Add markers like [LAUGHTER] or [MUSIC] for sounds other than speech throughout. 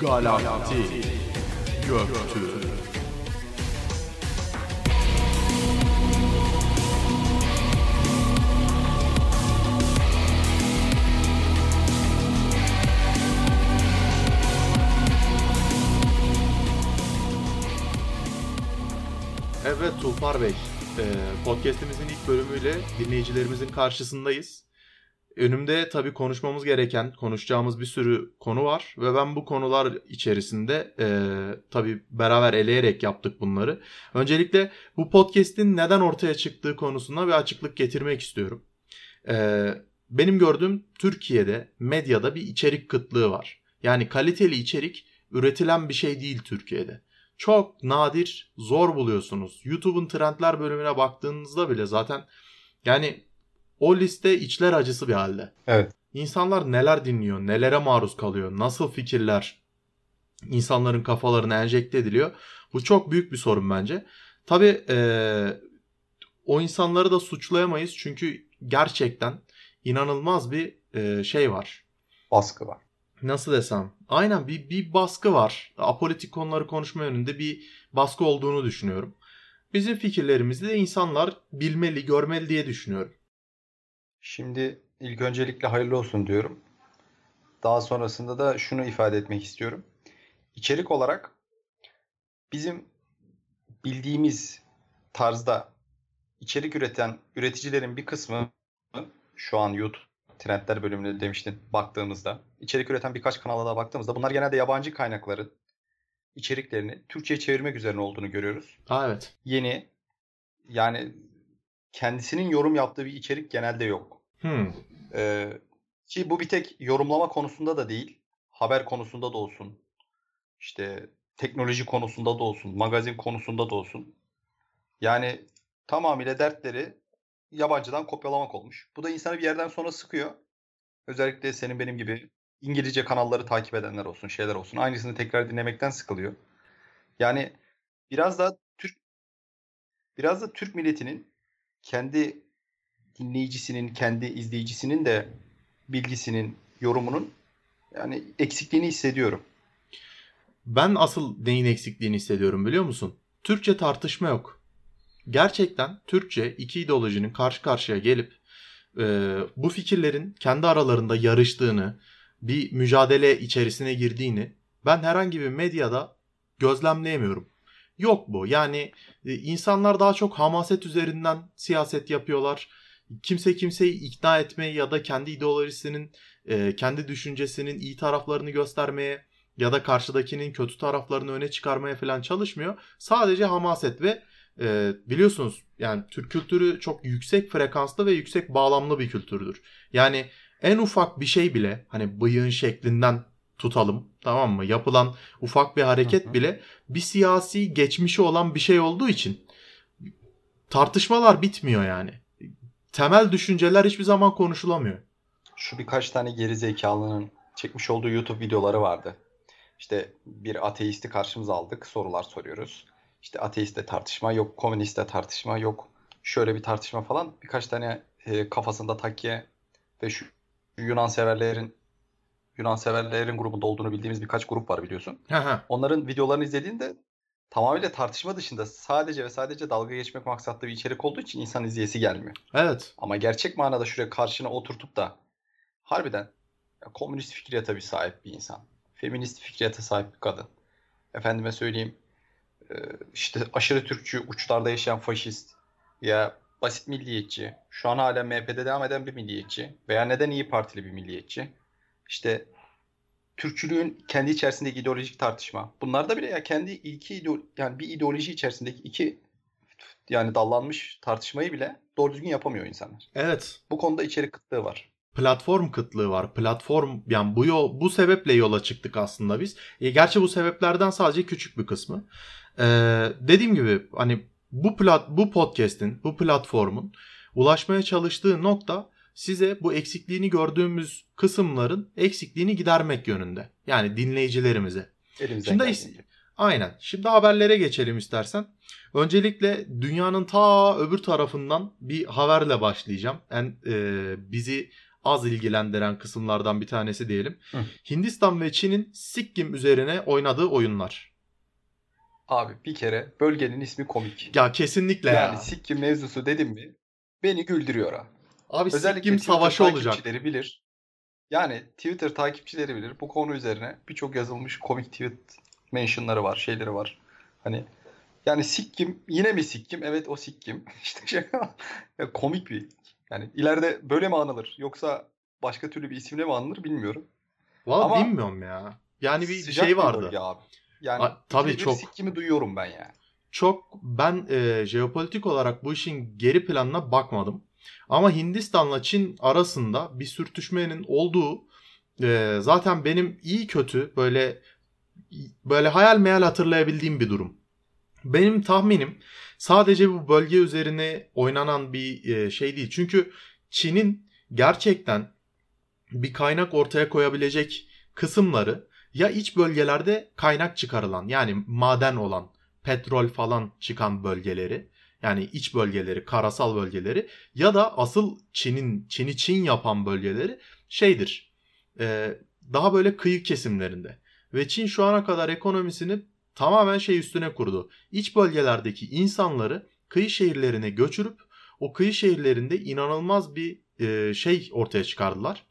Galaktik Göktürk Evet Tulpar Bey, e, podcastimizin ilk bölümüyle dinleyicilerimizin karşısındayız. Önümde tabii konuşmamız gereken, konuşacağımız bir sürü konu var ve ben bu konular içerisinde e, tabii beraber eleyerek yaptık bunları. Öncelikle bu podcast'in neden ortaya çıktığı konusunda bir açıklık getirmek istiyorum. E, benim gördüğüm Türkiye'de medyada bir içerik kıtlığı var. Yani kaliteli içerik üretilen bir şey değil Türkiye'de çok nadir, zor buluyorsunuz. YouTube'un trendler bölümüne baktığınızda bile zaten yani o liste içler acısı bir halde. Evet. İnsanlar neler dinliyor, nelere maruz kalıyor, nasıl fikirler insanların kafalarına enjekte ediliyor. Bu çok büyük bir sorun bence. Tabii ee, o insanları da suçlayamayız çünkü gerçekten inanılmaz bir e, şey var. Baskı var nasıl desem aynen bir, bir baskı var. Apolitik konuları konuşma yönünde bir baskı olduğunu düşünüyorum. Bizim fikirlerimizi de insanlar bilmeli, görmeli diye düşünüyorum. Şimdi ilk öncelikle hayırlı olsun diyorum. Daha sonrasında da şunu ifade etmek istiyorum. İçerik olarak bizim bildiğimiz tarzda içerik üreten üreticilerin bir kısmı şu an YouTube trendler bölümünde demiştin baktığımızda. içerik üreten birkaç kanala da baktığımızda bunlar genelde yabancı kaynakların içeriklerini Türkçe'ye çevirmek üzerine olduğunu görüyoruz. Aa, evet. Yeni yani kendisinin yorum yaptığı bir içerik genelde yok. Hmm. Ee, ki bu bir tek yorumlama konusunda da değil. Haber konusunda da olsun. İşte teknoloji konusunda da olsun. Magazin konusunda da olsun. Yani tamamıyla dertleri yabancıdan kopyalamak olmuş. Bu da insanı bir yerden sonra sıkıyor. Özellikle senin benim gibi İngilizce kanalları takip edenler olsun, şeyler olsun. Aynısını tekrar dinlemekten sıkılıyor. Yani biraz da Türk biraz da Türk milletinin kendi dinleyicisinin, kendi izleyicisinin de bilgisinin, yorumunun yani eksikliğini hissediyorum. Ben asıl neyin eksikliğini hissediyorum biliyor musun? Türkçe tartışma yok gerçekten Türkçe iki ideolojinin karşı karşıya gelip e, bu fikirlerin kendi aralarında yarıştığını, bir mücadele içerisine girdiğini ben herhangi bir medyada gözlemleyemiyorum. Yok bu. Yani e, insanlar daha çok hamaset üzerinden siyaset yapıyorlar. Kimse kimseyi ikna etmeye ya da kendi ideolojisinin, e, kendi düşüncesinin iyi taraflarını göstermeye ya da karşıdakinin kötü taraflarını öne çıkarmaya falan çalışmıyor. Sadece hamaset ve e, biliyorsunuz yani Türk kültürü çok yüksek frekanslı ve yüksek bağlamlı bir kültürdür. Yani en ufak bir şey bile hani bıyığın şeklinden tutalım tamam mı? Yapılan ufak bir hareket bile bir siyasi geçmişi olan bir şey olduğu için tartışmalar bitmiyor yani. Temel düşünceler hiçbir zaman konuşulamıyor. Şu birkaç tane geri zekalının çekmiş olduğu YouTube videoları vardı. İşte bir ateisti karşımıza aldık, sorular soruyoruz. İşte ateiste tartışma yok, komüniste tartışma yok. Şöyle bir tartışma falan. Birkaç tane e, kafasında takiye ve şu Yunan severlerin Yunan severlerin grubunda olduğunu bildiğimiz birkaç grup var biliyorsun. Onların videolarını izlediğinde tamamıyla tartışma dışında sadece ve sadece dalga geçmek maksatlı bir içerik olduğu için insan izleyesi gelmiyor. Evet. Ama gerçek manada şuraya karşına oturtup da harbiden ya, komünist fikriyata bir sahip bir insan. Feminist fikriyata sahip bir kadın. Efendime söyleyeyim ee, işte aşırı Türkçü uçlarda yaşayan faşist ya basit milliyetçi, şu an hala MHP'de devam eden bir milliyetçi veya neden iyi Partili bir milliyetçi. İşte Türkçülüğün kendi içerisindeki ideolojik tartışma. Bunlarda bile ya kendi iki yani bir ideoloji içerisindeki iki yani dallanmış tartışmayı bile doğru düzgün yapamıyor insanlar. Evet. Bu konuda içerik kıtlığı var platform kıtlığı var. Platform yani bu yol bu sebeple yola çıktık aslında biz. E, gerçi bu sebeplerden sadece küçük bir kısmı. Ee, dediğim gibi hani bu plat bu podcast'in, bu platformun ulaşmaya çalıştığı nokta size bu eksikliğini gördüğümüz kısımların eksikliğini gidermek yönünde. Yani dinleyicilerimize. Elimizden Şimdi Aynen. Şimdi haberlere geçelim istersen. Öncelikle dünyanın ta öbür tarafından bir haberle başlayacağım. En e, bizi az ilgilendiren kısımlardan bir tanesi diyelim. Hı. Hindistan ve Çin'in Sikkim üzerine oynadığı oyunlar. Abi bir kere bölgenin ismi komik. Ya kesinlikle Yani ya. Sikkim mevzusu dedim mi beni güldürüyor ha. Abi Özellikle savaşı olacak. takipçileri bilir. Yani Twitter takipçileri bilir. Bu konu üzerine birçok yazılmış komik tweet mentionları var, şeyleri var. Hani yani Sikkim yine mi Sikkim? Evet o Sikkim. [LAUGHS] İşte şey [LAUGHS] ya komik bir yani ileride böyle mi anılır yoksa başka türlü bir isimle mi anılır bilmiyorum. Valla Ama bilmiyorum ya. Yani bir şey bir vardı. bölge abi. Yani A- tabii bir çok. Sikkim'i duyuyorum ben yani. Çok ben e, jeopolitik olarak bu işin geri planına bakmadım. Ama Hindistan'la Çin arasında bir sürtüşmenin olduğu e, zaten benim iyi kötü böyle böyle hayal meyal hatırlayabildiğim bir durum. Benim tahminim sadece bu bölge üzerine oynanan bir e, şey değil. Çünkü Çin'in gerçekten bir kaynak ortaya koyabilecek kısımları ya iç bölgelerde kaynak çıkarılan yani maden olan petrol falan çıkan bölgeleri yani iç bölgeleri, karasal bölgeleri ya da asıl Çin'in Çin'i Çin yapan bölgeleri şeydir. e, daha böyle kıyı kesimlerinde. Ve Çin şu ana kadar ekonomisini tamamen şey üstüne kurdu. İç bölgelerdeki insanları kıyı şehirlerine göçürüp o kıyı şehirlerinde inanılmaz bir e, şey ortaya çıkardılar.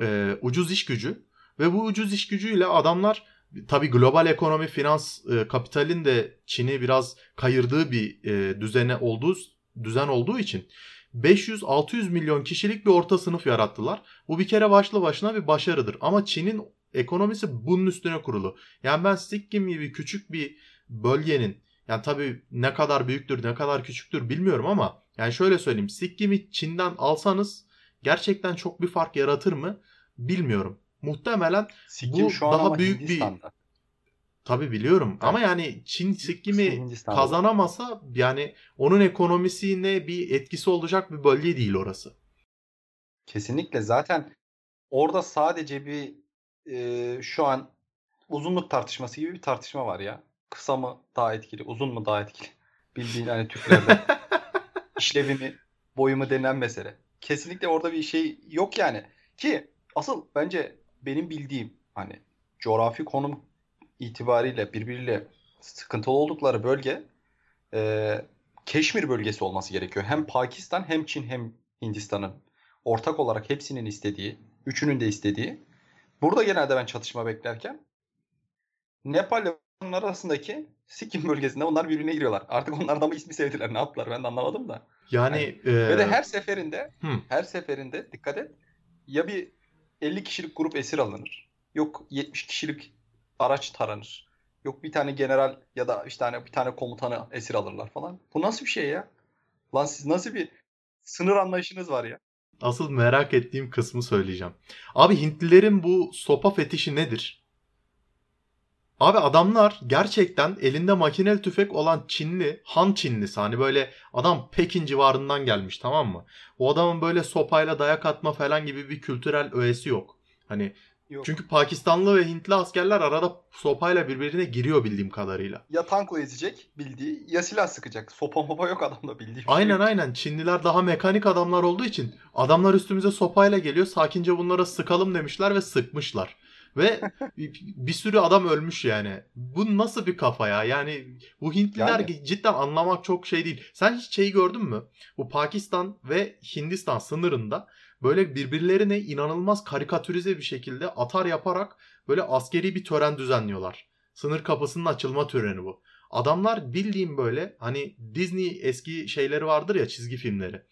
E, ucuz iş gücü ve bu ucuz iş gücüyle adamlar tabi global ekonomi, finans, e, kapitalin de Çin'i biraz kayırdığı bir e, düzene olduğu düzen olduğu için 500-600 milyon kişilik bir orta sınıf yarattılar. Bu bir kere başlı başına bir başarıdır. Ama Çin'in ekonomisi bunun üstüne kurulu. Yani ben Sikkim gibi küçük bir bölgenin yani tabii ne kadar büyüktür ne kadar küçüktür bilmiyorum ama yani şöyle söyleyeyim Sikkim'i Çin'den alsanız gerçekten çok bir fark yaratır mı bilmiyorum. Muhtemelen Sikkim Bu şu an daha büyük bir- tabii biliyorum Evet. ama yani Çin Sikkim'i kazanamasa yani onun ekonomisine bir etkisi olacak bir bölge değil orası. Kesinlikle zaten orada sadece bir e, şu an uzunluk tartışması gibi bir tartışma var ya. Kısa mı daha etkili, uzun mu daha etkili? [LAUGHS] Bildiğin hani Türklerde [LAUGHS] işlevi mi, boyu mu denilen mesele. Kesinlikle orada bir şey yok yani. Ki asıl bence benim bildiğim hani coğrafi konum itibariyle birbiriyle sıkıntılı oldukları bölge e, Keşmir bölgesi olması gerekiyor. Hem Pakistan hem Çin hem Hindistan'ın ortak olarak hepsinin istediği, üçünün de istediği. Burada genelde ben çatışma beklerken Nepal ile onun arasındaki Sikkim bölgesinde onlar birbirine giriyorlar. Artık onlar da mı ismi sevdiler ne yaptılar ben de anlamadım da. Yani Ve de e, her seferinde Hı. her seferinde dikkat et ya bir 50 kişilik grup esir alınır. Yok 70 kişilik araç taranır. Yok bir tane general ya da işte tane bir tane komutanı esir alırlar falan. Bu nasıl bir şey ya? Lan siz nasıl bir sınır anlayışınız var ya? asıl merak ettiğim kısmı söyleyeceğim. Abi Hintlilerin bu sopa fetişi nedir? Abi adamlar gerçekten elinde makineli tüfek olan Çinli, Han Çinlisi hani böyle adam Pekin civarından gelmiş tamam mı? O adamın böyle sopayla dayak atma falan gibi bir kültürel öğesi yok. Hani Yok. çünkü Pakistanlı ve Hintli askerler arada sopayla birbirine giriyor bildiğim kadarıyla. Ya tankla ezecek bildiği ya silah sıkacak. Sopa mopa yok adamda bildiği bir şey Aynen yok. aynen. Çinliler daha mekanik adamlar olduğu için adamlar üstümüze sopayla geliyor. Sakince bunlara sıkalım demişler ve sıkmışlar. Ve bir sürü adam ölmüş yani. Bu nasıl bir kafa ya? Yani bu Hintliler Yani- cidden anlamak çok şey değil. Sen hiç şeyi gördün mü? Bu Pakistan ve Hindistan sınırında böyle birbirlerine inanılmaz karikatürize bir şekilde atar yaparak böyle askeri bir tören düzenliyorlar. Sınır kapısının açılma töreni bu. Adamlar bildiğim böyle hani Disney eski şeyleri vardır ya çizgi filmleri.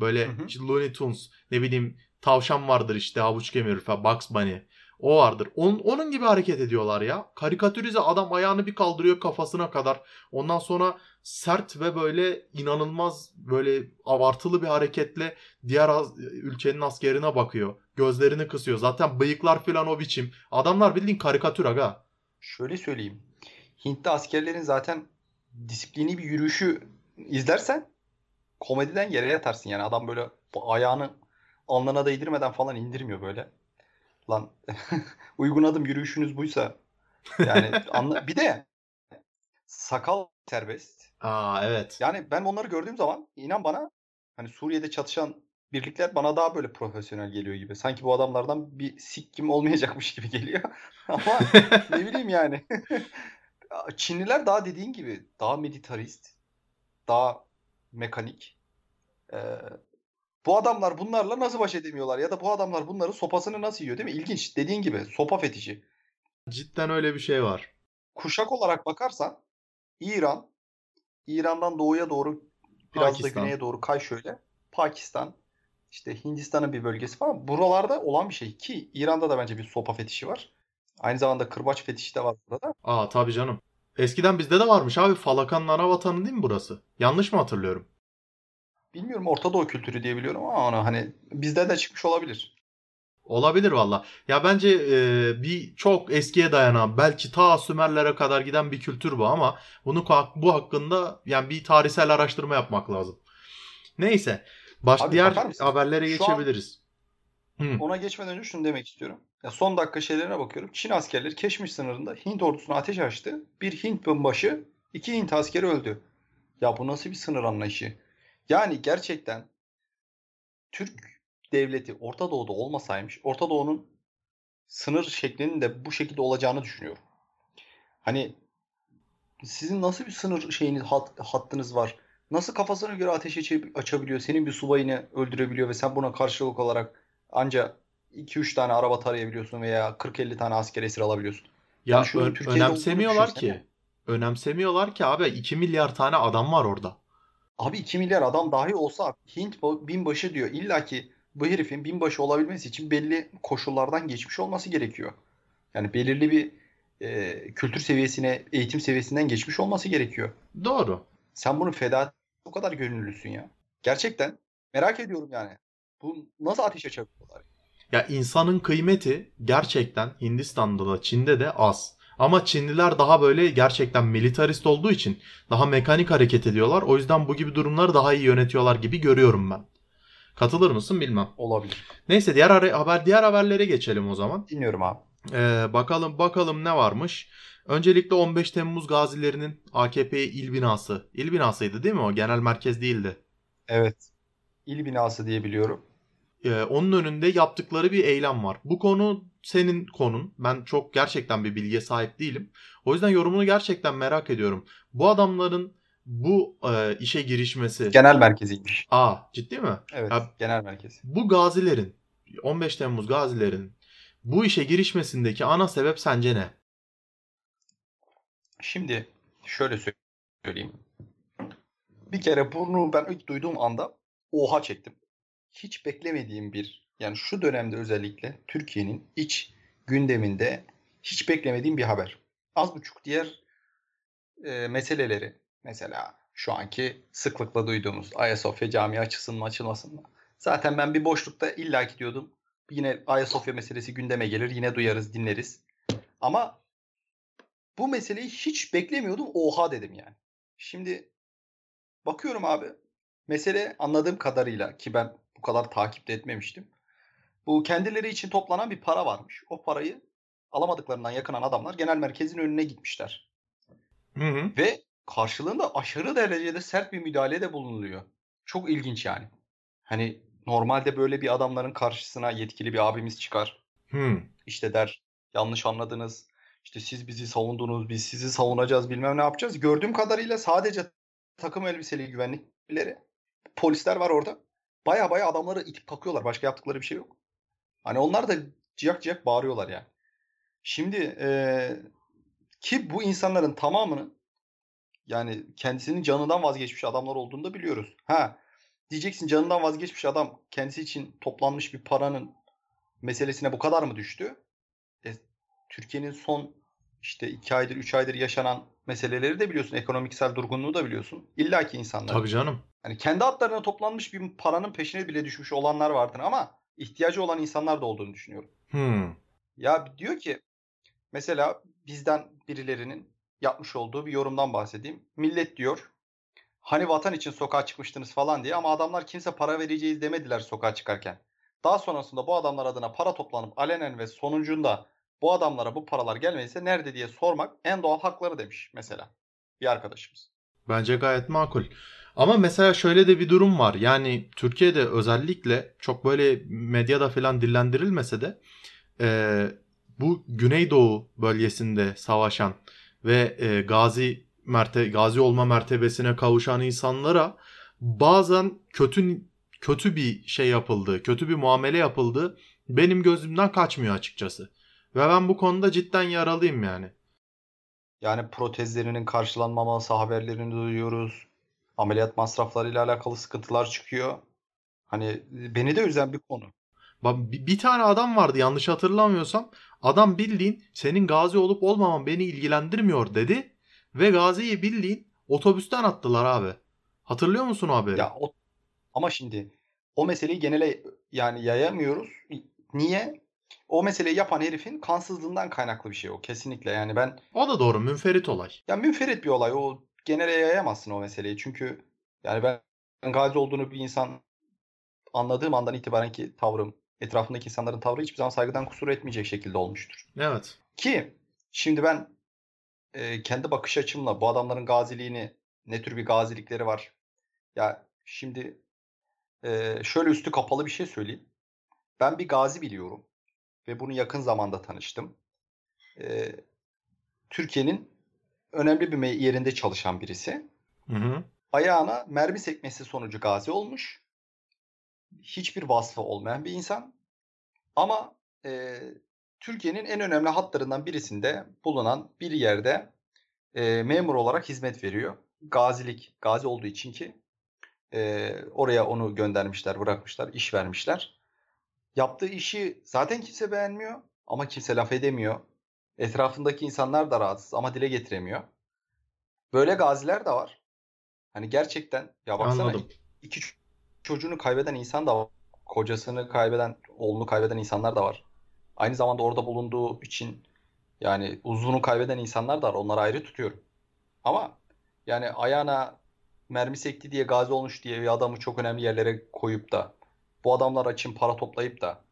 Böyle Hı hı. Looney Tunes ne bileyim tavşan vardır işte havuç kemirir falan Bugs Bunny. O vardır. Onun, onun gibi hareket ediyorlar ya. Karikatürize adam ayağını bir kaldırıyor kafasına kadar. Ondan sonra sert ve böyle inanılmaz böyle abartılı bir hareketle diğer az- ülkenin askerine bakıyor. Gözlerini kısıyor. Zaten bıyıklar falan o biçim. Adamlar bildiğin karikatür aga. Şöyle söyleyeyim. Hintli askerlerin zaten disiplini bir yürüyüşü izlersen komediden yere yatarsın yani. Adam böyle ayağını alnına değdirmeden falan indirmiyor böyle. Lan [LAUGHS] uygun adım yürüyüşünüz buysa yani anla bir de sakal serbest. Aa evet. Yani ben onları gördüğüm zaman inan bana hani Suriye'de çatışan birlikler bana daha böyle profesyonel geliyor gibi. Sanki bu adamlardan bir sikkim olmayacakmış gibi geliyor. [LAUGHS] Ama ne bileyim yani. [LAUGHS] Çinliler daha dediğin gibi daha militarist, daha mekanik. Ee, bu adamlar bunlarla nasıl baş edemiyorlar ya da bu adamlar bunların sopasını nasıl yiyor değil mi? İlginç. Dediğin gibi sopa fetişi. Cidden öyle bir şey var. Kuşak olarak bakarsan İran, İran'dan doğuya doğru biraz Pakistan. da güneye doğru kay şöyle. Pakistan, işte Hindistan'ın bir bölgesi falan. Buralarda olan bir şey ki İran'da da bence bir sopa fetişi var. Aynı zamanda kırbaç fetişi de var burada. Aa tabii canım. Eskiden bizde de varmış abi. Falakanın ana vatanı değil mi burası? Yanlış mı hatırlıyorum? Bilmiyorum Orta Doğu kültürü diye biliyorum ama onu hani bizde de çıkmış olabilir. Olabilir valla. Ya bence e, bir çok eskiye dayanan belki ta Sümerlere kadar giden bir kültür bu ama bunu bu hakkında yani bir tarihsel araştırma yapmak lazım. Neyse. Baş, Abi diğer haberlere Şu an- geçebiliriz. Hı. Ona geçmeden önce şunu demek istiyorum. Ya son dakika şeylerine bakıyorum. Çin askerleri Keşmiş sınırında Hint ordusuna ateş açtı. Bir Hint binbaşı, iki Hint askeri öldü. Ya bu nasıl bir sınır anlayışı? Yani gerçekten Türk devleti Orta Doğu'da olmasaymış, Orta Doğu'nun sınır şeklinin de bu şekilde olacağını düşünüyorum. Hani sizin nasıl bir sınır şeyiniz hat, hattınız var? Nasıl kafasına göre ateş açabiliyor? Senin bir subayını öldürebiliyor ve sen buna karşılık olarak anca 2-3 tane araba tarayabiliyorsun veya 40-50 tane asker esir alabiliyorsun. Ya Yani olduğunu önemsemiyorlar ki. Önemsemiyorlar ki abi 2 milyar tane adam var orada. Abi 2 milyar adam dahi olsa Hint ba- binbaşı diyor. İlla ki bu herifin binbaşı olabilmesi için belli koşullardan geçmiş olması gerekiyor. Yani belirli bir e, kültür seviyesine, eğitim seviyesinden geçmiş olması gerekiyor. Doğru. Sen bunu feda et- o kadar gönüllüsün ya. Gerçekten merak ediyorum yani. Bu nasıl ateş açabiliyorlar? Ya insanın kıymeti gerçekten Hindistan'da da Çin'de de az. Ama Çinliler daha böyle gerçekten militarist olduğu için daha mekanik hareket ediyorlar. O yüzden bu gibi durumları daha iyi yönetiyorlar gibi görüyorum ben. Katılır mısın bilmem. Olabilir. Neyse diğer haber diğer haberlere geçelim o zaman. Dinliyorum abi. Ee, bakalım bakalım ne varmış. Öncelikle 15 Temmuz gazilerinin AKP il binası. İl binasıydı değil mi o? Genel merkez değildi. Evet. İl binası diye biliyorum. Ee, onun önünde yaptıkları bir eylem var. Bu konu senin konun. Ben çok gerçekten bir bilgiye sahip değilim. O yüzden yorumunu gerçekten merak ediyorum. Bu adamların bu e, işe girişmesi... Genel merkeziymiş. Aa ciddi mi? Evet. Ya- genel merkez. Bu gazilerin 15 Temmuz gazilerin bu işe girişmesindeki ana sebep sence ne? Şimdi şöyle söyleyeyim. Bir kere bunu ben ilk duyduğum anda oha çektim. Hiç beklemediğim bir yani şu dönemde özellikle Türkiye'nin iç gündeminde hiç beklemediğim bir haber. Az buçuk diğer e, meseleleri mesela şu anki sıklıkla duyduğumuz Ayasofya Camii açılsın mı açılmasın mı? Zaten ben bir boşlukta illaki diyordum. Yine Ayasofya meselesi gündeme gelir. Yine duyarız, dinleriz. Ama bu meseleyi hiç beklemiyordum. Oha dedim yani. Şimdi bakıyorum abi. Mesele anladığım kadarıyla ki ben kadar takip de etmemiştim. Bu kendileri için toplanan bir para varmış. O parayı alamadıklarından yakınan adamlar genel merkezin önüne gitmişler. Hı hı. Ve karşılığında aşırı derecede sert bir müdahalede bulunuluyor. Çok ilginç yani. Hani normalde böyle bir adamların karşısına yetkili bir abimiz çıkar. Hı. İşte der yanlış anladınız. İşte siz bizi savundunuz, biz sizi savunacağız bilmem ne yapacağız. Gördüğüm kadarıyla sadece takım elbiseli güvenlikleri, polisler var orada. Baya baya adamları itip kakıyorlar. Başka yaptıkları bir şey yok. Hani onlar da ciyak ciyak bağırıyorlar yani. Şimdi eee, ki bu insanların tamamının yani kendisinin canından vazgeçmiş adamlar olduğunu da biliyoruz. Ha diyeceksin canından vazgeçmiş adam kendisi için toplanmış bir paranın meselesine bu kadar mı düştü? E, Türkiye'nin son işte iki aydır, üç aydır yaşanan meseleleri de biliyorsun. Ekonomiksel durgunluğu da biliyorsun. İlla ki insanlar. Tabii canım. Hani kendi hatlarına toplanmış bir paranın peşine bile düşmüş olanlar vardır ama ihtiyacı olan insanlar da olduğunu düşünüyorum. Hı. Ya diyor ki mesela bizden birilerinin yapmış olduğu bir yorumdan bahsedeyim. Millet diyor hani vatan için sokağa çıkmıştınız falan diye ama adamlar kimse para vereceğiz demediler sokağa çıkarken. Daha sonrasında bu adamlar adına para toplanıp alenen ve sonucunda bu adamlara bu paralar gelmediyse nerede diye sormak en doğal hakları demiş mesela bir arkadaşımız. Bence gayet makul. Ama mesela şöyle de bir durum var. Yani Türkiye'de özellikle çok böyle medyada falan dillendirilmese de e, bu Güneydoğu bölgesinde savaşan ve e, gazi merte gazi olma mertebesine kavuşan insanlara bazen kötü kötü bir şey yapıldı, kötü bir muamele yapıldı benim gözümden kaçmıyor açıkçası. Ve ben bu konuda cidden yaralıyım yani. Yani protezlerinin karşılanmaması haberlerini duyuyoruz. Ameliyat masraflarıyla alakalı sıkıntılar çıkıyor. Hani beni de üzen bir konu. Bir tane adam vardı yanlış hatırlamıyorsam. Adam bildiğin senin gazi olup olmaman beni ilgilendirmiyor dedi. Ve gaziyi bildiğin otobüsten attılar abi. Hatırlıyor musun abi? Ya o, ama şimdi o meseleyi genele yani yayamıyoruz. Niye? O meseleyi yapan herifin kansızlığından kaynaklı bir şey o kesinlikle. Yani ben O da doğru münferit olay. Ya münferit bir olay. O genele yayamazsın o meseleyi. Çünkü yani ben gazi olduğunu bir insan anladığım andan itibaren ki tavrım, etrafındaki insanların tavrı hiçbir zaman saygıdan kusur etmeyecek şekilde olmuştur. Evet. Ki şimdi ben e, kendi bakış açımla bu adamların gaziliğini ne tür bir gazilikleri var. Ya şimdi e, şöyle üstü kapalı bir şey söyleyeyim. Ben bir gazi biliyorum ve bunu yakın zamanda tanıştım. E, Türkiye'nin önemli bir yerinde çalışan birisi. Hı hı. Ayağına mermi sekmesi sonucu gazi olmuş. Hiçbir vasfı olmayan bir insan. Ama e, Türkiye'nin en önemli hatlarından birisinde bulunan bir yerde e, memur olarak hizmet veriyor. Gazilik, gazi olduğu için ki e, oraya onu göndermişler, bırakmışlar, iş vermişler. Yaptığı işi zaten kimse beğenmiyor ama kimse laf edemiyor. Etrafındaki insanlar da rahatsız ama dile getiremiyor. Böyle gaziler de var. Hani gerçekten ya baksana Anladım. iki çocuğunu kaybeden insan da var. Kocasını kaybeden, oğlunu kaybeden insanlar da var. Aynı zamanda orada bulunduğu için yani uzvunu kaybeden insanlar da var. Onları ayrı tutuyorum. Ama yani ayağına mermi sekti diye gazi olmuş diye bir adamı çok önemli yerlere koyup da bu adamlar için para toplayıp da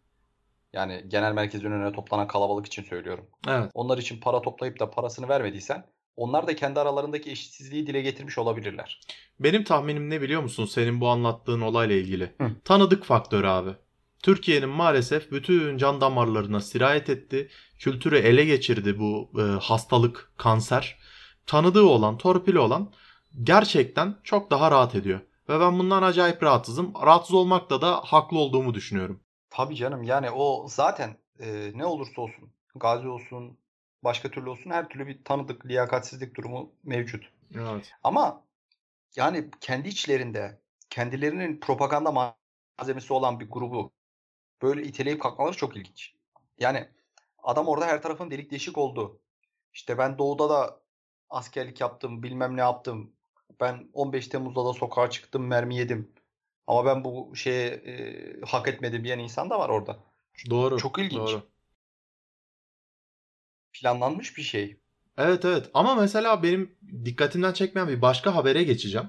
yani genel merkezin önüne toplanan kalabalık için söylüyorum. Evet. Onlar için para toplayıp da parasını vermediysen onlar da kendi aralarındaki eşitsizliği dile getirmiş olabilirler. Benim tahminim ne biliyor musun senin bu anlattığın olayla ilgili? Hı. Tanıdık faktörü abi. Türkiye'nin maalesef bütün can damarlarına sirayet etti. Kültürü ele geçirdi bu e, hastalık, kanser. Tanıdığı olan, torpili olan gerçekten çok daha rahat ediyor. Ve ben bundan acayip rahatsızım. Rahatsız olmakta da haklı olduğumu düşünüyorum. Tabii canım yani o zaten e, ne olursa olsun gazi olsun başka türlü olsun her türlü bir tanıdık liyakatsizlik durumu mevcut. Evet. Ama yani kendi içlerinde kendilerinin propaganda malzemesi olan bir grubu böyle iteleyip kalkmaları çok ilginç. Yani adam orada her tarafın delik deşik oldu. İşte ben doğuda da askerlik yaptım, bilmem ne yaptım. Ben 15 Temmuz'da da sokağa çıktım, mermi yedim. Ama ben bu şeye e, hak etmedim diyen insan da var orada. Doğru. Çok ilginç. Doğru. Planlanmış bir şey. Evet evet ama mesela benim dikkatimden çekmeyen bir başka habere geçeceğim.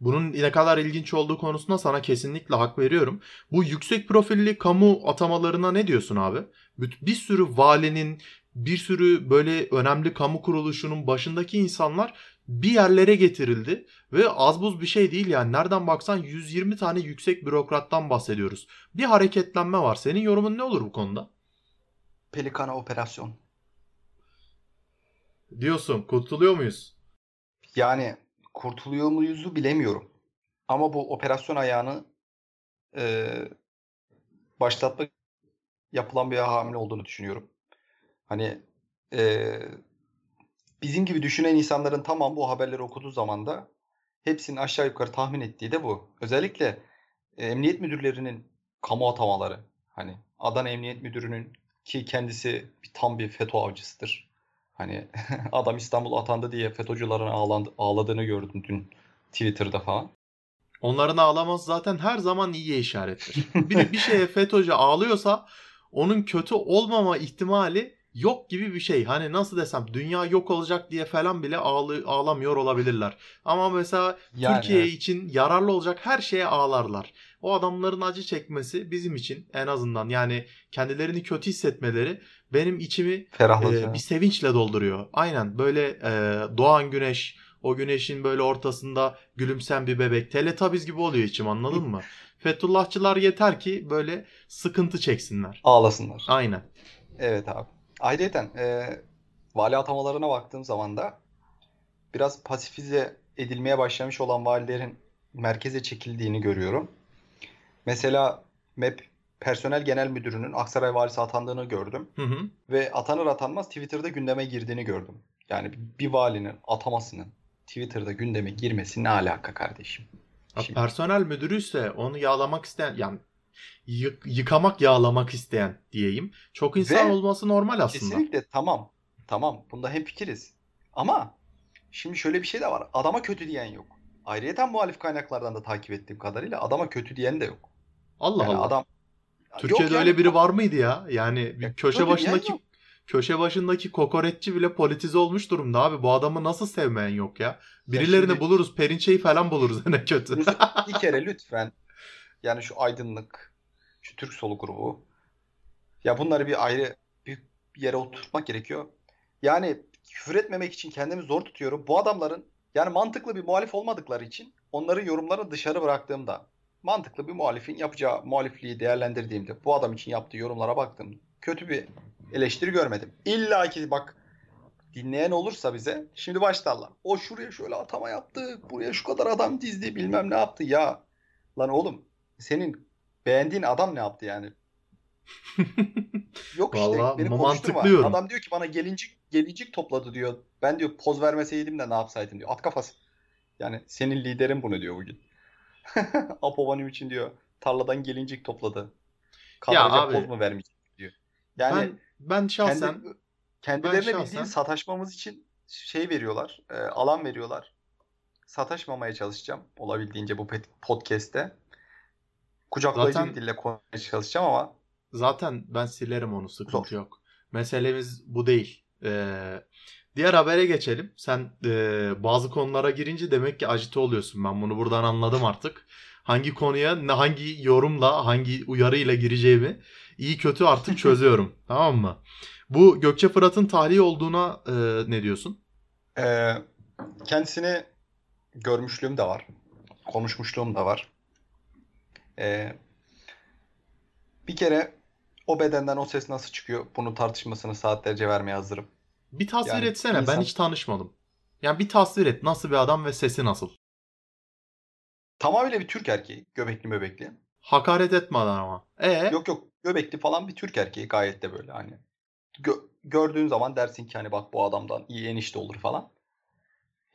Bunun ne kadar ilginç olduğu konusunda sana kesinlikle hak veriyorum. Bu yüksek profilli kamu atamalarına ne diyorsun abi? Bir sürü valinin, bir sürü böyle önemli kamu kuruluşunun başındaki insanlar bir yerlere getirildi ve az buz bir şey değil yani nereden baksan 120 tane yüksek bürokrattan bahsediyoruz. Bir hareketlenme var. Senin yorumun ne olur bu konuda? Pelikana operasyon. Diyorsun kurtuluyor muyuz? Yani kurtuluyor muyuzu bilemiyorum. Ama bu operasyon ayağını e, başlatmak yapılan bir hamle olduğunu düşünüyorum. Hani e, bizim gibi düşünen insanların tamam bu haberleri okuduğu zaman da hepsinin aşağı yukarı tahmin ettiği de bu. Özellikle e, emniyet müdürlerinin kamu atamaları. Hani Adana Emniyet Müdürü'nün ki kendisi tam bir FETÖ avcısıdır. Hani [LAUGHS] adam İstanbul atandı diye FETÖ'cülerin ağlandı, ağladığını gördüm dün Twitter'da falan. Onların ağlaması zaten her zaman iyiye işarettir. bir bir şeye FETÖ'cü ağlıyorsa onun kötü olmama ihtimali yok gibi bir şey. Hani nasıl desem dünya yok olacak diye falan bile ağlı, ağlamıyor olabilirler. Ama mesela yani, Türkiye için yararlı olacak her şeye ağlarlar. O adamların acı çekmesi bizim için en azından yani kendilerini kötü hissetmeleri benim içimi e, bir sevinçle dolduruyor. Aynen böyle e, doğan güneş O güneşin böyle ortasında gülümsen bir bebek. Teletabiz gibi oluyor içim anladın mı? [LAUGHS] Fethullahçılar yeter ki böyle sıkıntı çeksinler. Ağlasınlar. Aynen. Evet abi. Ayrıca e, vali atamalarına baktığım zaman da biraz pasifize edilmeye başlamış olan valilerin merkeze çekildiğini görüyorum. Mesela MEP Personel Genel Müdürü'nün Aksaray valisi atandığını gördüm. Hı hı. Ve atanır atanmaz Twitter'da gündeme girdiğini gördüm. Yani bir vali'nin atamasının Twitter'da gündeme girmesi ne alaka kardeşim? Şimdi- personel müdürü ise onu yağlamak isteyen yani yık- yıkamak yağlamak isteyen diyeyim. Çok insan Ve olması normal aslında. Kesinlikle tamam. Tamam. Bunda hemfikiriz. Ama şimdi şöyle bir şey de var. Adama kötü diyen yok. Ayrıyeten muhalif kaynaklardan da takip ettiğim kadarıyla adama kötü diyen de yok. Allah Yani Allah. adam Türkiye'de Yok yani- öyle biri var mıydı ya? Yani bir Ya köşe başındaki köşe başındaki kokoreççi bile politize olmuş durumda abi. Bu adamı nasıl sevmeyen yok ya? Birilerini şimdi- buluruz. Perinçeyi falan buluruz [LAUGHS] ne kötü. bir kere lütfen yani şu aydınlık, şu Türk solu grubu ya bunları bir ayrı bir yere oturtmak gerekiyor. Yani küfür etmemek için kendimi zor tutuyorum. Bu adamların yani mantıklı bir muhalif olmadıkları için onların yorumlarını dışarı bıraktığımda mantıklı bir muhalifin yapacağı muhalifliği değerlendirdiğimde bu adam için yaptığı yorumlara baktım. Kötü bir eleştiri görmedim. İlla ki bak dinleyen olursa bize şimdi başlarlar. O şuraya şöyle atama yaptı. Buraya şu kadar adam dizdi bilmem ne yaptı. Ya lan oğlum senin beğendiğin adam ne yaptı yani? [LAUGHS] Yok işte Vallahi beni konuşturma. Adam diyor ki bana gelincik gelincik topladı diyor. Ben diyor poz vermeseydim de ne yapsaydım diyor. At kafası. Yani senin liderin bunu diyor bugün. [LAUGHS] Apovanim için diyor tarladan gelincik topladı. Kadraja abi, poz mu vermeyecek diyor. Yani ben ben şahsen kendi, kendilerine ben bildiğin şahsen- sataşmamız için şey veriyorlar, e, alan veriyorlar. Sataşmamaya çalışacağım olabildiğince bu podcast'te. Kucaklayıcı Zaten- bir dille konuşmaya çalışacağım ama zaten ben silerim onu sıkıntı Zor. yok. Meselemiz bu değil. Ee, diğer habere geçelim. Sen e, bazı konulara girince demek ki acite oluyorsun. Ben bunu buradan anladım artık. Hangi konuya ne hangi yorumla hangi uyarıyla gireceğimi iyi kötü artık [LAUGHS] çözüyorum. tamam mı? Bu Gökçe Fırat'ın tahliye olduğuna e, ne diyorsun? e, kendisini görmüşlüğüm de var. Konuşmuşluğum da var. E, bir kere o bedenden o ses nasıl çıkıyor? Bunun tartışmasını saatlerce vermeye hazırım. Bir tasvir Yani etsene. Ben insan- hiç tanışmadım. Yani bir tasvir et. Nasıl bir adam ve sesi nasıl? Tamamıyla bir Türk erkeği. Göbekli möbekli. Hakaret etmeden ama. E Yok yok göbekli falan bir Türk erkeği gayet de böyle hani. Gö- gördüğün zaman dersin ki hani bak bu adamdan iyi enişte olur falan.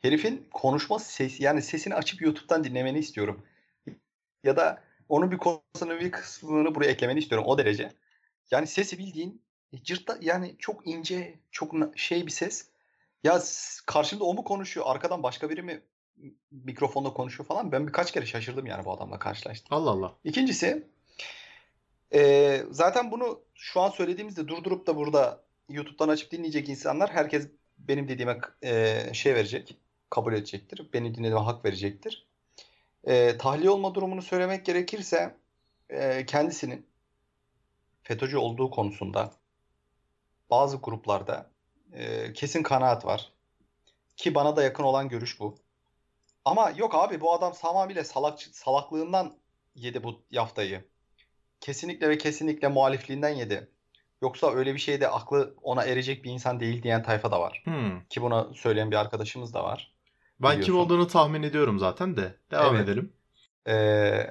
Herifin konuşma sesi yani sesini açıp YouTube'dan dinlemeni istiyorum. Ya da onun bir konusunu bir kısmını buraya eklemeni istiyorum o derece. Yani sesi bildiğin cırtla yani çok ince çok şey bir ses. Ya karşımda o mu konuşuyor arkadan başka biri mi mikrofonla konuşuyor falan. Ben birkaç kere şaşırdım yani bu adamla karşılaştım. Allah Allah. İkincisi eee, zaten bunu şu an söylediğimizde durdurup da burada YouTube'dan açıp dinleyecek insanlar herkes benim dediğime eee, şey verecek, kabul edecektir. Benim dinlediğime hak verecektir. Eee tahliye olma durumunu söylemek gerekirse eee, kendisinin FETÖ'cü olduğu konusunda bazı gruplarda eee, kesin kanaat var. Ki bana da yakın olan görüş bu. Ama yok abi bu adam tamamıyla salak, salaklığından yedi bu yaftayı. Kesinlikle ve kesinlikle muhalifliğinden yedi. Yoksa öyle bir şeyde aklı ona erecek bir insan değil diyen tayfa da var. Hmm. Ki bunu söyleyen bir arkadaşımız da var. Ben kim olduğunu tahmin ediyorum zaten de. Devam Evet. edelim. Ee,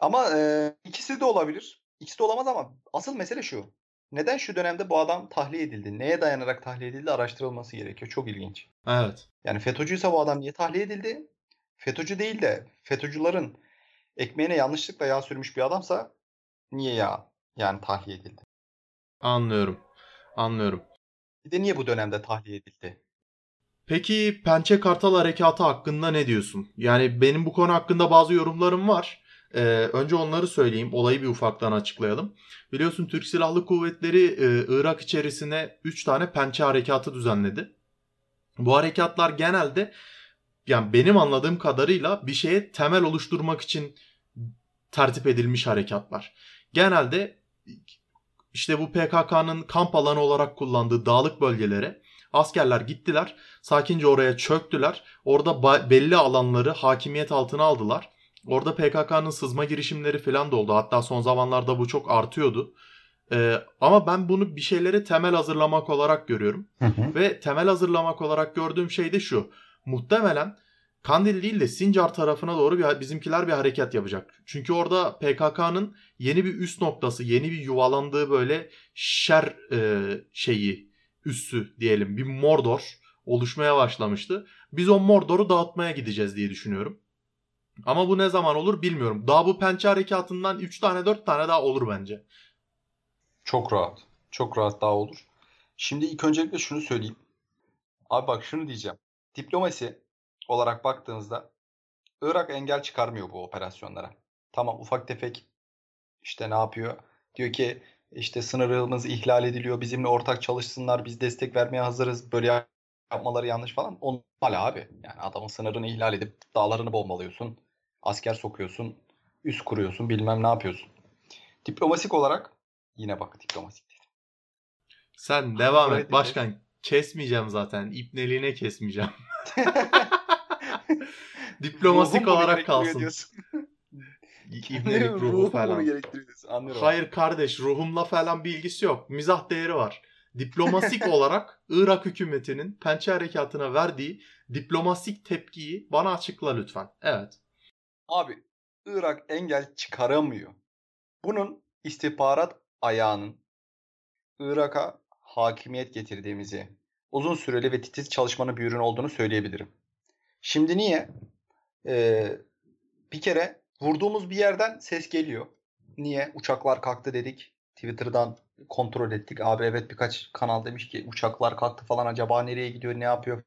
ama e, ikisi de olabilir. İkisi de olamaz ama asıl mesele şu. Neden şu dönemde bu adam tahliye edildi? Neye dayanarak tahliye edildi araştırılması gerekiyor. Çok ilginç. Evet. Yani FETÖ'cüyse bu adam niye tahliye edildi? FETÖ'cü değil de FETÖ'cülerin ekmeğine yanlışlıkla yağ sürmüş bir adamsa niye yağ yani tahliye edildi? Anlıyorum. Anlıyorum. Bir de niye bu dönemde tahliye edildi? Peki Pençe Kartal Harekatı hakkında ne diyorsun? Yani benim bu konu hakkında bazı yorumlarım var. Ee, önce onları söyleyeyim. Olayı bir ufaktan açıklayalım. Biliyorsun Türk Silahlı Kuvvetleri e, Irak içerisine 3 tane Pençe Harekatı düzenledi. Bu harekatlar genelde yani benim anladığım kadarıyla bir şeye temel oluşturmak için tertip edilmiş harekatlar. Genelde işte bu PKK'nın kamp alanı olarak kullandığı dağlık bölgelere Askerler gittiler. Sakince oraya çöktüler. Orada belli alanları hakimiyet altına aldılar. Orada PKK'nın sızma girişimleri falan da oldu. Hatta son zamanlarda bu çok artıyordu. Ee, ama ben bunu bir şeyleri temel hazırlamak olarak görüyorum. Hı hı. Ve temel hazırlamak olarak gördüğüm şey de şu. Muhtemelen Kandil değil de Sincar tarafına doğru bir, bizimkiler bir hareket yapacak. Çünkü orada PKK'nın yeni bir üst noktası, yeni bir yuvalandığı böyle şer e, şeyi, üssü diyelim bir Mordor oluşmaya başlamıştı. Biz o Mordor'u dağıtmaya gideceğiz diye düşünüyorum. Ama bu ne zaman olur bilmiyorum. Daha bu pençe harekatından 3 tane 4 tane daha olur bence. Çok rahat. Çok rahat daha olur. Şimdi ilk öncelikle şunu söyleyeyim. Abi bak şunu diyeceğim. Diplomasi olarak baktığınızda Irak engel çıkarmıyor bu operasyonlara. Tamam ufak tefek işte ne yapıyor? Diyor ki işte sınırımız ihlal ediliyor. Bizimle ortak çalışsınlar. Biz destek vermeye hazırız. Böyle yapmaları yanlış falan. Normal abi. Yani adamın sınırını ihlal edip dağlarını bombalıyorsun. Asker sokuyorsun. Üst kuruyorsun. Bilmem ne yapıyorsun. Diplomasik olarak yine bak diplomasik dedim. Sen devam et başkan. Kesmeyeceğim zaten. İpneliğine kesmeyeceğim. [LAUGHS] Diplomasik olarak kalsın. İbnelik ruhu falan. Hayır kardeş ruhumla falan bir ilgisi yok. Mizah değeri var. Diplomasik [LAUGHS] olarak Irak hükümetinin pençe harekatına verdiği diplomasik tepkiyi bana açıkla lütfen. Evet. Abi Irak engel çıkaramıyor. Bunun istihbarat ayağının Irak'a hakimiyet getirdiğimizi, uzun süreli ve titiz çalışmanın bir ürün olduğunu söyleyebilirim. Şimdi niye? Ee, bir kere vurduğumuz bir yerden ses geliyor. Niye? Uçaklar kalktı dedik. Twitter'dan kontrol ettik. Abi evet birkaç kanal demiş ki uçaklar kalktı falan acaba nereye gidiyor ne yapıyor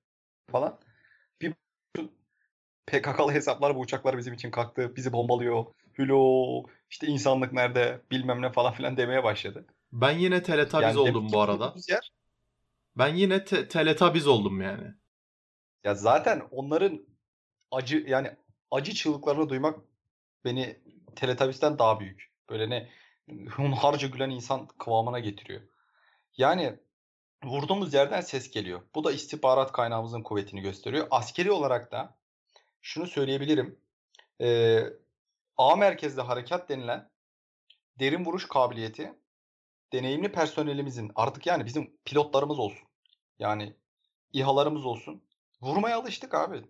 falan. Bir PKK'lı hesaplar bu uçaklar bizim için kalktı. Bizi bombalıyor. Hülo işte insanlık nerede bilmem ne falan filan demeye başladı. Ben yine teletabiz yani oldum bu arada. Yer, ben yine te- teletabiz oldum yani. Ya zaten onların acı yani acı çığlıklarını duymak beni Teletubbies'ten daha büyük. Böyle ne hunharca gülen insan kıvamına getiriyor. Yani vurduğumuz yerden ses geliyor. Bu da istihbarat kaynağımızın kuvvetini gösteriyor. Askeri olarak da şunu söyleyebilirim. Ee, A merkezde harekat denilen derin vuruş kabiliyeti deneyimli personelimizin artık yani bizim pilotlarımız olsun. Yani İHA'larımız olsun. Vurmaya alıştık abi.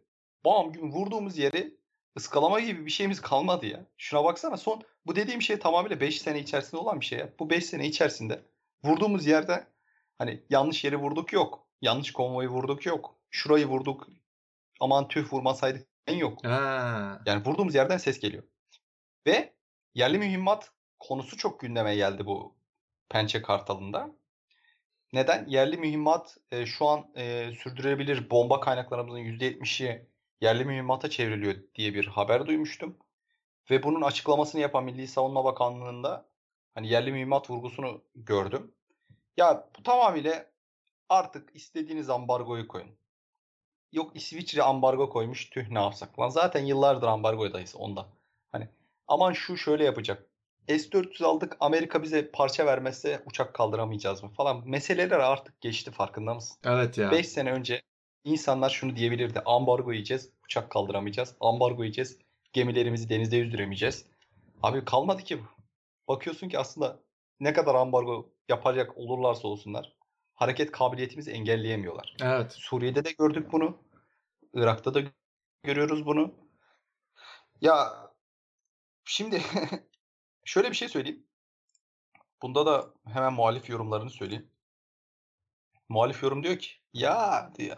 Bam gün vurduğumuz yeri ıskalama gibi bir şeyimiz kalmadı ya. Şuna baksana son bu dediğim şey tamamıyla 5 sene içerisinde olan bir şey ya. Bu 5 sene içerisinde vurduğumuz yerde hani yanlış yeri vurduk yok. Yanlış konvoyu vurduk yok. Şurayı vurduk. Aman tüh vurmasaydık en yok. Ha. Yani vurduğumuz yerden ses geliyor. Ve yerli mühimmat konusu çok gündeme geldi bu Pençe Kartalı'nda. Neden? Yerli mühimmat e, şu an e, sürdürülebilir bomba kaynaklarımızın %70'i yerli mühimmata çevriliyor diye bir haber duymuştum. Ve bunun açıklamasını yapan Milli Savunma Bakanlığı'nda hani yerli mühimmat vurgusunu gördüm. Ya bu tamamıyla artık istediğiniz ambargoyu koyun. Yok İsviçre ambargo koymuş tüh ne yapsak lan. Zaten yıllardır ambargodayız onda. Hani aman şu şöyle yapacak. S-400 aldık Amerika bize parça vermezse uçak kaldıramayacağız mı falan. Meseleler artık geçti farkında mısın? Evet ya. 5 sene önce insanlar şunu diyebilirdi. Ambargo yiyeceğiz, uçak kaldıramayacağız. Ambargo yiyeceğiz, gemilerimizi denizde yüzdüremeyeceğiz. Abi kalmadı ki bu. Bakıyorsun ki aslında ne kadar ambargo yapacak olurlarsa olsunlar hareket kabiliyetimizi engelleyemiyorlar. Evet. Suriye'de de gördük bunu. Irak'ta da görüyoruz bunu. Ya şimdi [LAUGHS] şöyle bir şey söyleyeyim. Bunda da hemen muhalif yorumlarını söyleyeyim. Muhalif yorum diyor ki ya diyor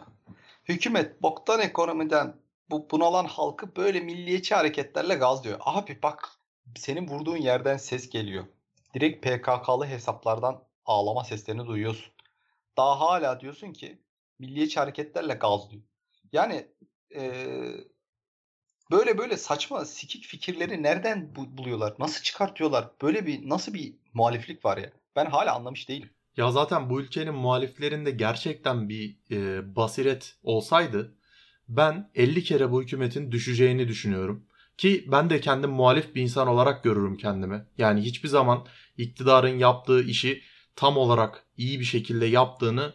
hükümet boktan ekonomiden bu bunalan halkı böyle milliyetçi hareketlerle gazlıyor. Abi bak senin vurduğun yerden ses geliyor. Direkt PKK'lı hesaplardan ağlama seslerini duyuyorsun. Daha hala diyorsun ki milliyetçi hareketlerle gazlıyor. Yani ee, böyle böyle saçma sikik fikirleri nereden buluyorlar? Nasıl çıkartıyorlar? Böyle bir nasıl bir muhaliflik var ya? Ben hala anlamış değilim. Ya zaten bu ülkenin muhaliflerinde gerçekten bir e, basiret olsaydı ben 50 kere bu hükümetin düşeceğini düşünüyorum. Ki ben de kendim muhalif bir insan olarak görürüm kendimi. Yani hiçbir zaman iktidarın yaptığı işi tam olarak iyi bir şekilde yaptığını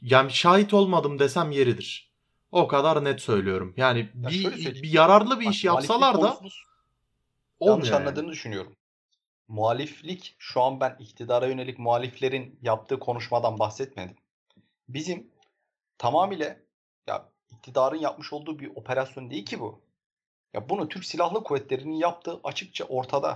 yani şahit olmadım desem yeridir. O kadar net söylüyorum. Yani Ya bir, bir yararlı bir Bak, iş yapsalar da konusunu yanlış olmuyor yani. anladığını düşünüyorum. Muhaliflik şu an ben iktidara yönelik muhaliflerin yaptığı konuşmadan bahsetmedim. Bizim tamamıyla ya iktidarın yapmış olduğu bir operasyon değil ki bu. Ya bunu Türk Silahlı Kuvvetleri'nin yaptığı açıkça ortada.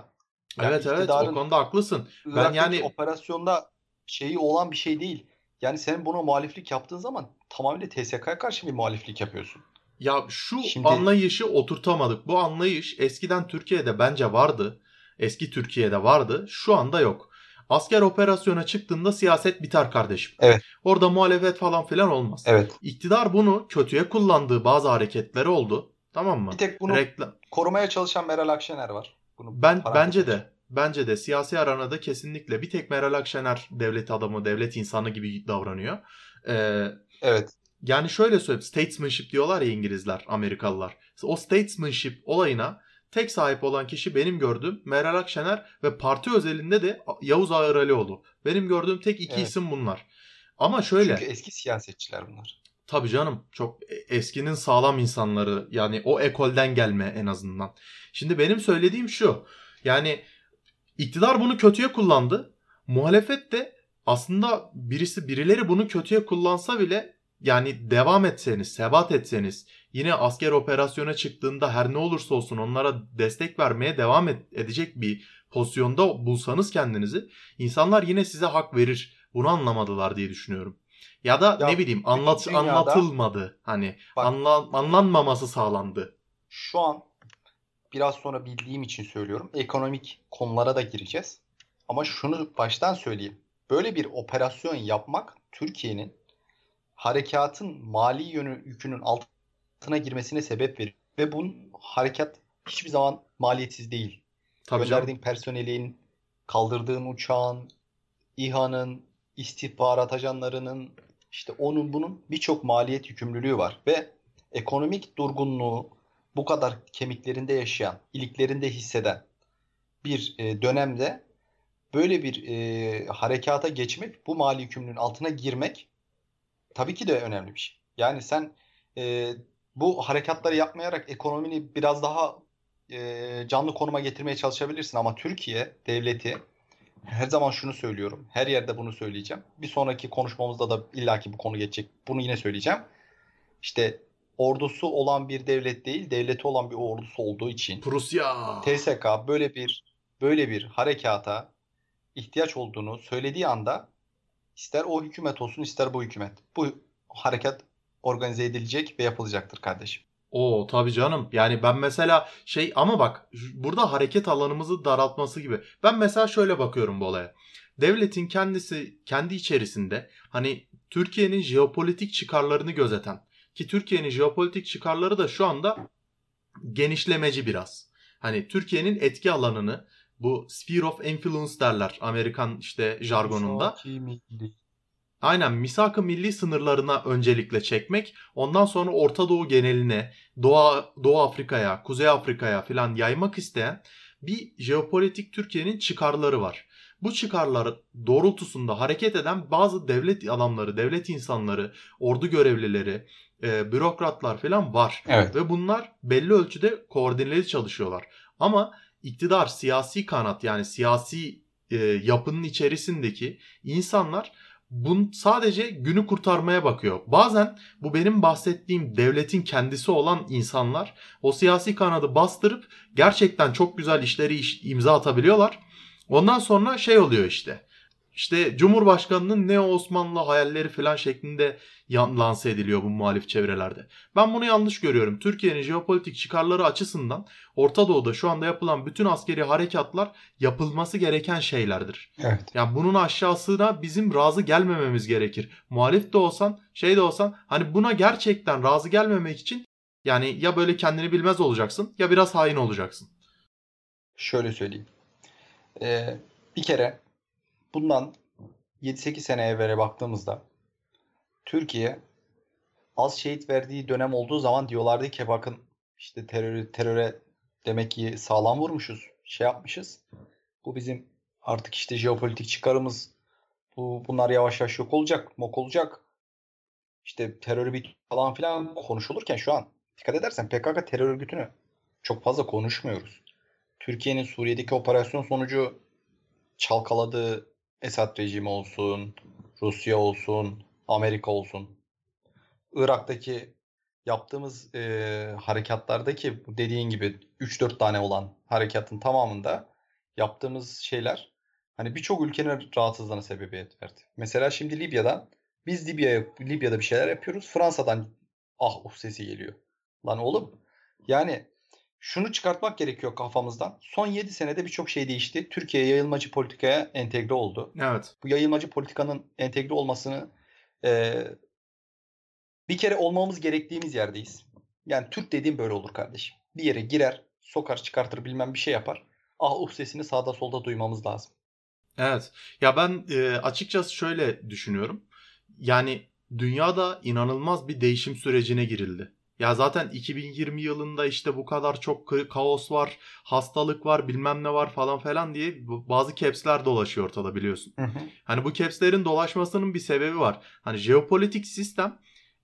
Ya Evet evet o konuda haklısın. Ben yani operasyonda şeyi olan bir şey değil. Yani senin buna muhaliflik yaptığın zaman tamamıyla TSK'ya karşı bir muhaliflik yapıyorsun. ya şu Şimdi- anlayışı oturtamadık. Bu anlayış eskiden Türkiye'de bence vardı. Eski Türkiye'de vardı. Şu anda yok. Asker operasyona çıktığında siyaset biter kardeşim. Evet. Orada muhalefet falan filan olmaz. Evet. İktidar bunu kötüye kullandığı bazı hareketleri oldu. Tamam mı? Bir tek bunu Reklam. korumaya çalışan Meral Akşener var. Bunu Ben bence de bence de siyasi aranada kesinlikle bir tek Meral Akşener devlet adamı, devlet insanı gibi davranıyor. Ee, Evet. yani şöyle söyleyeyim, statesmanship diyorlar ya İngilizler, Amerikalılar. O statesmanship olayına tek sahip olan kişi benim gördüğüm Meral Akşener ve parti özelinde de Yavuz Ağıralioğlu. Benim gördüğüm tek iki Evet. isim bunlar. Ama şöyle Çünkü eski siyasetçiler bunlar. Tabii canım çok e- eskinin sağlam insanları yani o ekolden gelme en azından. Şimdi benim söylediğim şu yani iktidar bunu kötüye kullandı. Muhalefet de aslında birisi birileri bunu kötüye kullansa bile yani devam etseniz, sebat etseniz yine asker operasyona çıktığında her ne olursa olsun onlara destek vermeye devam edecek bir pozisyonda bulsanız kendinizi insanlar yine size hak verir. Bunu anlamadılar diye düşünüyorum. Ya da Ya ne bileyim anlat dünyada- anlatılmadı. Hani Bak- anla, anlanmaması sağlandı. Şu an biraz sonra bildiğim için söylüyorum. Ekonomik konulara da gireceğiz. Ama şunu baştan söyleyeyim. Böyle bir operasyon yapmak Türkiye'nin harekatın mali yönü yükünün altına girmesine sebep verir. Ve bunun harekat hiçbir zaman maliyetsiz değil. Tabii canım. Gönderdiğin personelin, kaldırdığın uçağın, İHA'nın, istihbarat ajanlarının, işte onun bunun birçok maliyet yükümlülüğü var. Ve ekonomik durgunluğu bu kadar kemiklerinde yaşayan, iliklerinde hisseden bir e, dönemde böyle bir e, harekata geçmek, bu mali yükümlülüğün altına girmek tabii ki de önemli bir şey. Yani sen e, bu harekatları yapmayarak ekonomini biraz daha e, canlı konuma getirmeye çalışabilirsin ama Türkiye devleti her zaman şunu söylüyorum. Her yerde bunu söyleyeceğim. Bir sonraki konuşmamızda da illaki bu konu geçecek. Bunu yine söyleyeceğim. İşte ordusu olan bir devlet değil, devleti olan bir ordusu olduğu için Prusya. TSK böyle bir böyle bir harekata ihtiyaç olduğunu söylediği anda ister o hükümet olsun ister bu hükümet bu harekat organize edilecek ve yapılacaktır kardeşim. Oo tabii canım. Yani ben mesela şey ama bak burada hareket alanımızı daraltması gibi. Ben mesela şöyle bakıyorum bu olaya. Devletin kendisi kendi içerisinde hani Türkiye'nin jeopolitik çıkarlarını gözeten ki Türkiye'nin jeopolitik çıkarları da şu anda genişlemeci biraz. Hani Türkiye'nin etki alanını bu sphere of influence derler Amerikan işte jargonunda. Aynen misak-ı milli sınırlarına öncelikle çekmek, ondan sonra Orta Doğu geneline, Doğu, Doğu Afrika'ya, Kuzey Afrika'ya filan yaymak isteyen bir jeopolitik Türkiye'nin çıkarları var. Bu çıkarlar doğrultusunda hareket eden bazı devlet adamları, devlet insanları, ordu görevlileri, e, bürokratlar filan var. Evet. Ve bunlar belli ölçüde koordineli çalışıyorlar. Ama iktidar, siyasi kanat yani siyasi e, yapının içerisindeki insanlar bun sadece günü kurtarmaya bakıyor. Bazen bu benim bahsettiğim devletin kendisi olan insanlar o siyasi kanadı bastırıp gerçekten çok güzel işleri iş- imza atabiliyorlar. Ondan sonra şey oluyor işte. İşte Cumhurbaşkanının Neo Osmanlı hayalleri falan şeklinde lanse ediliyor bu muhalif çevrelerde. Ben bunu yanlış görüyorum. Türkiye'nin jeopolitik çıkarları açısından Orta Doğu'da şu anda yapılan bütün askeri harekatlar yapılması gereken şeylerdir. Evet. Yani bunun aşağısına bizim razı gelmememiz gerekir. Muhalif de olsan, şey de olsan hani buna gerçekten razı gelmemek için yani ya böyle kendini bilmez olacaksın ya biraz hain olacaksın. Şöyle söyleyeyim. Ee, bir kere bundan 7-8 sene evvele baktığımızda Türkiye az şehit verdiği dönem olduğu zaman diyorlardı ki bakın işte terörü teröre demek ki sağlam vurmuşuz, şey yapmışız. Bu bizim artık işte jeopolitik çıkarımız. Bu bunlar yavaş yavaş yok olacak, mok olacak. işte terör örgütü falan filan konuşulurken şu an dikkat edersen PKK terör örgütünü çok fazla konuşmuyoruz. Türkiye'nin Suriye'deki operasyon sonucu çalkaladığı Esad rejimi olsun, Rusya olsun, Amerika olsun, Irak'taki yaptığımız e, harekatlardaki dediğin gibi 3-4 tane olan harekatın tamamında yaptığımız şeyler hani birçok ülkenin rahatsızlığına sebebiyet verdi. Mesela şimdi Libya'dan biz Libya'ya Libya'da bir şeyler yapıyoruz. Fransa'dan ah uh sesi geliyor. Lan oğlum yani şunu çıkartmak gerekiyor kafamızdan. Son 7 senede birçok şey değişti. Türkiye yayılmacı politikaya entegre oldu. Evet. Bu yayılmacı politikanın entegre olmasını e, bir kere olmamız gerektiğimiz yerdeyiz. Yani Türk dediğim böyle olur kardeşim. Bir yere girer, sokar, çıkartır bilmem bir şey yapar. Ah uh sesini sağda solda duymamız lazım. Evet. Ya ben e, açıkçası şöyle düşünüyorum. Yani dünyada inanılmaz bir değişim sürecine girildi. Ya zaten 2020 yılında işte bu kadar çok kaos var, hastalık var, bilmem ne var falan falan diye bazı caps'ler dolaşıyor ortada biliyorsun. Hı hı. Hani bu caps'lerin dolaşmasının bir sebebi var. Hani jeopolitik sistem,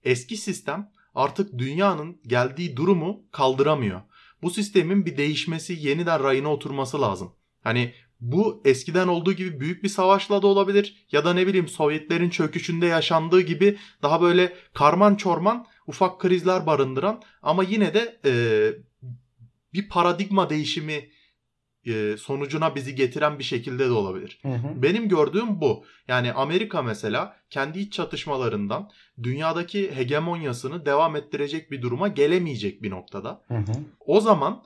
eski sistem artık dünyanın geldiği durumu kaldıramıyor. Bu sistemin bir değişmesi, yeniden rayına oturması lazım. Hani bu eskiden olduğu gibi büyük bir savaşla da olabilir ya da ne bileyim Sovyetlerin çöküşünde yaşandığı gibi daha böyle karman çorman ufak krizler barındıran ama yine de e, bir paradigma değişimi e, sonucuna bizi getiren bir şekilde de olabilir. Hı hı. Benim gördüğüm bu. Yani Amerika mesela kendi iç çatışmalarından dünyadaki hegemonyasını devam ettirecek bir duruma gelemeyecek bir noktada. Hı hı. O zaman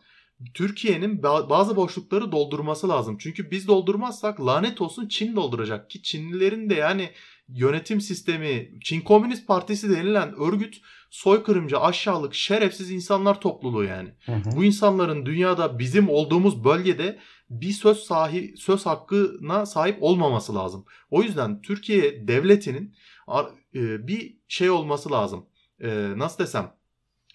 Türkiye'nin bazı boşlukları doldurması lazım. Çünkü biz doldurmazsak lanet olsun Çin dolduracak ki Çinlilerin de yani yönetim sistemi, Çin Komünist Partisi denilen örgüt soykırımcı, aşağılık, şerefsiz insanlar topluluğu yani. Hı hı. Bu insanların dünyada bizim olduğumuz bölgede bir söz sahi söz hakkına sahip olmaması lazım. O yüzden Türkiye devletinin e, bir şey olması lazım. E, nasıl desem?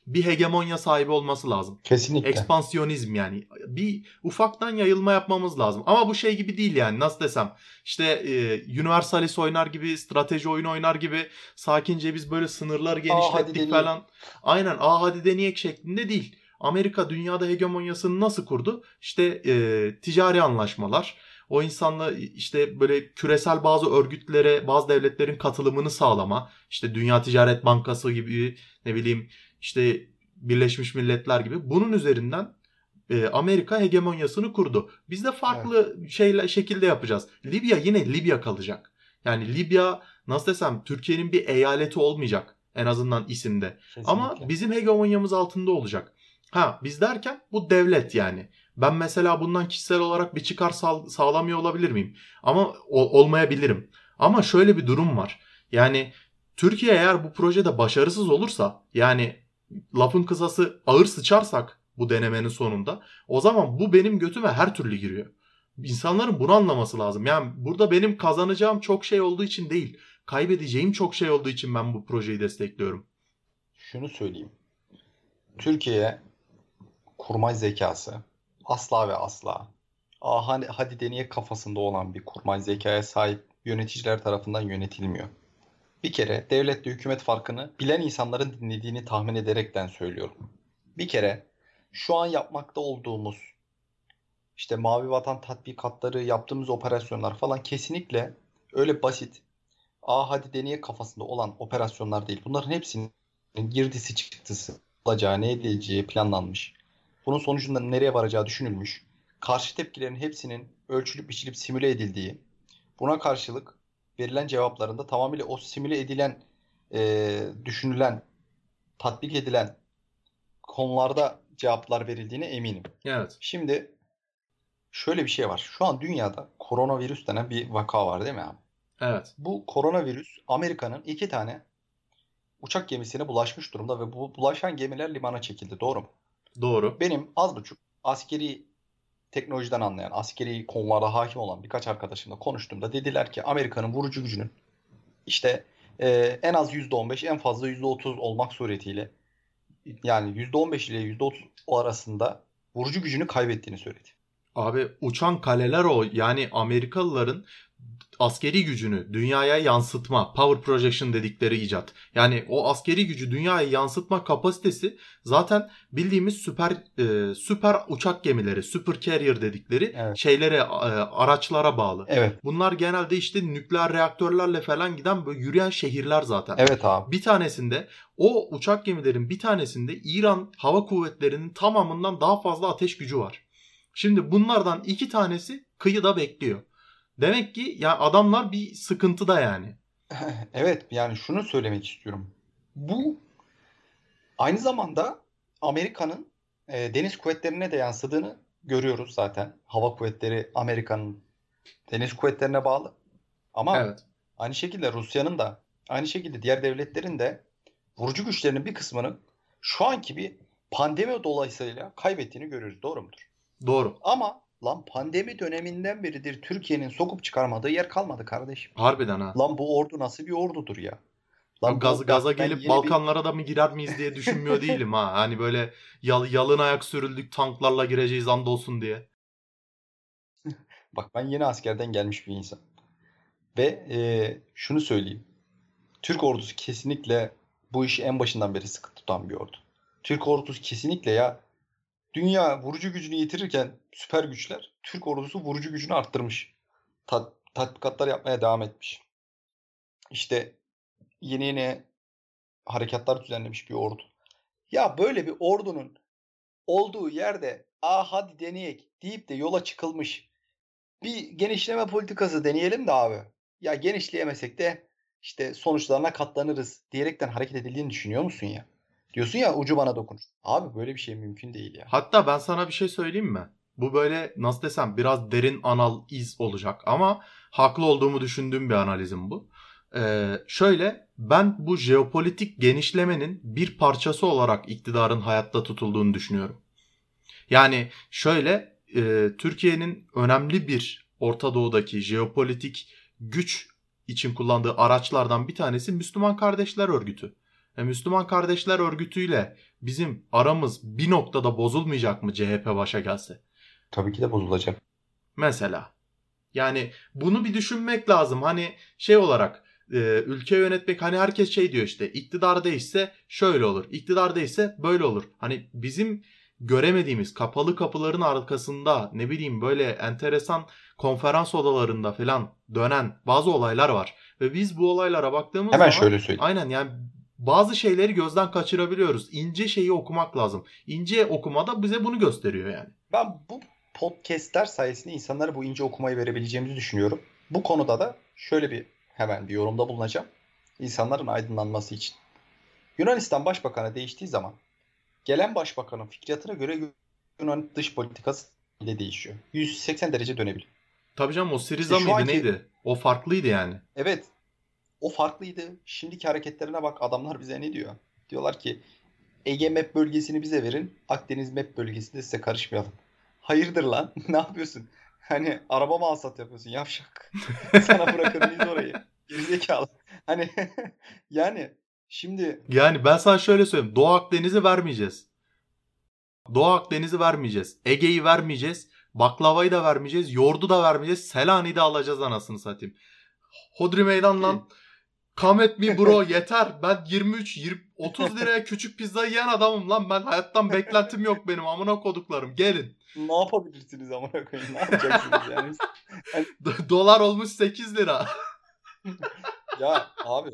Bir hegemonya sahibi olması lazım. Kesinlikle. Ekspansiyonizm yani. Bir ufaktan yayılma yapmamız lazım. Ama bu şey gibi değil yani nasıl desem. İşte e, Universalis oynar gibi, strateji oyunu oynar gibi sakince biz böyle sınırlar genişlettik aa, falan. Aynen aa hadi deneyek şeklinde değil. Amerika dünyada hegemonyasını nasıl kurdu? İşte e, ticari anlaşmalar, o insanla işte böyle küresel bazı örgütlere, bazı devletlerin katılımını sağlama, işte Dünya Ticaret Bankası gibi ne bileyim işte Birleşmiş Milletler gibi bunun üzerinden e, Amerika hegemonyasını kurdu. Biz de farklı evet. şeyler şekilde yapacağız. Libya yine Libya kalacak. Yani Libya nasıl desem Türkiye'nin bir eyaleti olmayacak en azından isimde. Kesinlikle. Ama bizim hegemonyamız altında olacak. Ha biz derken bu devlet yani. Ben mesela bundan kişisel olarak bir çıkar sağ, sağlamıyor olabilir miyim? Ama o, olmayabilirim. Ama şöyle bir durum var. Yani Türkiye eğer bu projede başarısız olursa yani lafın kısası ağır sıçarsak bu denemenin sonunda o zaman bu benim götüme her türlü giriyor. İnsanların bunu anlaması lazım. Yani burada benim kazanacağım çok şey olduğu için değil, kaybedeceğim çok şey olduğu için ben bu projeyi destekliyorum. Şunu söyleyeyim. Türkiye kurmay zekası asla ve asla ah hadi, hadi deneye kafasında olan bir kurmay zekaya sahip yöneticiler tarafından yönetilmiyor. Bir kere devletle hükümet farkını bilen insanların dinlediğini tahmin ederekten söylüyorum. Bir kere şu an yapmakta olduğumuz işte Mavi Vatan tatbikatları, yaptığımız operasyonlar falan kesinlikle öyle basit. Aa hadi deneye kafasında olan operasyonlar değil. Bunların hepsinin girdisi çıktısı olacağı, ne edileceği planlanmış. Bunun sonucunda nereye varacağı düşünülmüş. Karşı tepkilerin hepsinin ölçülüp biçilip simüle edildiği. Buna karşılık verilen cevaplarında tamamıyla o simüle edilen, e, düşünülen, tatbik edilen konularda cevaplar verildiğine eminim. Evet. Şimdi şöyle bir şey var. Şu an dünyada koronavirüs denen bir vaka var değil mi abi? Evet. Bu koronavirüs Amerika'nın iki tane uçak gemisine bulaşmış durumda ve bu bulaşan gemiler limana çekildi. Doğru mu? Doğru. Benim az buçuk askeri teknolojiden anlayan, askeri konularda hakim olan birkaç arkadaşımla konuştuğumda dediler ki Amerika'nın vurucu gücünün işte e, en az %15 en fazla %30 olmak suretiyle yani %15 ile %30 arasında vurucu gücünü kaybettiğini söyledi. Abi uçan kaleler o. Yani Amerikalıların askeri gücünü dünyaya yansıtma, power projection dedikleri icat. Yani o askeri gücü dünyaya yansıtma kapasitesi zaten bildiğimiz süper e, süper uçak gemileri, super carrier dedikleri Evet. şeylere, e, araçlara bağlı. Evet. Bunlar genelde işte nükleer reaktörlerle falan giden böyle yürüyen şehirler zaten. Evet abi. Bir tanesinde o uçak gemilerin bir tanesinde İran hava kuvvetlerinin tamamından daha fazla ateş gücü var. Şimdi bunlardan iki tanesi kıyıda bekliyor. Demek ki ya adamlar bir sıkıntıda yani. [LAUGHS] Evet yani şunu söylemek istiyorum. Bu aynı zamanda Amerika'nın e, deniz kuvvetlerine de yansıdığını görüyoruz zaten. Hava kuvvetleri Amerika'nın deniz kuvvetlerine bağlı. Ama Evet. aynı şekilde Rusya'nın da aynı şekilde diğer devletlerin de vurucu güçlerinin bir kısmını şu anki bir pandemi dolayısıyla kaybettiğini görüyoruz. Doğru mudur? Doğru. Ama lan pandemi döneminden beridir Türkiye'nin sokup çıkarmadığı yer kalmadı kardeşim. Harbiden ha. Lan bu ordu nasıl bir ordudur ya? bu- Gaz, bak gaza gelip yeni bir- Balkanlara da mı girer miyiz diye düşünmüyor [LAUGHS] değilim ha. Hani böyle yal, yalın ayak sürüldük tanklarla gireceğiz andolsun diye. [LAUGHS] Bak ben yeni askerden gelmiş bir insan. Ve e, şunu söyleyeyim. Türk ordusu kesinlikle bu işi en başından beri sıkı tutan bir ordu. Türk ordusu kesinlikle ya dünya vurucu gücünü yitirirken süper güçler Türk ordusu vurucu gücünü arttırmış. Tat, tatbikatlar yapmaya devam etmiş. İşte yeni yeni harekatlar düzenlemiş bir ordu. Ya böyle bir ordunun olduğu yerde aa hadi deneyek deyip de yola çıkılmış bir genişleme politikası deneyelim de abi. Ya genişleyemesek de işte sonuçlarına katlanırız diyerekten hareket edildiğini düşünüyor musun ya? Diyorsun ya ucu bana dokunur. Abi böyle bir şey mümkün değil ya. Hatta ben sana bir şey söyleyeyim mi? Bu böyle nasıl desem biraz derin anal iz olacak ama haklı olduğumu düşündüğüm bir analizim bu. Ee, şöyle ben bu jeopolitik genişlemenin bir parçası olarak iktidarın hayatta tutulduğunu düşünüyorum. Yani şöyle e, Türkiye'nin önemli bir Orta Doğu'daki jeopolitik güç için kullandığı araçlardan bir tanesi Müslüman Kardeşler Örgütü. E, Müslüman Kardeşler Örgütü'yle bizim aramız bir noktada bozulmayacak mı CHP başa gelse? Tabii ki de bozulacak. Mesela. Yani bunu bir düşünmek lazım. Hani şey olarak e, ülke yönetmek hani herkes şey diyor işte iktidar değişse şöyle olur. iktidar değişse böyle olur. Hani bizim göremediğimiz kapalı kapıların arkasında ne bileyim böyle enteresan konferans odalarında falan dönen bazı olaylar var. Ve biz bu olaylara baktığımız Hemen zaman şöyle söyleyeyim. aynen yani bazı şeyleri gözden kaçırabiliyoruz. İnce şeyi okumak lazım. İnce okumada bize bunu gösteriyor yani. Ben bu podcastler sayesinde insanlara bu ince okumayı verebileceğimizi düşünüyorum. Bu konuda da şöyle bir hemen bir yorumda bulunacağım. İnsanların aydınlanması için. Yunanistan Başbakanı değiştiği zaman gelen başbakanın fikriyatına göre Yunan dış politikası ile değişiyor. 180 derece dönebiliyor. Tabii canım o Siriza şu mıydı anki- neydi? O farklıydı yani. Evet. O farklıydı. Şimdiki hareketlerine bak adamlar bize ne diyor? Diyorlar ki Ege Map bölgesini bize verin. Akdeniz Map bölgesinde size karışmayalım. Hayırdır lan? [LAUGHS] ne yapıyorsun? Hani araba mı alsat yapıyorsun yavşak? [LAUGHS] Sana mıyız orayı? Gerizekalı. Hani [LAUGHS] yani şimdi Yani ben sana şöyle söyleyeyim. Doğu Akdeniz'i vermeyeceğiz. Doğu Akdeniz'i vermeyeceğiz. Ege'yi vermeyeceğiz. Baklavayı da vermeyeceğiz. Yoğurdu da vermeyeceğiz. Selanik'i de alacağız anasını satayım. Hodri meydan lan. Come at me bro yeter. Ben 23 20, 30 liraya küçük pizza yiyen adamım lan. Ben hayattan beklentim yok benim. Amına koduklarım. Gelin. ne yapabilirsiniz amına koyayım? Ne yapacaksınız yani? Dolar olmuş 8 lira. [LAUGHS] Ya abi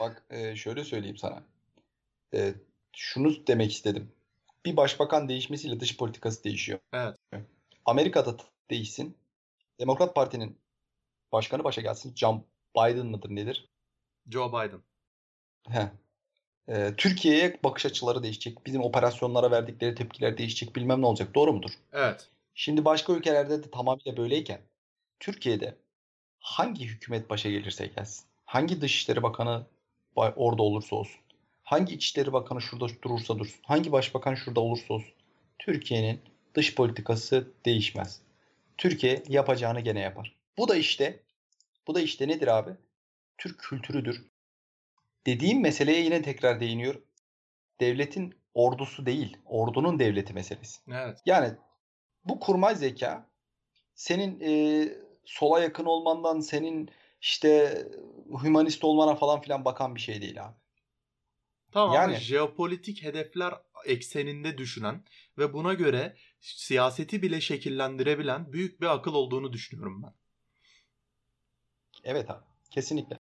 bak e, şöyle söyleyeyim sana. E, şunu demek istedim. Bir başbakan değişmesiyle dış politikası değişiyor. Evet. Amerika'da değişsin. Demokrat Parti'nin başkanı başa gelsin. John Biden mıdır nedir? Joe Biden. Heh. E, Türkiye'ye bakış açıları değişecek. Bizim operasyonlara verdikleri tepkiler değişecek. Bilmem ne olacak. Doğru mudur? Evet. Şimdi başka ülkelerde de tamamıyla böyleyken Türkiye'de hangi hükümet başa gelirse gelsin, hangi Dışişleri Bakanı ba- orada olursa olsun, hangi İçişleri Bakanı şurada durursa dursun, hangi başbakan şurada olursa olsun Türkiye'nin dış politikası değişmez. Türkiye yapacağını gene yapar. Bu da işte bu da işte nedir abi? Türk kültürüdür. Dediğim meseleye yine tekrar değiniyorum. Devletin ordusu değil, ordunun devleti meselesi. Evet. Yani bu kurmay zeka senin e, sola yakın olmandan senin işte hümanist olmana falan filan bakan bir şey değil abi. Tamam Yani- jeopolitik hedefler ekseninde düşünen ve buna göre siyaseti bile şekillendirebilen büyük bir akıl olduğunu düşünüyorum ben. Evet abi. Kesinlikle.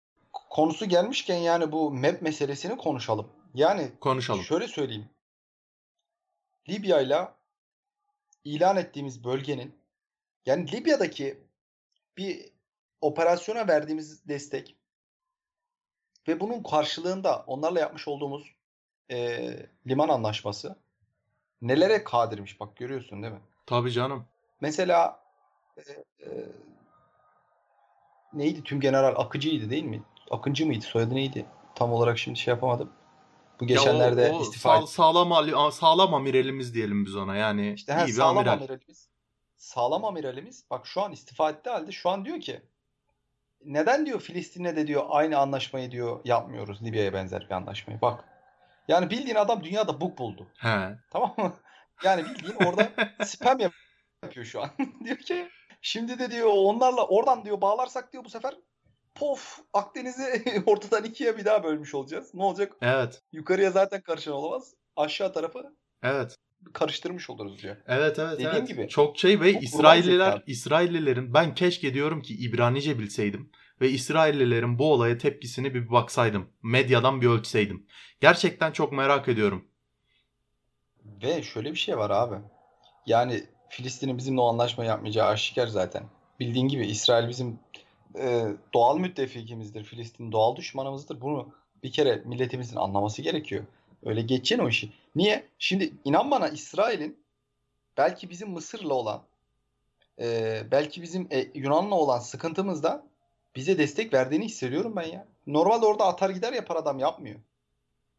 Konusu gelmişken yani bu map meselesini konuşalım. Yani Konuşalım. şöyle söyleyeyim. Libya ile ilan ettiğimiz bölgenin yani Libya'daki bir operasyona verdiğimiz destek ve bunun karşılığında onlarla yapmış olduğumuz eee, liman anlaşması nelere kadirmiş bak görüyorsun değil mi? Tabii canım. Mesela e, e, neydi tüm general Akıcı'ydı değil mi? Akıncı mıydı? Soyadı neydi? Tam olarak şimdi şey yapamadım. Bu Ya geçenlerde o, o istifa sağ- etti. sağlam, ali- sağlam amiralimiz diyelim biz ona. Yani İşte ha, iyi bir sağlam amiral. amiralimiz. Sağlam amiralimiz bak şu an istifa etti halde şu an diyor ki neden diyor Filistin'le de diyor aynı anlaşmayı diyor yapmıyoruz Libya'ya benzer bir anlaşmayı. Bak. Yani bildiğin adam dünyada bug buldu. He. Tamam mı? [LAUGHS] Yani bildiğin orada spam yap- yapıyor şu an. [LAUGHS] diyor ki şimdi de diyor onlarla oradan diyor bağlarsak diyor bu sefer pof Akdeniz'i [LAUGHS] ortadan ikiye bir daha bölmüş olacağız. Ne olacak? Evet. Yukarıya zaten karışan olamaz. Aşağı tarafı Evet. karıştırmış oluruz diyor. Evet evet Dediğim evet. gibi, Çok şey ve çok İsrailliler. İsraillilerin ben keşke diyorum ki İbranice bilseydim ve İsraillilerin bu olaya tepkisini bir baksaydım. Medyadan bir ölçseydim. Gerçekten çok merak ediyorum. Ve şöyle bir şey var abi. Yani Filistin'in bizimle o anlaşma yapmayacağı aşikar zaten. Bildiğin gibi İsrail bizim e, doğal müttefikimizdir. Filistin doğal düşmanımızdır. Bunu bir kere milletimizin anlaması gerekiyor. Öyle geçeceksin o işi. Niye? Şimdi inan bana İsrail'in belki bizim Mısır'la olan e, belki bizim e, Yunan'la olan sıkıntımızda bize destek verdiğini hissediyorum ben ya. Normalde orada atar gider yapar adam yapmıyor.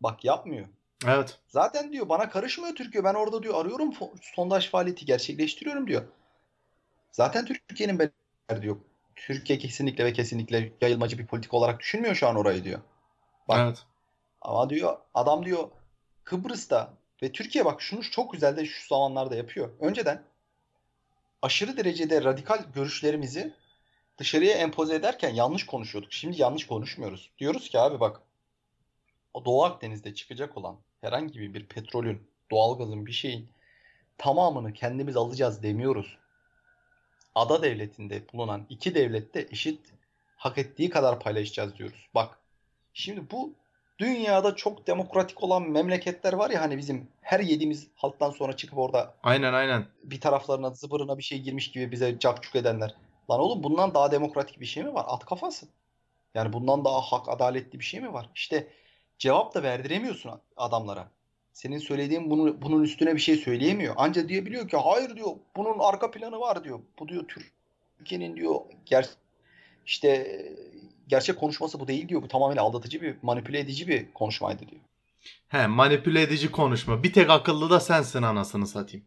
Bak yapmıyor. Evet. Zaten diyor bana karışmıyor Türkiye. Ben orada diyor arıyorum sondaj faaliyeti gerçekleştiriyorum diyor. Zaten Türkiye'nin ben diyor. Türkiye kesinlikle ve kesinlikle yayılmacı bir politik olarak düşünmüyor şu an orayı diyor. Bak Evet. ama diyor adam diyor Kıbrıs'ta ve Türkiye bak şunu çok güzel de şu zamanlarda yapıyor. Önceden aşırı derecede radikal görüşlerimizi dışarıya empoze ederken yanlış konuşuyorduk. Şimdi yanlış konuşmuyoruz. Diyoruz ki abi bak o Doğu Akdeniz'de çıkacak olan herhangi bir petrolün, doğalgazın bir şeyin tamamını kendimiz alacağız demiyoruz. Ada devletinde bulunan iki devlette eşit hak ettiği kadar paylaşacağız diyoruz. Bak şimdi bu dünyada çok demokratik olan memleketler var ya hani bizim her yediğimiz halktan sonra çıkıp orada Aynen aynen. bir taraflarına zıbırına bir şey girmiş gibi bize cakçuk edenler. Lan oğlum bundan daha demokratik bir şey mi var? At kafası. Yani bundan daha hak adaletli bir şey mi var? İşte cevap da verdiremiyorsun adamlara. Senin söylediğin bunu, bunun üstüne bir şey söyleyemiyor. Anca diyebiliyor ki hayır diyor bunun arka planı var diyor. Bu diyor Türkiye'nin diyor ger işte gerçek konuşması bu değil diyor. Bu tamamen aldatıcı bir manipüle edici bir konuşmaydı diyor. He manipüle edici konuşma. Bir tek akıllı da sensin anasını satayım.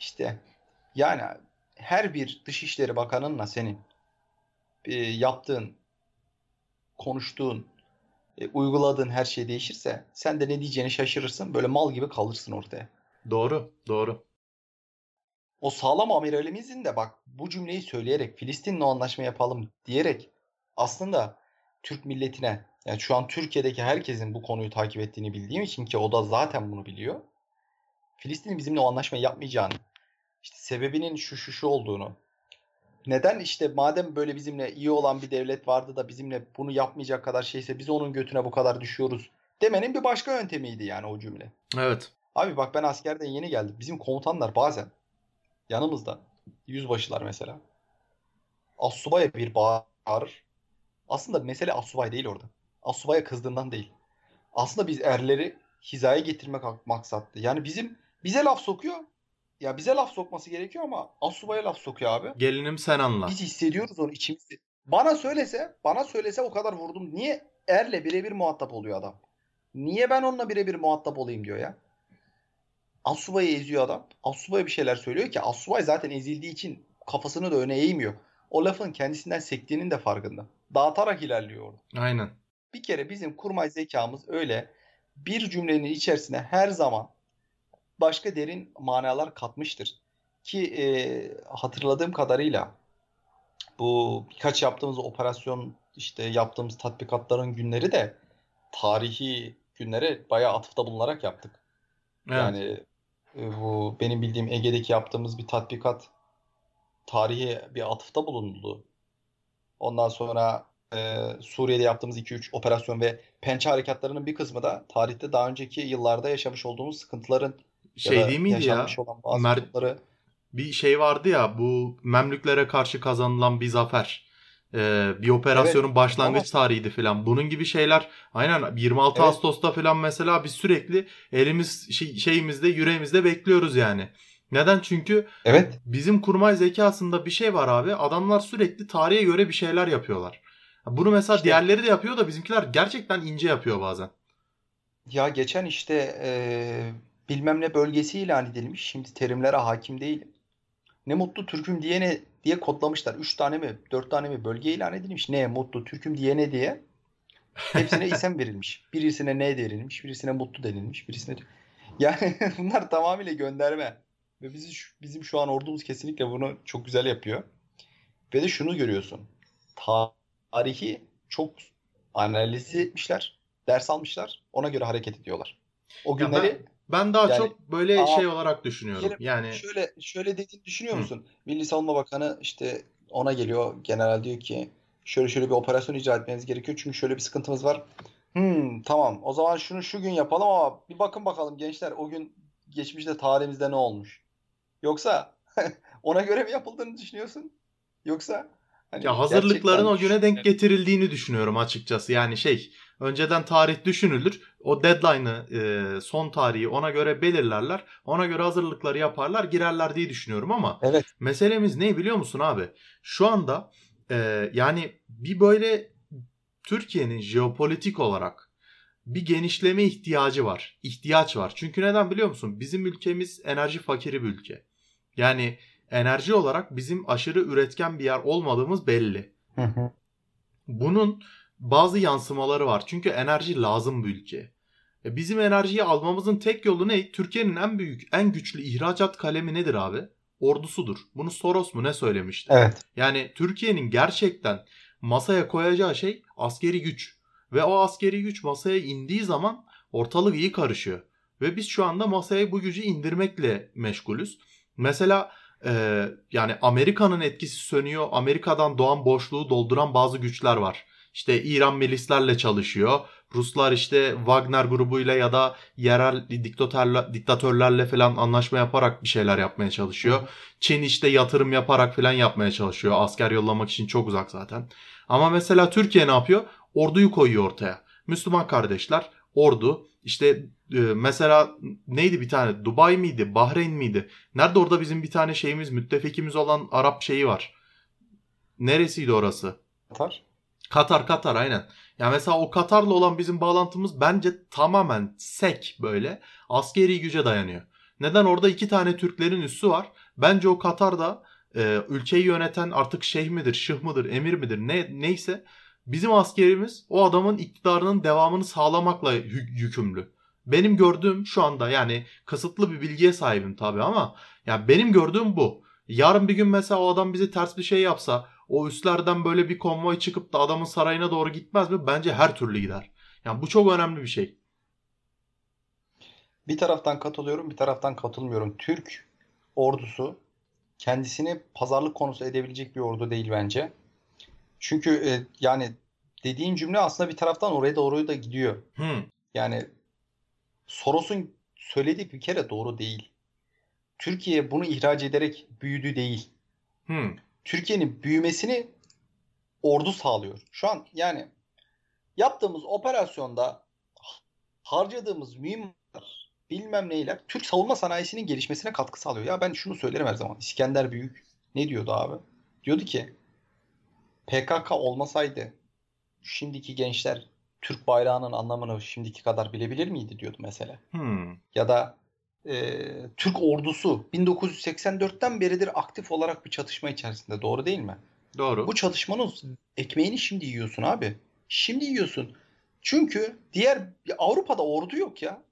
İşte yani her bir Dışişleri Bakanı'nla senin e, yaptığın, konuştuğun, e, uyguladığın her şey değişirse sen de ne diyeceğini şaşırırsın. Böyle mal gibi kalırsın ortaya. Doğru. Doğru. O sağlam amiralimizin de bak bu cümleyi söyleyerek Filistin'le anlaşma yapalım diyerek aslında Türk milletine yani şu an Türkiye'deki herkesin bu konuyu takip ettiğini bildiğim için ki o da zaten bunu biliyor. Filistin'in bizimle o anlaşmayı yapmayacağını, işte sebebinin şu şu şu olduğunu, neden işte madem böyle bizimle iyi olan bir devlet vardı da bizimle bunu yapmayacak kadar şeyse biz onun götüne bu kadar düşüyoruz demenin bir başka yöntemiydi yani o cümle. Evet. Abi bak ben askerden yeni geldim. Bizim komutanlar bazen yanımızda yüzbaşılar mesela assubaya bir bağırır. Aslında mesele assubay değil orada. Assubaya kızdığından değil. Aslında biz erleri hizaya getirmek maksattı. Yani bizim bize laf sokuyor. Ya bize laf sokması gerekiyor ama assubaya laf sokuyor abi. Gelinim sen anla. Biz hissediyoruz onu içimizde. Bana söylese, bana söylese o kadar vurdum. Niye erle birebir muhatap oluyor adam? Niye ben onunla birebir muhatap olayım diyor ya. Asubay'ı eziyor adam. Asubay bir şeyler söylüyor ki Asubay zaten ezildiği için kafasını da öne eğmiyor. O lafın kendisinden sektiğinin de farkında. Dağıtarak ilerliyor orada. Aynen. Bir kere bizim kurmay zekamız öyle bir cümlenin içerisine her zaman başka derin manalar katmıştır. Ki e, hatırladığım kadarıyla bu birkaç yaptığımız operasyon işte yaptığımız tatbikatların günleri de tarihi günlere bayağı atıfta bulunarak yaptık. Evet. Yani e, bu benim bildiğim Ege'deki yaptığımız bir tatbikat tarihi bir atıfta bulundu. Ondan sonra e, Suriye'de yaptığımız 2-3 operasyon ve pençe harekatlarının bir kısmı da tarihte daha önceki yıllarda yaşamış olduğumuz sıkıntıların Şey ya değil miydi ya? olan Mer- durumları Bir şey vardı ya bu Memlüklere karşı kazanılan bir zafer. Ee, bir operasyonun başlangıç tarihiydi falan. Bunun gibi şeyler aynen 26 Evet. Ağustos'ta falan mesela biz sürekli elimiz şey, şeyimizde yüreğimizde bekliyoruz yani. Neden? Çünkü evet bizim kurmay zekasında bir şey var abi. Adamlar sürekli tarihe göre bir şeyler yapıyorlar. Bunu mesela İşte- diğerleri de yapıyor da bizimkiler gerçekten ince yapıyor bazen. ya geçen işte e, bilmem ne bölgesi ilan edilmiş. Şimdi terimlere hakim değilim. Ne mutlu Türk'üm diyene diye kodlamışlar. 3 tane mi 4 tane mi bölge ilan edilmiş. Ne mutlu Türk'üm diyene diye. Hepsine isim verilmiş. Birisine ne denilmiş, birisine mutlu denilmiş, birisine yani [LAUGHS] bunlar tamamıyla gönderme. Ve bizi bizim şu an ordumuz kesinlikle bunu çok güzel yapıyor. Ve de şunu görüyorsun. Tarihi çok analiz etmişler, ders almışlar. Ona göre hareket ediyorlar. O günleri Ben daha Yani- çok böyle Aa, şey olarak düşünüyorum. Yani Şöyle şöyle dediğini düşünüyor Hı. musun? Milli Savunma Bakanı işte ona geliyor general diyor ki şöyle şöyle bir operasyon icra etmeniz gerekiyor çünkü şöyle bir sıkıntımız var. Hmm, tamam. O zaman şunu şu gün yapalım ama bir bakın bakalım gençler o gün geçmişte tarihimizde ne olmuş? Yoksa [LAUGHS] ona göre mi yapıldığını düşünüyorsun? Yoksa hani Ya hazırlıkların o güne denk getirildiğini düşünüyorum açıkçası. Yani şey önceden tarih düşünülür. O deadline'ı e, son tarihi ona göre belirlerler. Ona göre hazırlıkları yaparlar girerler diye düşünüyorum ama Evet. meselemiz ne biliyor musun abi? Şu anda e, yani bir böyle Türkiye'nin jeopolitik olarak bir genişleme ihtiyacı var. İhtiyaç var. Çünkü neden biliyor musun? Bizim ülkemiz enerji fakiri bir ülke. Yani enerji olarak bizim aşırı üretken bir yer olmadığımız belli. Bunun bazı yansımaları var. Çünkü enerji lazım bir ülkeye. E bizim enerjiyi almamızın tek yolu ne? Türkiye'nin en büyük, en güçlü ihracat kalemi nedir abi? Ordusudur. Bunu Soros mu ne söylemişti? Evet. Yani Türkiye'nin gerçekten masaya koyacağı şey askeri güç. Ve o askeri güç masaya indiği zaman ortalık iyi karışıyor. Ve biz şu anda masaya bu gücü indirmekle meşgulüz. Mesela e, yani Amerika'nın etkisi sönüyor. Amerika'dan doğan boşluğu dolduran bazı güçler var. İşte İran milislerle çalışıyor. Ruslar işte Wagner grubuyla ya da yerel diktatörler, diktatörlerle falan anlaşma yaparak bir şeyler yapmaya çalışıyor. Çin işte yatırım yaparak falan yapmaya çalışıyor. Asker yollamak için çok uzak zaten. Ama mesela Türkiye ne yapıyor? Orduyu koyuyor ortaya. Müslüman kardeşler, ordu. İşte mesela neydi bir tane? Dubai miydi? Bahreyn miydi? Nerede orada bizim bir tane şeyimiz, müttefikimiz olan Arap şeyi var. Neresiydi orası? Katar. Katar, Katar aynen. Ya mesela o Katar'la olan bizim bağlantımız bence tamamen sek böyle askeri güce dayanıyor. Neden orada iki tane Türklerin üssü var? Bence o Katar'da e, ülkeyi yöneten artık şeyh midir, şıh mıdır, emir midir ne neyse bizim askerimiz o adamın iktidarının devamını sağlamakla yü- yükümlü. Benim gördüğüm şu anda yani kısıtlı bir bilgiye sahibim tabii ama ya benim gördüğüm bu. Yarın bir gün mesela o adam bize ters bir şey yapsa o üslerden böyle bir konvoy çıkıp da adamın sarayına doğru gitmez mi? Bence her türlü gider. Yani bu çok önemli bir şey. Bir taraftan katılıyorum, bir taraftan katılmıyorum. Türk ordusu kendisini pazarlık konusu edebilecek bir ordu değil bence. Çünkü e, yani dediğin cümle aslında bir taraftan oraya doğru da gidiyor. Hı. Yani Soros'un söylediği bir kere doğru değil. Türkiye bunu ihraç ederek büyüdü değil. Hı. Türkiye'nin büyümesini ordu sağlıyor. Şu an yani yaptığımız operasyonda harcadığımız mühimmatlar, bilmem neyler Türk savunma sanayisinin gelişmesine katkı sağlıyor. Ya ben şunu söylerim her zaman. İskender Büyük ne diyordu abi? Diyordu ki PKK olmasaydı şimdiki gençler Türk bayrağının anlamını şimdiki kadar bilebilir miydi diyordu mesela. Hı. Ya da e, Türk ordusu 1984'ten beridir aktif olarak bir çatışma içerisinde. Doğru değil mi? Doğru. Bu çatışmanın ekmeğini şimdi yiyorsun abi. Şimdi yiyorsun. Çünkü diğer Avrupa'da ordu yok ya.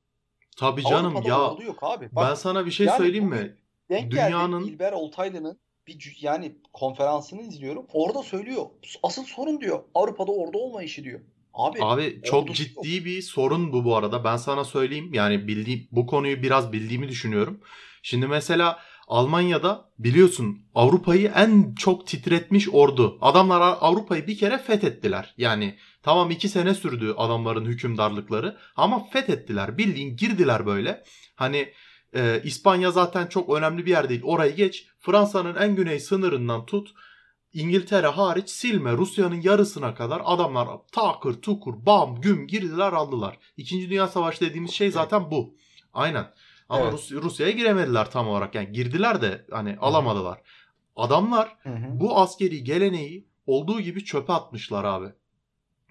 Tabii canım Avrupa'da ya ordu yok abi. Bak, ben sana bir şey yani söyleyeyim mi? denk dünyanın- geldi İlber Oltaylı'nın bir yani konferansını izliyorum. Orada söylüyor. Asıl sorun diyor Avrupa'da ordu olmayışı diyor. Abi, Abi çok ciddi yok. bir sorun bu bu arada. Ben sana söyleyeyim. Yani bildiğim bu konuyu biraz bildiğimi düşünüyorum. Şimdi mesela Almanya'da biliyorsun Avrupa'yı en çok titretmiş ordu. Adamlar Avrupa'yı bir kere fethettiler. Yani tamam iki sene sürdü adamların hükümdarlıkları ama fethettiler. Bildiğin girdiler böyle. Hani e, İspanya zaten çok önemli bir yer değil. Orayı geç. Fransa'nın en güney sınırından tut. İngiltere hariç silme Rusya'nın yarısına kadar adamlar takır tukur bam güm girdiler aldılar. İkinci Dünya Savaşı dediğimiz şey zaten bu. Aynen. Ama evet. Rus, Rusya'ya giremediler tam olarak. Yani girdiler de hani alamadılar. Adamlar hı hı. bu askeri geleneği olduğu gibi çöpe atmışlar abi.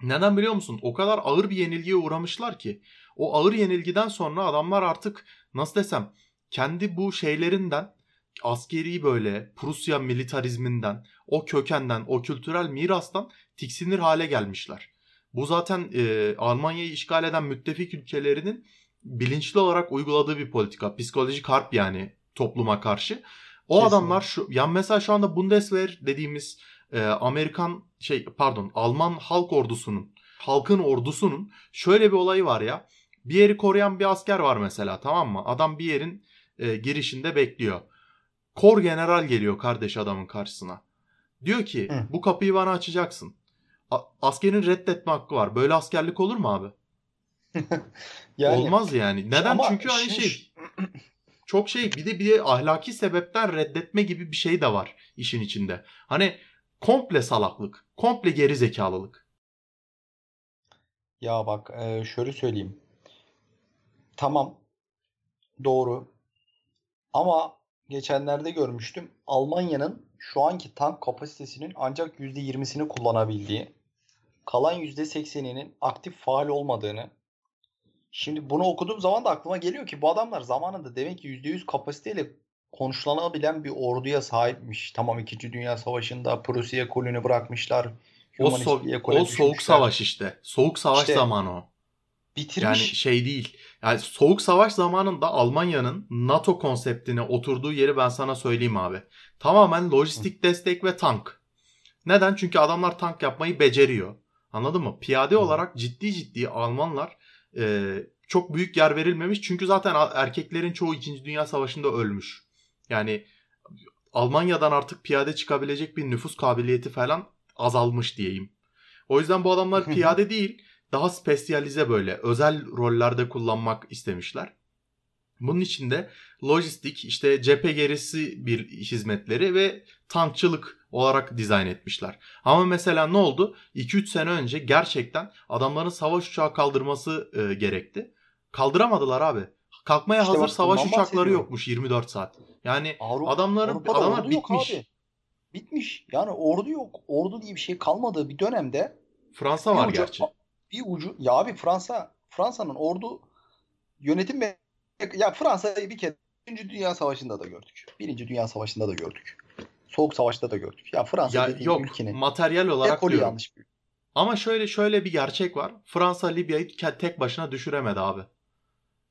Neden biliyor musun? O kadar ağır bir yenilgiye uğramışlar ki. O ağır yenilgiden sonra adamlar artık nasıl desem kendi bu şeylerinden askeri böyle Prusya militarizminden, o kökenden, o kültürel mirastan tiksinir hale gelmişler. Bu zaten e, Almanya'yı işgal eden müttefik ülkelerinin bilinçli olarak uyguladığı bir politika. Psikolojik harp yani topluma karşı. O Kesinlikle. adamlar şu yani mesela şu anda Bundeswehr dediğimiz e, Amerikan şey pardon Alman halk ordusunun halkın ordusunun şöyle bir olayı var ya. Bir yeri koruyan bir asker var mesela tamam mı? Adam bir yerin e, girişinde bekliyor. Kor general geliyor kardeş adamın karşısına. Diyor ki Hı. bu kapıyı bana açacaksın. A- askerin reddetme hakkı var. Böyle askerlik olur mu abi? [LAUGHS] yani, Olmaz yani. Neden? Çünkü aynı şey çok şey bir de bir de ahlaki sebepten reddetme gibi bir şey de var işin içinde. Hani komple salaklık, komple geri zekalılık. Ya bak şöyle söyleyeyim. Tamam. Doğru. Ama geçenlerde görmüştüm. Almanya'nın şu anki tank kapasitesinin ancak %20'sini kullanabildiği, kalan %80'inin aktif faal olmadığını. Şimdi bunu okuduğum zaman da aklıma geliyor ki bu adamlar zamanında demek ki %100 kapasiteyle konuşulabilen bir orduya sahipmiş. Tamam 2. Dünya Savaşı'nda Prusya'ya koloni bırakmışlar. O, so- o soğuk savaş işte. Soğuk savaş işte, zamanı o. Bitirmiş. Yani şey değil. Yani soğuk savaş zamanında Almanya'nın NATO konseptine oturduğu yeri ben sana söyleyeyim abi. Tamamen lojistik destek ve tank. Neden? Çünkü adamlar tank yapmayı beceriyor. Anladın mı? Piyade olarak ciddi ciddi Almanlar e, çok büyük yer verilmemiş. Çünkü zaten erkeklerin çoğu 2. Dünya Savaşı'nda ölmüş. Yani Almanya'dan artık piyade çıkabilecek bir nüfus kabiliyeti falan azalmış diyeyim. O yüzden bu adamlar piyade değil daha spesyalize böyle özel rollerde kullanmak istemişler. Bunun için de lojistik, işte cephe gerisi bir hizmetleri ve tankçılık olarak dizayn etmişler. Ama mesela ne oldu? 2-3 sene önce gerçekten adamların savaş uçağı kaldırması e, gerekti. Kaldıramadılar abi. Kalkmaya işte hazır savaş uçakları yokmuş 24 saat. Yani Avrupa, adamların Avrupa'da adamlar bitmiş. Abi. Bitmiş. Yani ordu yok. Ordu diye bir şey kalmadığı bir dönemde Fransa var uca, gerçi. Bir ucu ya abi Fransa Fransa'nın ordu yönetim ve ya Fransa'yı bir kere 1. Dünya Savaşı'nda da gördük. 1. Dünya Savaşı'nda da gördük. Soğuk Savaş'ta da gördük. Ya Fransa ya yok, ülkenin materyal olarak diyorum. yanlış bir ama şöyle şöyle bir gerçek var. Fransa Libya'yı tek başına düşüremedi abi.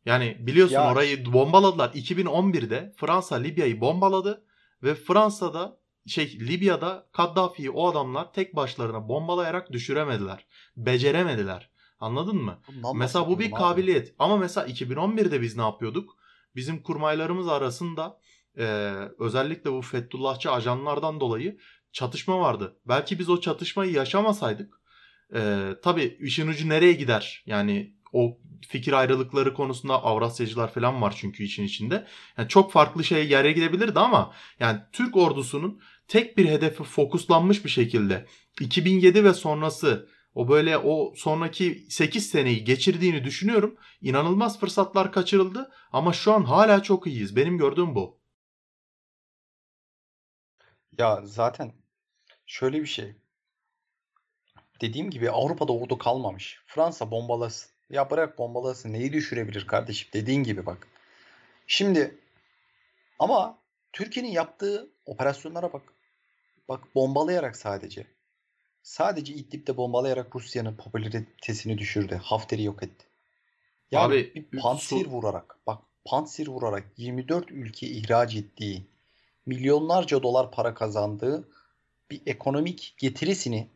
Yani biliyorsun ya. orayı bombaladılar. 2011'de Fransa Libya'yı bombaladı ve Fransa'da şey Libya'da Kaddafi'yi o adamlar tek başlarına bombalayarak düşüremediler. Beceremediler. Anladın mı? Bundan mesela bu bir kabiliyet. Abi. Ama mesela 2011'de biz ne yapıyorduk? Bizim kurmaylarımız arasında e, özellikle bu Fethullahçı ajanlardan dolayı çatışma vardı. Belki biz o çatışmayı yaşamasaydık e, tabii işin ucu nereye gider? Yani o fikir ayrılıkları konusunda Avrasyacılar falan var çünkü için içinde. Yani çok farklı şeye yere gidebilirdi ama yani Türk ordusunun tek bir hedefe fokuslanmış bir şekilde 2007 ve sonrası o böyle o sonraki 8 seneyi geçirdiğini düşünüyorum. İnanılmaz fırsatlar kaçırıldı ama şu an hala çok iyiyiz. Benim gördüğüm bu. Ya zaten şöyle bir şey. Dediğim gibi Avrupa'da ordu kalmamış. Fransa bombalasın. Ya bırak bombalasın. Neyi düşürebilir kardeşim? Dediğin gibi bak. Şimdi ama Türkiye'nin yaptığı operasyonlara bak. Bak bombalayarak sadece. Sadece İdlib'de bombalayarak Rusya'nın popülaritesini düşürdü. Hafter'i yok etti. Yani Abi, bir pansir su... vurarak bak pansir vurarak 24 ülke ihraç ettiği milyonlarca dolar para kazandığı bir ekonomik getirisini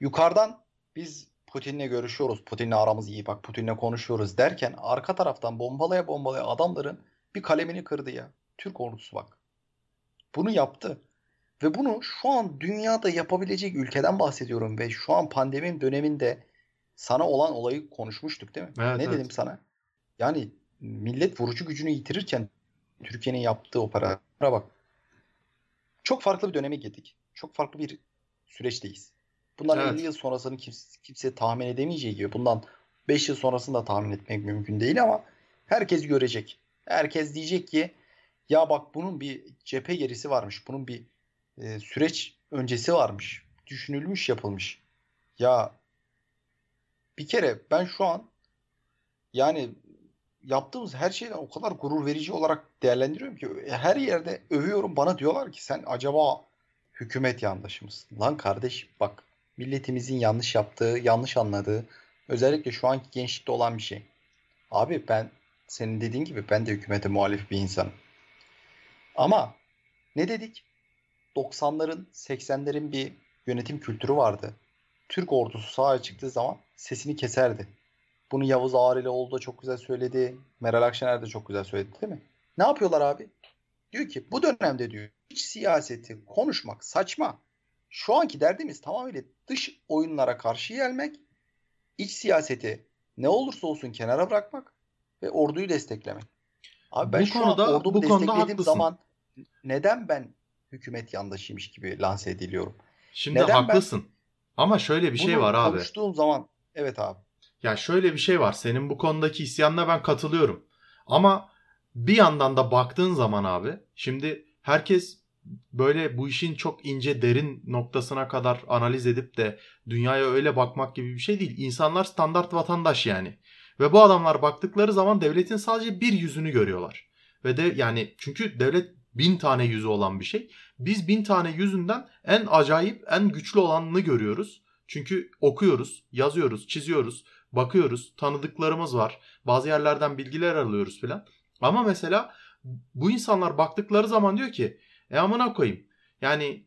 yukarıdan biz Putin'le görüşüyoruz. Putin'le aramız iyi bak Putin'le konuşuyoruz derken arka taraftan bombalaya bombalaya adamların bir kalemini kırdı ya. Türk ordusu bak. Bunu yaptı. Ve bunu şu an dünyada yapabilecek ülkeden bahsediyorum ve şu an pandemi döneminde sana olan olayı konuşmuştuk değil mi? Evet, ne evet. dedim sana? Yani millet vurucu gücünü yitirirken Türkiye'nin yaptığı operasyona bak. Çok farklı bir döneme girdik. Çok farklı bir süreçteyiz. Bundan Evet. 50 yıl sonrasını kimse, kimse tahmin edemeyeceği gibi bundan 5 yıl sonrasını da tahmin etmek mümkün değil ama herkes görecek. Herkes diyecek ki ya bak bunun bir cephe gerisi varmış. Bunun bir e, süreç öncesi varmış. Düşünülmüş, yapılmış. Ya bir kere ben şu an yani yaptığımız her şeyden o kadar gurur verici olarak değerlendiriyorum ki her yerde övüyorum. Bana diyorlar ki sen acaba hükümet yandaşı mısın? Lan kardeş bak milletimizin yanlış yaptığı, yanlış anladığı özellikle şu anki gençlikte olan bir şey. Abi ben senin dediğin gibi ben de hükümete muhalif bir insanım. Ama ne dedik? 90'ların 80'lerin bir yönetim kültürü vardı. Türk ordusu sahaya çıktığı zaman sesini keserdi. Bunu Yavuz Ağrıoğlu da çok güzel söyledi. Meral Akşener de çok güzel söyledi değil mi? Ne yapıyorlar abi? Diyor ki bu dönemde diyor iç siyaseti konuşmak saçma. Şu anki derdimiz tamamıyla dış oyunlara karşı gelmek, iç siyaseti ne olursa olsun kenara bırakmak ve orduyu desteklemek. Abi ben Bu şu konuda- an ordumu bu konuda desteklediğim haklısın. zaman neden ben hükümet yandaşıymış gibi lanse ediliyorum? Şimdi Neden ben- haklısın. Ama şöyle bir şey Bunu var abi. Konuştuğum zaman evet abi. Ya şöyle bir şey var. Senin bu konudaki isyanına ben katılıyorum. Ama bir yandan da baktığın zaman abi şimdi herkes böyle bu işin çok ince derin noktasına kadar analiz edip de dünyaya öyle bakmak gibi bir şey değil. İnsanlar standart vatandaş yani. Ve bu adamlar baktıkları zaman devletin sadece bir yüzünü görüyorlar. Ve de yani çünkü devlet bin tane yüzü olan bir şey. Biz bin tane yüzünden en acayip, en güçlü olanını görüyoruz. Çünkü okuyoruz, yazıyoruz, çiziyoruz, bakıyoruz, tanıdıklarımız var. Bazı yerlerden bilgiler alıyoruz filan. Ama mesela bu insanlar baktıkları zaman diyor ki e amına koyayım. Yani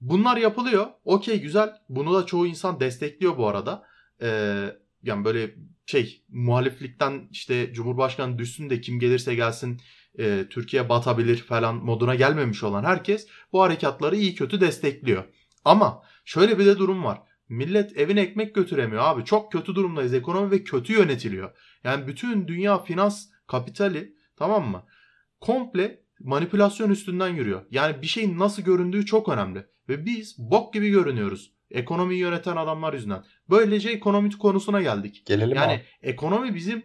bunlar yapılıyor. Okey güzel. Bunu da çoğu insan destekliyor bu arada. Ee, yani böyle şey muhaliflikten işte Cumhurbaşkanı düşsün de kim gelirse gelsin e, Türkiye batabilir falan moduna gelmemiş olan herkes bu harekatları iyi kötü destekliyor. Ama şöyle bir de durum var. Millet evine ekmek götüremiyor abi. Çok kötü durumdayız. Ekonomi ve kötü yönetiliyor. Yani bütün dünya finans kapitali tamam mı? Komple manipülasyon üstünden yürüyor. Yani bir şeyin nasıl göründüğü çok önemli. Ve biz bok gibi görünüyoruz. Ekonomiyi yöneten adamlar yüzünden. Böylece ekonomi konusuna geldik. Gelelim Yani abi. ekonomi bizim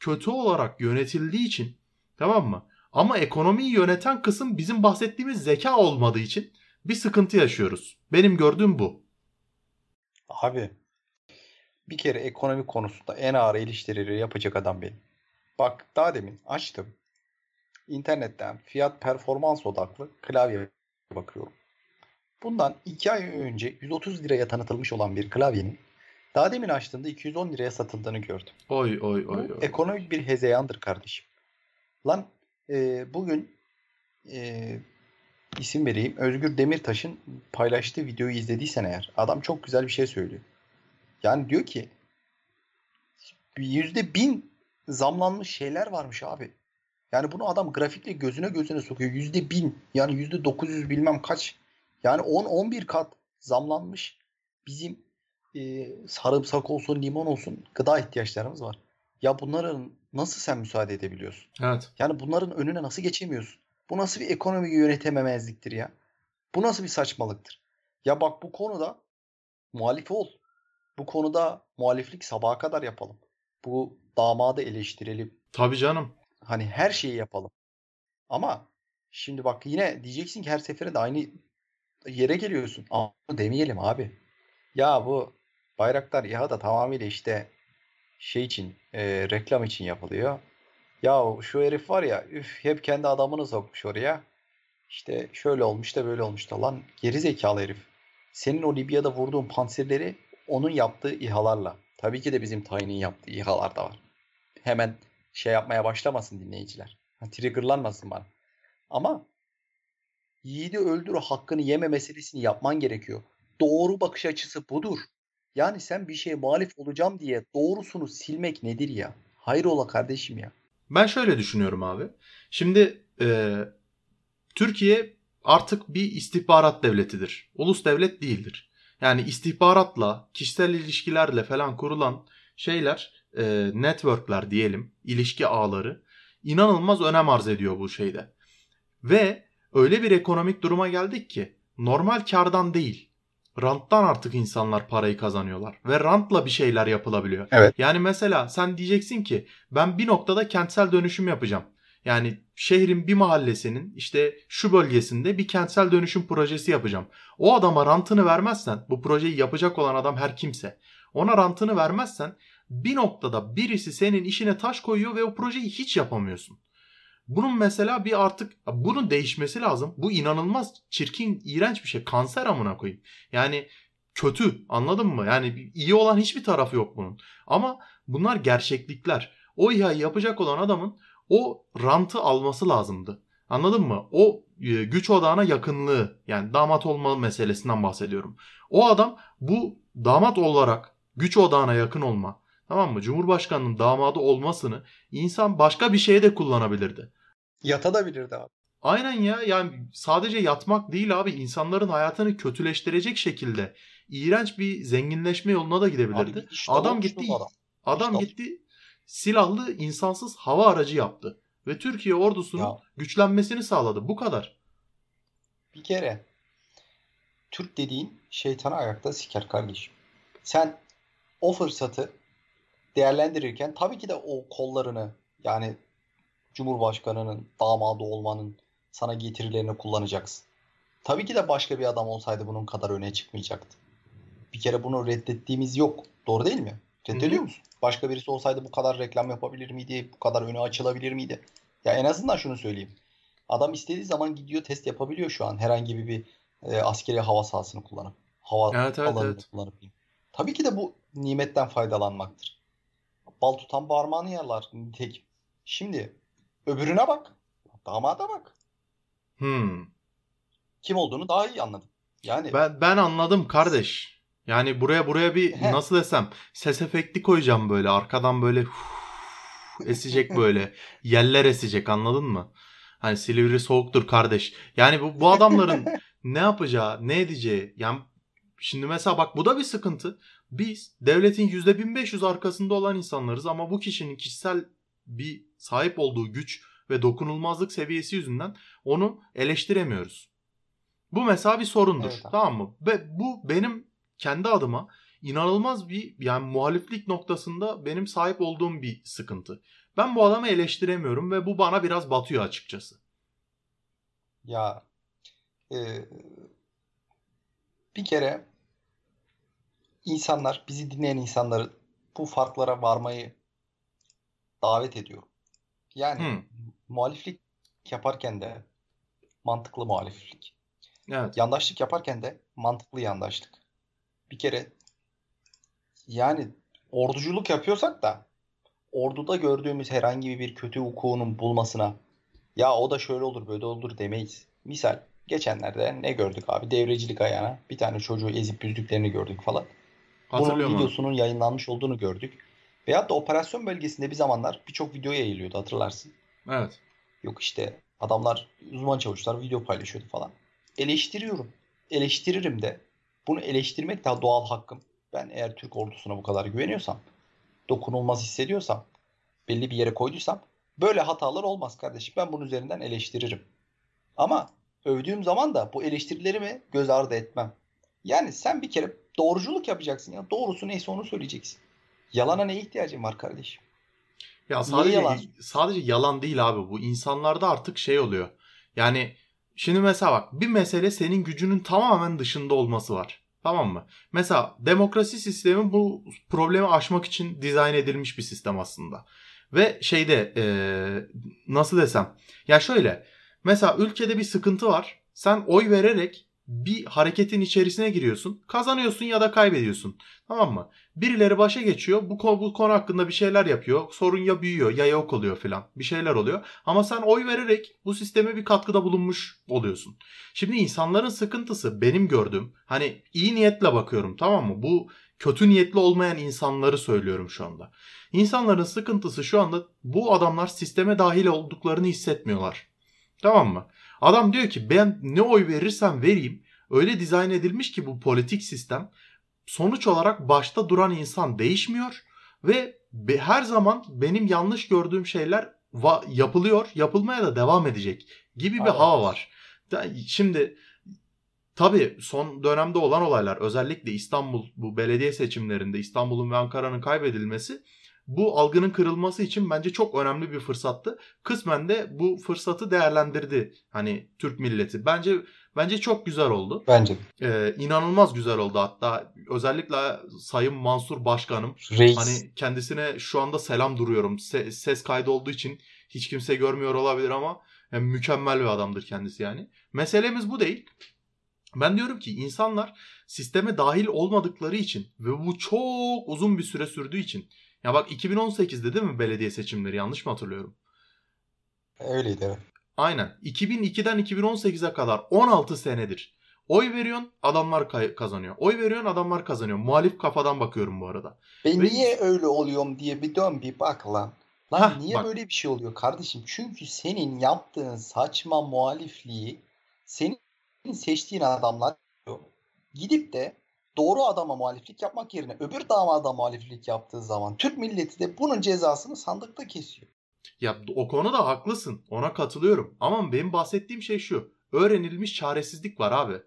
kötü olarak yönetildiği için tamam mı? Ama ekonomiyi yöneten kısım bizim bahsettiğimiz zeka olmadığı için bir sıkıntı yaşıyoruz. Benim gördüğüm bu. Abi bir kere ekonomi konusunda en ağır eleştirileri yapacak adam benim. Bak daha demin açtım. İnternetten fiyat performans odaklı klavye bakıyorum. Bundan 2 ay önce 130 liraya tanıtılmış olan bir klavyenin daha demin açtığımda 210 liraya satıldığını gördüm. Oy oy Bu oy oy. ekonomik bir hezeyandır kardeşim. Lan e, bugün e, isim vereyim. Özgür Demirtaş'ın paylaştığı videoyu izlediysen eğer adam çok güzel bir şey söylüyor. Yani diyor ki yüzde bin zamlanmış şeyler varmış abi. Yani bunu adam grafikle gözüne gözüne sokuyor. Yüzde bin yani yüzde 900 bilmem kaç. Yani 10-11 kat zamlanmış bizim e, sarımsak olsun limon olsun gıda ihtiyaçlarımız var. Ya bunların nasıl sen müsaade edebiliyorsun? Evet. Yani bunların önüne nasıl geçemiyorsun? Bu nasıl bir ekonomi yönetememezliktir ya? Bu nasıl bir saçmalıktır? Ya bak bu konuda muhalif ol. Bu konuda muhaliflik sabaha kadar yapalım. Bu damadı eleştirelim. Tabii canım. Hani her şeyi yapalım. Ama şimdi bak yine diyeceksin ki her seferinde aynı yere geliyorsun. Ama demeyelim abi. Ya bu Bayraktar İHA da tamamıyla işte şey için, e, reklam için yapılıyor. Ya şu herif var ya, üf hep kendi adamını sokmuş oraya. İşte şöyle olmuş da böyle olmuş da lan geri zekalı herif. Senin o Libya'da vurduğun panserleri onun yaptığı İHA'larla. Tabii ki de bizim Tayyip'in yaptığı İHA'lar da var. Hemen şey yapmaya başlamasın dinleyiciler. Ha, Triggerlanmasın bana. Ama yiğidi öldür hakkını yeme meselesini yapman gerekiyor. Doğru bakış açısı budur. Yani sen bir şeye muhalif olacağım diye doğrusunu silmek nedir ya? Hayrola kardeşim ya. Ben şöyle düşünüyorum abi. Şimdi e, Türkiye artık bir istihbarat devletidir. Ulus devlet değildir. Yani istihbaratla, kişisel ilişkilerle falan kurulan şeyler, e, networkler diyelim, ilişki ağları inanılmaz önem arz ediyor bu şeyde. Ve öyle bir ekonomik duruma geldik ki normal kardan değil, ranttan artık insanlar parayı kazanıyorlar ve rantla bir şeyler yapılabiliyor. Evet. Yani mesela sen diyeceksin ki ben bir noktada kentsel dönüşüm yapacağım. Yani şehrin bir mahallesinin işte şu bölgesinde bir kentsel dönüşüm projesi yapacağım. O adama rantını vermezsen, bu projeyi yapacak olan adam her kimse, ona rantını vermezsen bir noktada birisi senin işine taş koyuyor ve o projeyi hiç yapamıyorsun. Bunun mesela bir artık bunun değişmesi lazım. Bu inanılmaz çirkin, iğrenç bir şey. Kanser amına koyayım. Yani kötü anladın mı? Yani iyi olan hiçbir tarafı yok bunun. Ama bunlar gerçeklikler. O İHA'yı yapacak olan adamın o rantı alması lazımdı. Anladın mı? O e, güç odağına yakınlığı yani damat olma meselesinden bahsediyorum. O adam bu damat olarak güç odağına yakın olma tamam mı? Cumhurbaşkanının damadı olmasını insan başka bir şeye de kullanabilirdi. Yatabilirdi abi. Aynen ya yani sadece yatmak değil abi insanların hayatını kötüleştirecek şekilde iğrenç bir zenginleşme yoluna da gidebilirdi. Abi, işte adam gitti adam. adam İşte- gitti silahlı insansız hava aracı yaptı ve Türkiye ordusunun Ya. güçlenmesini sağladı. Bu kadar. Bir kere Türk dediğin şeytanı ayakta siker kardeşim. Sen o fırsatı değerlendirirken tabii ki de o kollarını yani Cumhurbaşkanının damadı olmanın sana getirilerini kullanacaksın. Tabii ki de başka bir adam olsaydı bunun kadar öne çıkmayacaktı. Bir kere bunu reddettiğimiz yok. Doğru değil mi? Reddediyor musun? Başka birisi olsaydı bu kadar reklam yapabilir miydi? Bu kadar öne açılabilir miydi? Ya en azından şunu söyleyeyim. Adam istediği zaman gidiyor test yapabiliyor şu an. Herhangi bir, bir e, askeri hava sahasını kullanıp. Hava Evet, evet, alanını evet. kullanıp. Tabii ki de bu nimetten faydalanmaktır. Bal tutan parmağını yalar nitekim. Şimdi öbürüne bak. Damada bak. Hmm. Kim olduğunu daha iyi anladım. Yani Ben ben anladım kardeş. Yani buraya buraya bir He. nasıl desem ses efekti koyacağım böyle arkadan böyle [LAUGHS] esecek böyle yeller esecek anladın mı? Hani Silivri soğuktur kardeş. Yani bu, bu adamların [LAUGHS] ne yapacağı, ne edeceği. Yani şimdi mesela bak bu da bir sıkıntı. Biz devletin %1500 arkasında olan insanlarız ama bu kişinin kişisel bir sahip olduğu güç ve dokunulmazlık seviyesi yüzünden onu eleştiremiyoruz. Bu mesela bir sorundur. Evet tamam mı? Ve bu benim kendi adıma inanılmaz bir yani muhaliflik noktasında benim sahip olduğum bir sıkıntı. Ben bu adamı eleştiremiyorum ve bu bana biraz batıyor açıkçası. ya e, bir kere insanlar, bizi dinleyen insanları bu farklara varmayı davet ediyorum. Yani Hı. muhaliflik yaparken de mantıklı muhaliflik. Evet. Yandaşlık yaparken de mantıklı yandaşlık. Bir kere yani orduculuk yapıyorsak da orduda gördüğümüz herhangi bir kötü vukuunun bulmasına ya o da şöyle olur böyle olur demeyiz. Misal geçenlerde ne gördük abi? Devrecilik ayağına bir tane çocuğu ezip büzdüklerini gördük falan. Bunun videosunun yayınlanmış olduğunu gördük. Veyahut da operasyon bölgesinde bir zamanlar birçok video yayılıyordu hatırlarsın. Evet. Yok işte adamlar uzman çavuşlar video paylaşıyordu falan. Eleştiriyorum. Eleştiririm de. Bunu eleştirmek daha doğal hakkım. Ben eğer Türk ordusuna bu kadar güveniyorsam, dokunulmaz hissediyorsam, belli bir yere koyduysam böyle hatalar olmaz kardeşim. Ben bunun üzerinden eleştiririm. Ama övdüğüm zaman da bu eleştirilerimi göz ardı etmem. Yani sen bir kere doğruculuk yapacaksın ya. Doğrusu neyse onu söyleyeceksin. Yalana ne ihtiyacın var kardeşim? Ya Niye sadece yalan? sadece yalan değil abi bu. insanlarda artık şey oluyor. Yani şimdi mesela bak bir mesele senin gücünün tamamen dışında olması var. Tamam mı? Mesela demokrasi sistemi bu problemi aşmak için dizayn edilmiş bir sistem aslında. Ve şeyde eee, nasıl desem ya şöyle mesela ülkede bir sıkıntı var. Sen oy vererek bir hareketin içerisine giriyorsun. Kazanıyorsun ya da kaybediyorsun. Tamam mı? Birileri başa geçiyor. Bu konu, bu konu hakkında bir şeyler yapıyor. Sorun ya büyüyor ya yok oluyor filan. Bir şeyler oluyor. Ama sen oy vererek bu sisteme bir katkıda bulunmuş oluyorsun. Şimdi insanların sıkıntısı benim gördüğüm hani iyi niyetle bakıyorum tamam mı? Bu kötü niyetli olmayan insanları söylüyorum şu anda. İnsanların sıkıntısı şu anda bu adamlar sisteme dahil olduklarını hissetmiyorlar. Tamam mı? Adam diyor ki ben ne oy verirsem vereyim öyle dizayn edilmiş ki bu politik sistem sonuç olarak başta duran insan değişmiyor ve her zaman benim yanlış gördüğüm şeyler yapılıyor, yapılmaya da devam edecek gibi bir hava var. Şimdi tabii son dönemde olan olaylar özellikle İstanbul bu belediye seçimlerinde İstanbul'un ve Ankara'nın kaybedilmesi bu algının kırılması için bence çok önemli bir fırsattı. Kısmen de bu fırsatı değerlendirdi hani Türk milleti. Bence bence çok güzel oldu. Bence. Ee, inanılmaz güzel oldu hatta özellikle Sayın Mansur Başkanım Reis. hani kendisine şu anda selam duruyorum. Se- ses kaydı olduğu için hiç kimse görmüyor olabilir ama yani mükemmel bir adamdır kendisi yani. Meselemiz bu değil. Ben diyorum ki insanlar sisteme dahil olmadıkları için ve bu çok uzun bir süre sürdüğü için ya bak 2018'de değil mi belediye seçimleri yanlış mı hatırlıyorum? Öyleydi evet. Aynen. 2002'den 2018'e kadar 16 senedir. Oy veriyorsun adamlar kazanıyor. Oy veriyorsun adamlar kazanıyor. Muhalif kafadan bakıyorum bu arada. Ben Ve... niye öyle oluyorum diye bir dön bir bak lan. Lan Heh, niye bak. böyle bir şey oluyor kardeşim? Çünkü senin yaptığın saçma muhalifliği senin seçtiğin adamlar gidip de doğru adama muhaliflik yapmak yerine öbür damada muhaliflik yaptığı zaman Türk milleti de bunun cezasını sandıkta kesiyor. Ya o konuda haklısın. Ona katılıyorum. Ama benim bahsettiğim şey şu. Öğrenilmiş çaresizlik var abi.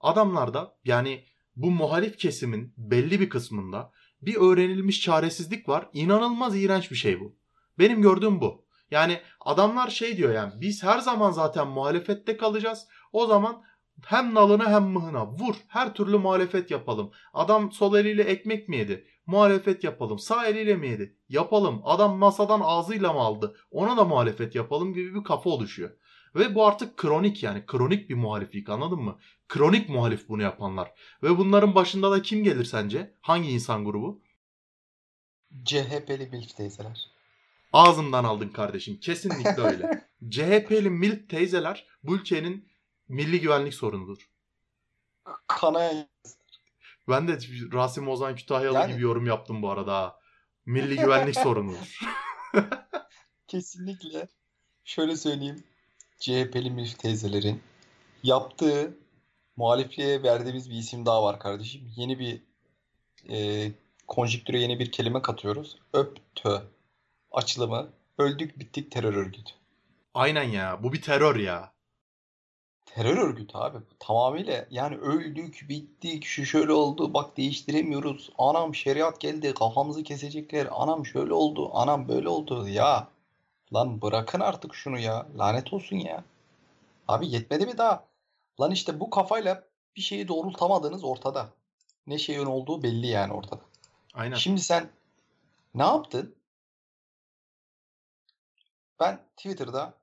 Adamlarda yani bu muhalif kesimin belli bir kısmında bir öğrenilmiş çaresizlik var. İnanılmaz iğrenç bir şey bu. Benim gördüğüm bu. Yani adamlar şey diyor yani biz her zaman zaten muhalefette kalacağız. O zaman hem nalına hem mıhına vur. Her türlü muhalefet yapalım. Adam sol eliyle ekmek mi yedi? Muhalefet yapalım. Sağ eliyle mi yedi? Yapalım. Adam masadan ağzıyla mı aldı? Ona da muhalefet yapalım gibi bir kafa oluşuyor. Ve bu artık kronik yani. Kronik bir muhaliflik anladın mı? Kronik muhalif bunu yapanlar. Ve bunların başında da kim gelir sence? Hangi insan grubu? CHP'li milk teyzeler. Ağzımdan aldın kardeşim. Kesinlikle öyle. [LAUGHS] CHP'li milk teyzeler bu ülkenin milli güvenlik sorunudur. Kanaya Ben de Rasim Ozan Kütahyalı yani... gibi yorum yaptım bu arada. Milli güvenlik [LAUGHS] sorunudur. Kesinlikle. Şöyle söyleyeyim. CHP'li milf teyzelerin yaptığı muhalifliğe verdiğimiz bir isim daha var kardeşim. Yeni bir e, konjüktüre yeni bir kelime katıyoruz. ÖPTÖ açılımı öldük bittik terör örgütü. Aynen ya. Bu bir terör ya terör örgütü abi. Tamamıyla yani öldük, bittik, şu şöyle oldu, bak değiştiremiyoruz. Anam şeriat geldi, kafamızı kesecekler. Anam şöyle oldu, anam böyle oldu. Ya lan bırakın artık şunu ya. Lanet olsun ya. Abi yetmedi mi daha? Lan işte bu kafayla bir şeyi doğrultamadığınız ortada. Ne şeyin olduğu belli yani ortada. Aynen. Şimdi sen ne yaptın? Ben Twitter'da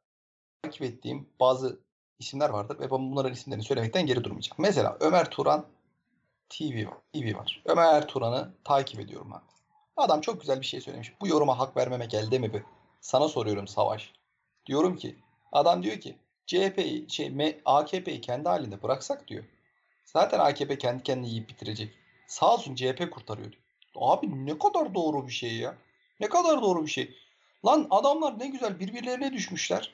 takip ettiğim bazı isimler vardır ve ben bunların isimlerini söylemekten geri durmayacağım. Mesela Ömer Turan TV, TV var. Ömer Turan'ı takip ediyorum abi. Adam çok güzel bir şey söylemiş. Bu yoruma hak vermemek elde mi be? Sana soruyorum Savaş. Diyorum ki adam diyor ki CHP'yi şey AKP'yi kendi halinde bıraksak diyor. Zaten AKP kendi kendini yiyip bitirecek. Sağ olsun CHP kurtarıyor diyor. Abi ne kadar doğru bir şey ya. Ne kadar doğru bir şey. Lan adamlar ne güzel birbirlerine düşmüşler.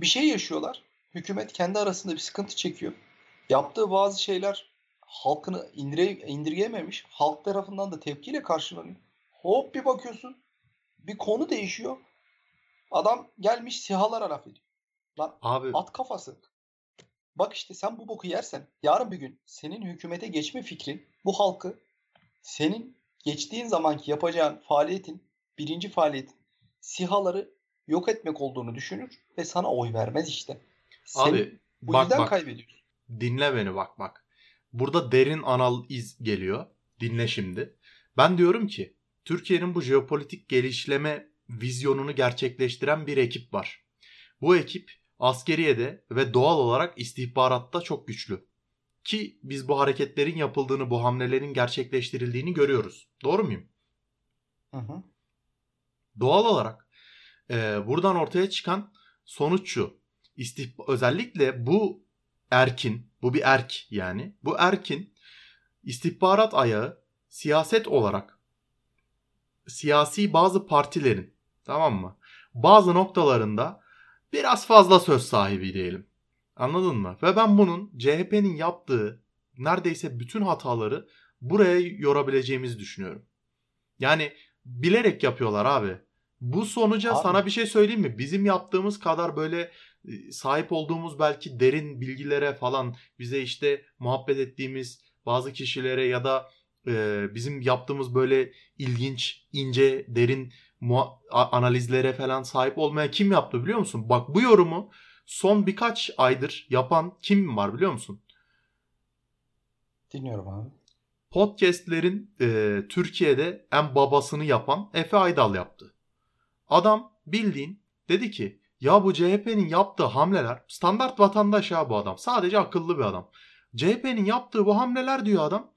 Bir şey yaşıyorlar hükümet kendi arasında bir sıkıntı çekiyor. Yaptığı bazı şeyler halkını indire, indirgememiş. Halk tarafından da tepkiyle karşılanıyor. Hop bir bakıyorsun bir konu değişiyor. Adam gelmiş sihalara laf ediyor. Lan Abi. at kafası. Bak işte sen bu boku yersen yarın bir gün senin hükümete geçme fikrin bu halkı senin geçtiğin zamanki yapacağın faaliyetin birinci faaliyet sihaları yok etmek olduğunu düşünür ve sana oy vermez işte. Abi bu bak bak. kaybediyorsun. Dinle beni bak bak. Burada derin anal iz geliyor. Dinle şimdi. Ben diyorum ki Türkiye'nin bu jeopolitik gelişleme vizyonunu gerçekleştiren bir ekip var. Bu ekip askeriyede ve doğal olarak istihbaratta çok güçlü. Ki biz bu hareketlerin yapıldığını, bu hamlelerin gerçekleştirildiğini görüyoruz. Doğru muyum? Hı hı. Doğal olarak e, buradan ortaya çıkan sonuç şu. İstihba- özellikle bu erkin, bu bir erk yani. Bu erkin istihbarat ayağı siyaset olarak siyasi bazı partilerin tamam mı? Bazı noktalarında biraz fazla söz sahibi diyelim. Anladın mı? Ve ben bunun CHP'nin yaptığı neredeyse bütün hataları buraya yorabileceğimizi düşünüyorum. Yani bilerek yapıyorlar abi. Bu sonuca Abi. sana bir şey söyleyeyim mi? Bizim yaptığımız kadar böyle sahip olduğumuz belki derin bilgilere falan bize işte muhabbet ettiğimiz bazı kişilere ya da e, bizim yaptığımız böyle ilginç, ince, derin analizlere falan sahip olmaya kim yaptı biliyor musun? Bak bu yorumu son birkaç aydır yapan kim var biliyor musun? Dinliyorum abi. Podcast'lerin e, Türkiye'de en babasını yapan Efe Aydal yaptı. Adam bildiğin dedi ki ya bu CHP'nin yaptığı hamleler standart vatandaş ya bu adam. Sadece akıllı bir adam. CHP'nin yaptığı bu hamleler diyor adam.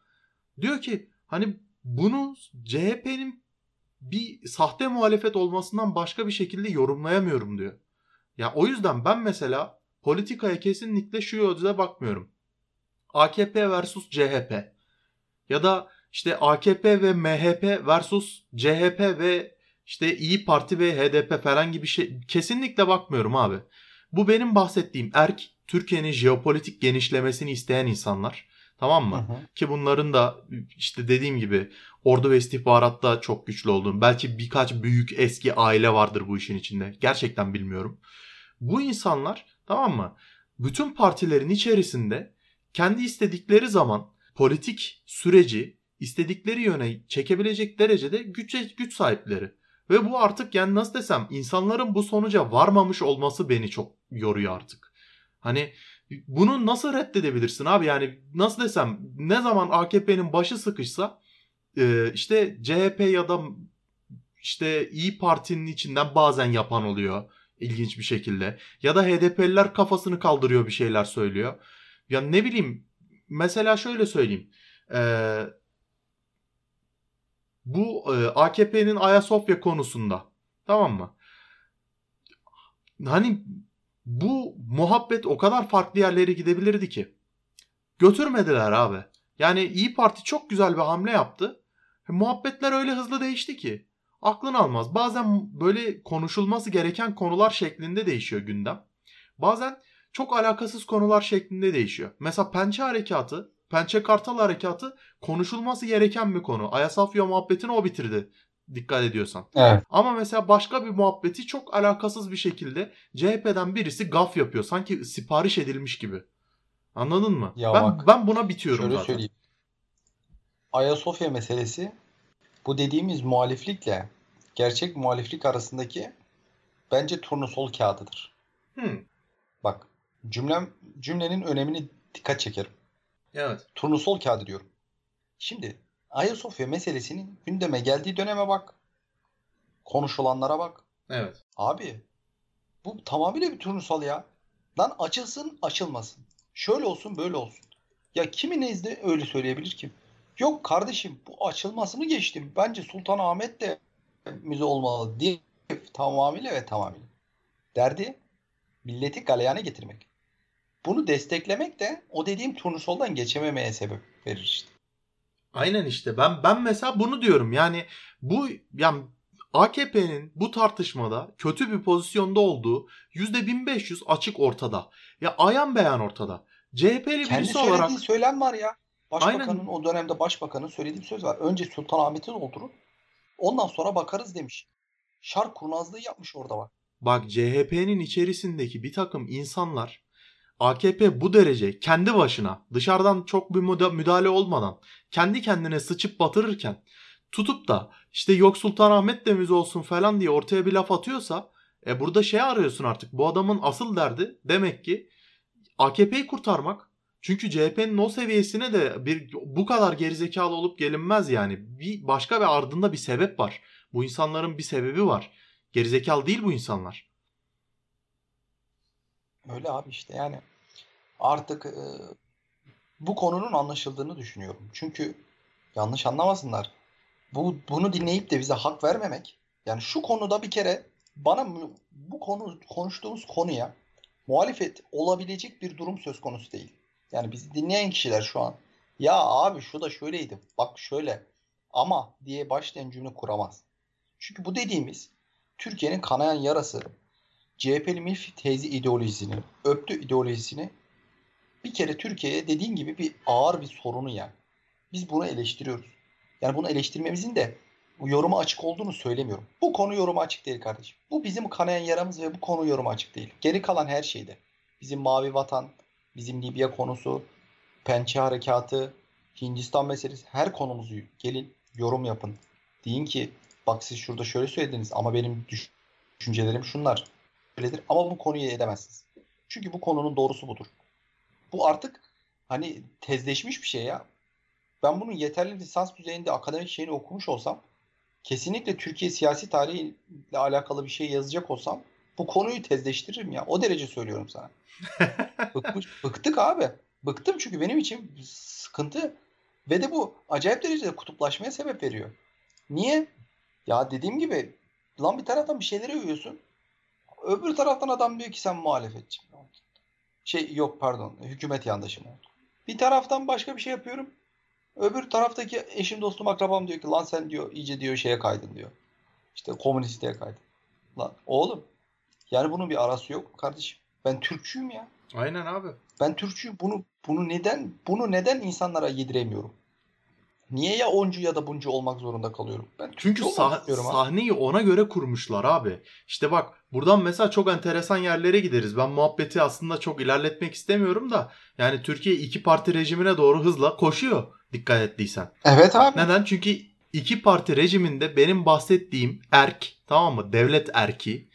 Diyor ki hani bunu CHP'nin bir sahte muhalefet olmasından başka bir şekilde yorumlayamıyorum diyor. Ya o yüzden ben mesela politikaya kesinlikle şu gözle bakmıyorum. AKP versus CHP ya da işte AKP ve MHP versus CHP ve işte İyi Parti ve HDP falan gibi şey kesinlikle bakmıyorum abi. Bu benim bahsettiğim erk Türkiye'nin jeopolitik genişlemesini isteyen insanlar. Tamam mı? Hı hı. Ki bunların da işte dediğim gibi ordu ve istihbaratta çok güçlü olduğunu, belki birkaç büyük eski aile vardır bu işin içinde. Gerçekten bilmiyorum. Bu insanlar tamam mı? Bütün partilerin içerisinde kendi istedikleri zaman politik süreci istedikleri yöne çekebilecek derecede güç, güç sahipleri. Ve bu artık yani nasıl desem insanların bu sonuca varmamış olması beni çok yoruyor artık. Hani bunu nasıl reddedebilirsin abi yani nasıl desem ne zaman AKP'nin başı sıkışsa e, işte CHP ya da işte İyi Parti'nin içinden bazen yapan oluyor ilginç bir şekilde. Ya da HDP'liler kafasını kaldırıyor bir şeyler söylüyor. Ya ne bileyim mesela şöyle söyleyeyim. Ee, bu e, AKP'nin Ayasofya konusunda tamam mı? Hani bu muhabbet o kadar farklı yerlere gidebilirdi ki. Götürmediler abi. Yani İyi Parti çok güzel bir hamle yaptı. Muhabbetler öyle hızlı değişti ki. Aklın almaz. Bazen böyle konuşulması gereken konular şeklinde değişiyor gündem. Bazen çok alakasız konular şeklinde değişiyor. Mesela Pençe Harekatı, Pençe Kartal Harekatı konuşulması gereken bir konu. Ayasofya muhabbetini o bitirdi. Dikkat ediyorsan. Evet. Ama mesela başka bir muhabbeti çok alakasız bir şekilde CHP'den birisi gaf yapıyor. Sanki sipariş edilmiş gibi. Anladın mı? Ya ben bak, ben buna bitiyorum Şöyle zaten. söyleyeyim. Ayasofya meselesi bu dediğimiz muhaliflikle gerçek muhaliflik arasındaki bence turnusol kağıdıdır. Hı, Bak cümlem cümlenin önemini dikkat çekerim. Evet. Turnusol kağıdı diyorum. Şimdi Ayasofya meselesinin gündeme geldiği döneme bak. Konuşulanlara bak. Evet. Abi bu tamamıyla bir turnusol ya. Lan açılsın açılmasın. Şöyle olsun böyle olsun. Ya kimin nezdi öyle söyleyebilir ki? Yok kardeşim bu açılmasını geçtim. Bence Sultanahmet de müze olmalı diye tamamıyla ve tamamıyla. Derdi milleti galeyana getirmek. Bunu desteklemek de o dediğim turnusoldan geçememeye sebep verir işte. Aynen işte. Ben ben mesela bunu diyorum. Yani bu yani AKP'nin bu tartışmada kötü bir pozisyonda olduğu %1500 açık ortada. Ya ayan beyan ortada. CHP'li Kendi birisi olarak söylem var ya. Başbakanın Aynen. o dönemde başbakanın söylediği bir söz var. Önce Sultanahmet'i doldurun. Ondan sonra bakarız demiş. Şark kurnazlığı yapmış orada bak. Bak CHP'nin içerisindeki bir takım insanlar AKP bu derece kendi başına dışarıdan çok bir müda- müdahale olmadan kendi kendine sıçıp batırırken tutup da işte yok Sultanahmet de müze olsun falan diye ortaya bir laf atıyorsa e burada şey arıyorsun artık bu adamın asıl derdi demek ki AKP'yi kurtarmak. Çünkü CHP'nin o seviyesine de bir bu kadar gerizekalı olup gelinmez yani. Bir başka ve ardında bir sebep var. Bu insanların bir sebebi var. Gerizekalı değil bu insanlar. Öyle abi işte yani artık e, bu konunun anlaşıldığını düşünüyorum. Çünkü yanlış anlamasınlar. Bu bunu dinleyip de bize hak vermemek. Yani şu konuda bir kere bana bu konu konuştuğumuz konuya muhalefet olabilecek bir durum söz konusu değil. Yani bizi dinleyen kişiler şu an ya abi şu da şöyleydi bak şöyle ama diye başlayan cümle kuramaz. Çünkü bu dediğimiz Türkiye'nin kanayan yarası CHP'li milf teyze ideolojisini, öptü ideolojisini bir kere Türkiye'ye dediğin gibi bir ağır bir sorunu yani. Biz bunu eleştiriyoruz. Yani bunu eleştirmemizin de bu yoruma açık olduğunu söylemiyorum. Bu konu yoruma açık değil kardeşim. Bu bizim kanayan yaramız ve bu konu yoruma açık değil. Geri kalan her şeyde. Bizim Mavi Vatan, bizim Libya konusu, Pençe Harekatı, Hindistan meselesi her konumuzu gelin yorum yapın. Deyin ki bak siz şurada şöyle söylediniz ama benim düşüncelerim şunlar. Öyledir ama bu konuyu edemezsiniz. Çünkü bu konunun doğrusu budur. Bu artık hani tezleşmiş bir şey ya. Ben bunun yeterli lisans düzeyinde akademik şeyini okumuş olsam kesinlikle Türkiye siyasi tarihiyle alakalı bir şey yazacak olsam bu konuyu tezleştiririm ya. O derece söylüyorum sana. [LAUGHS] Bıkmış, bıktık abi. Bıktım çünkü benim için sıkıntı ve de bu acayip derecede kutuplaşmaya sebep veriyor. Niye? Ya dediğim gibi lan bir taraftan bir şeyleri övüyorsun. Öbür taraftan adam diyor ki sen muhalefetçi. Şey yok pardon hükümet yandaşı mı oldu? Bir taraftan başka bir şey yapıyorum. Öbür taraftaki eşim dostum akrabam diyor ki lan sen diyor iyice diyor şeye kaydın diyor. İşte komünistliğe kaydın. Lan oğlum yani bunun bir arası yok kardeşim. Ben Türkçüyüm ya. Aynen abi. Ben Türkçüyüm. Bunu bunu neden bunu neden insanlara yediremiyorum? Niye ya oncu ya da buncu olmak zorunda kalıyorum? Ben Çünkü sah- sahneyi ona göre kurmuşlar abi. İşte bak buradan mesela çok enteresan yerlere gideriz. Ben muhabbeti aslında çok ilerletmek istemiyorum da yani Türkiye iki parti rejimine doğru hızla koşuyor dikkat ettiysen. Evet abi. Neden? Çünkü iki parti rejiminde benim bahsettiğim erk tamam mı? Devlet erki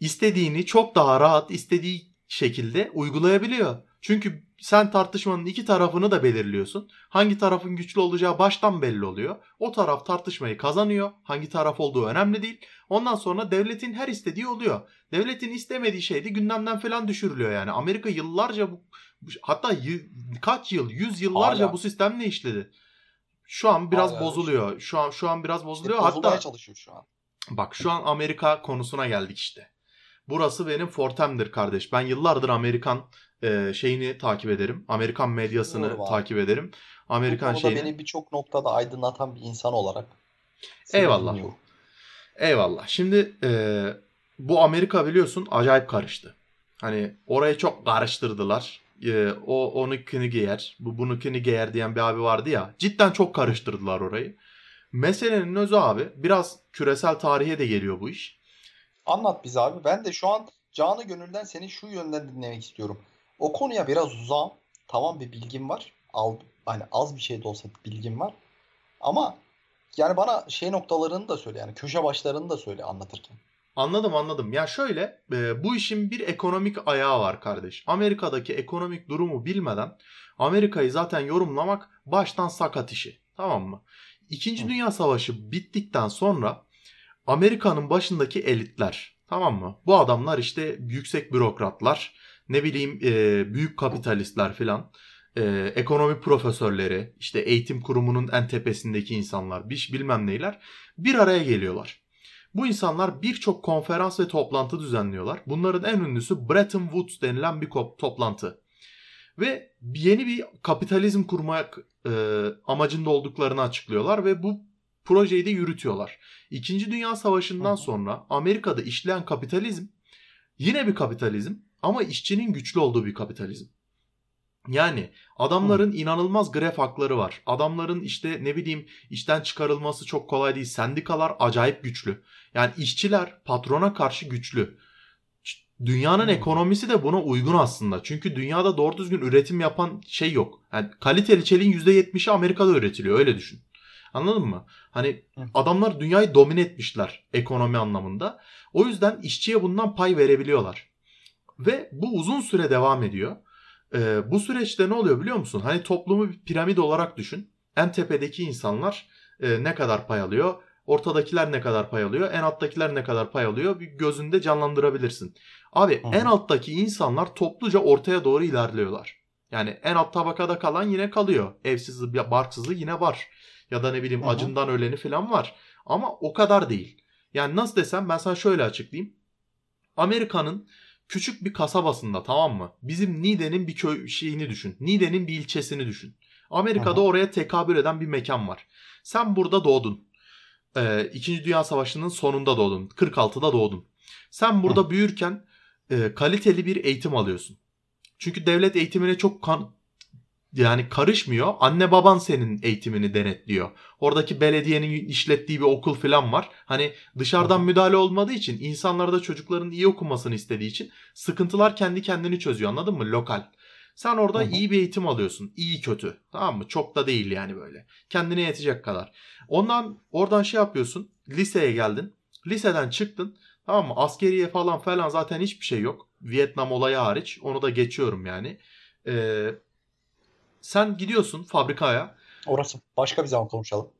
istediğini çok daha rahat istediği şekilde uygulayabiliyor. Çünkü sen tartışmanın iki tarafını da belirliyorsun. Hangi tarafın güçlü olacağı baştan belli oluyor. O taraf tartışmayı kazanıyor. Hangi taraf olduğu önemli değil. Ondan sonra devletin her istediği oluyor. Devletin istemediği şey de gündemden falan düşürülüyor yani. Amerika yıllarca bu hatta y- kaç yıl, yüz yıllarca Hala. bu sistemle işledi. Şu an biraz Hala bozuluyor. Şu an şu an biraz bozuluyor. İşte hatta çalışıyor şu an. Bak şu an Amerika konusuna geldik işte. Burası benim fortemdir kardeş. Ben yıllardır Amerikan e, şeyini takip ederim. Amerikan medyasını takip ederim. Amerikan Bu şeyini. beni birçok noktada aydınlatan bir insan olarak. Eyvallah. Dinliyorum. Eyvallah. Şimdi e, bu Amerika biliyorsun acayip karıştı. Hani orayı çok karıştırdılar. E, o onukini giyer, bu bunukini giyer diyen bir abi vardı ya. Cidden çok karıştırdılar orayı. Meselenin özü abi biraz küresel tarihe de geliyor bu iş. Anlat bize abi. Ben de şu an canı gönülden seni şu yönden dinlemek istiyorum. O konuya biraz uzağım. Tamam bir bilgim var. Al, hani az bir şey de olsa bilgim var. Ama yani bana şey noktalarını da söyle yani köşe başlarını da söyle anlatırken. Anladım anladım. Ya şöyle e, bu işin bir ekonomik ayağı var kardeş. Amerika'daki ekonomik durumu bilmeden Amerika'yı zaten yorumlamak baştan sakat işi. Tamam mı? İkinci Hı. Dünya Savaşı bittikten sonra Amerika'nın başındaki elitler tamam mı? Bu adamlar işte yüksek bürokratlar, ne bileyim e, büyük kapitalistler filan, e, ekonomi profesörleri, işte eğitim kurumunun en tepesindeki insanlar, biş bilmem neyler bir araya geliyorlar. Bu insanlar birçok konferans ve toplantı düzenliyorlar. Bunların en ünlüsü Bretton Woods denilen bir toplantı. Ve yeni bir kapitalizm kurmak e, amacında olduklarını açıklıyorlar ve bu projeyi de yürütüyorlar. İkinci Dünya Savaşı'ndan sonra Amerika'da işleyen kapitalizm yine bir kapitalizm ama işçinin güçlü olduğu bir kapitalizm. Yani adamların inanılmaz gref hakları var. Adamların işte ne bileyim işten çıkarılması çok kolay değil. Sendikalar acayip güçlü. Yani işçiler patrona karşı güçlü. Dünyanın ekonomisi de buna uygun aslında. Çünkü dünyada doğru düzgün üretim yapan şey yok. Yani kaliteli çeliğin %70'i Amerika'da üretiliyor öyle düşün. Anladın mı? Hani adamlar dünyayı domine etmişler ekonomi anlamında. O yüzden işçiye bundan pay verebiliyorlar. Ve bu uzun süre devam ediyor. Ee, bu süreçte ne oluyor biliyor musun? Hani toplumu bir piramit olarak düşün. En tepedeki insanlar e, ne kadar pay alıyor? Ortadakiler ne kadar pay alıyor? En alttakiler ne kadar pay alıyor? Bir gözünde canlandırabilirsin. Abi Hı. en alttaki insanlar topluca ortaya doğru ilerliyorlar. Yani en alt tabakada kalan yine kalıyor. Evsizi, barksızı yine var. Ya da ne bileyim hı. acından öleni falan var. Ama o kadar değil. Yani nasıl desem ben sana şöyle açıklayayım. Amerika'nın küçük bir kasabasında tamam mı? Bizim Nide'nin bir köy şeyini düşün. Nide'nin bir ilçesini düşün. Amerika'da Hı hı. oraya tekabül eden bir mekan var. Sen burada doğdun. Ee, İkinci Dünya Savaşı'nın sonunda doğdun. 46'da doğdun. Sen burada büyürken e, kaliteli bir eğitim alıyorsun. Çünkü devlet eğitimine çok kan yani karışmıyor. Anne baban senin eğitimini denetliyor. Oradaki belediyenin işlettiği bir okul falan var. Hani dışarıdan müdahale olmadığı için insanlar da çocukların iyi okumasını istediği için sıkıntılar kendi kendini çözüyor anladın mı? Lokal. Sen orada Hı hı. iyi bir eğitim alıyorsun. İyi kötü. Tamam mı? Çok da değil yani böyle. Kendine yetecek kadar. Ondan oradan şey yapıyorsun. Liseye geldin. Liseden çıktın. Tamam mı? Askeriye falan falan zaten hiçbir şey yok. Vietnam olayı hariç. Onu da geçiyorum yani. Ee, sen gidiyorsun fabrikaya. Orası başka bir zaman konuşalım.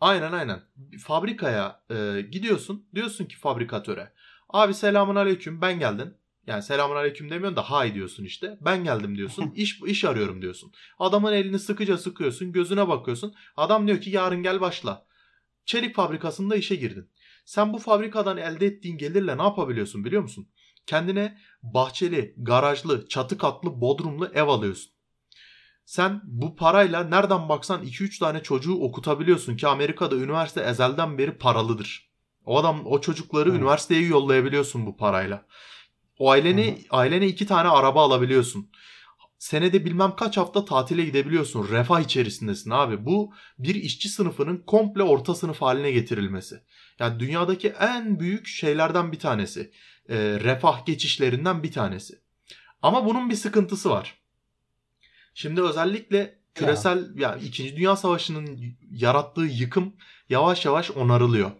Aynen aynen. Fabrikaya e, gidiyorsun. Diyorsun ki fabrikatöre. Abi selamun aleyküm ben geldim. Yani selamun aleyküm demiyorsun da hay diyorsun işte. Ben geldim diyorsun. [LAUGHS] İş, iş arıyorum diyorsun. Adamın elini sıkıca sıkıyorsun. Gözüne bakıyorsun. Adam diyor ki yarın gel başla. Çelik fabrikasında işe girdin. Sen bu fabrikadan elde ettiğin gelirle ne yapabiliyorsun biliyor musun? Kendine bahçeli, garajlı, çatı katlı, bodrumlu ev alıyorsun. Sen bu parayla nereden baksan 2-3 tane çocuğu okutabiliyorsun ki Amerika'da üniversite ezelden beri paralıdır. O adam o çocukları Hı. üniversiteye yollayabiliyorsun bu parayla. O ailene Hı hı. ailene iki tane araba alabiliyorsun. Senede bilmem kaç hafta tatile gidebiliyorsun. Refah içerisindesin abi. Bu bir işçi sınıfının komple orta sınıf haline getirilmesi. Yani dünyadaki en büyük şeylerden bir tanesi. Ee, refah geçişlerinden bir tanesi. Ama bunun bir sıkıntısı var. Şimdi özellikle küresel ya. İkinci Dünya Savaşı'nın yarattığı yıkım yavaş yavaş onarılıyor.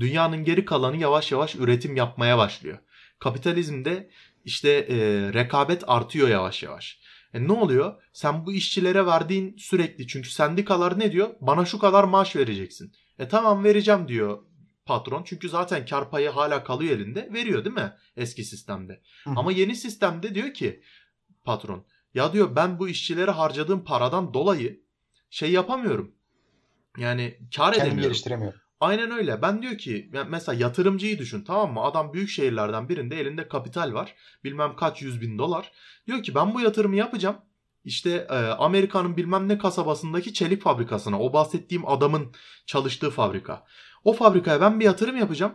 Dünyanın geri kalanı yavaş yavaş üretim yapmaya başlıyor. Kapitalizmde işte e, rekabet artıyor yavaş yavaş. E ne oluyor? Sen bu işçilere verdiğin sürekli çünkü sendikalar ne diyor? Bana şu kadar maaş vereceksin. E tamam vereceğim diyor patron. Çünkü zaten kar payı hala kalıyor elinde. Veriyor değil mi eski sistemde? Hı. Ama yeni sistemde diyor ki patron ya diyor ben bu işçilere harcadığım paradan dolayı şey yapamıyorum. Yani kar Kendimi edemiyorum. geliştiremiyorum. Aynen öyle. Ben diyor ki mesela yatırımcıyı düşün tamam mı? Adam büyük şehirlerden birinde elinde kapital var. Bilmem kaç yüz bin dolar. Diyor ki ben bu yatırımı yapacağım. İşte e, Amerika'nın bilmem ne kasabasındaki çelik fabrikasına. O bahsettiğim adamın çalıştığı fabrika. O fabrikaya ben bir yatırım yapacağım.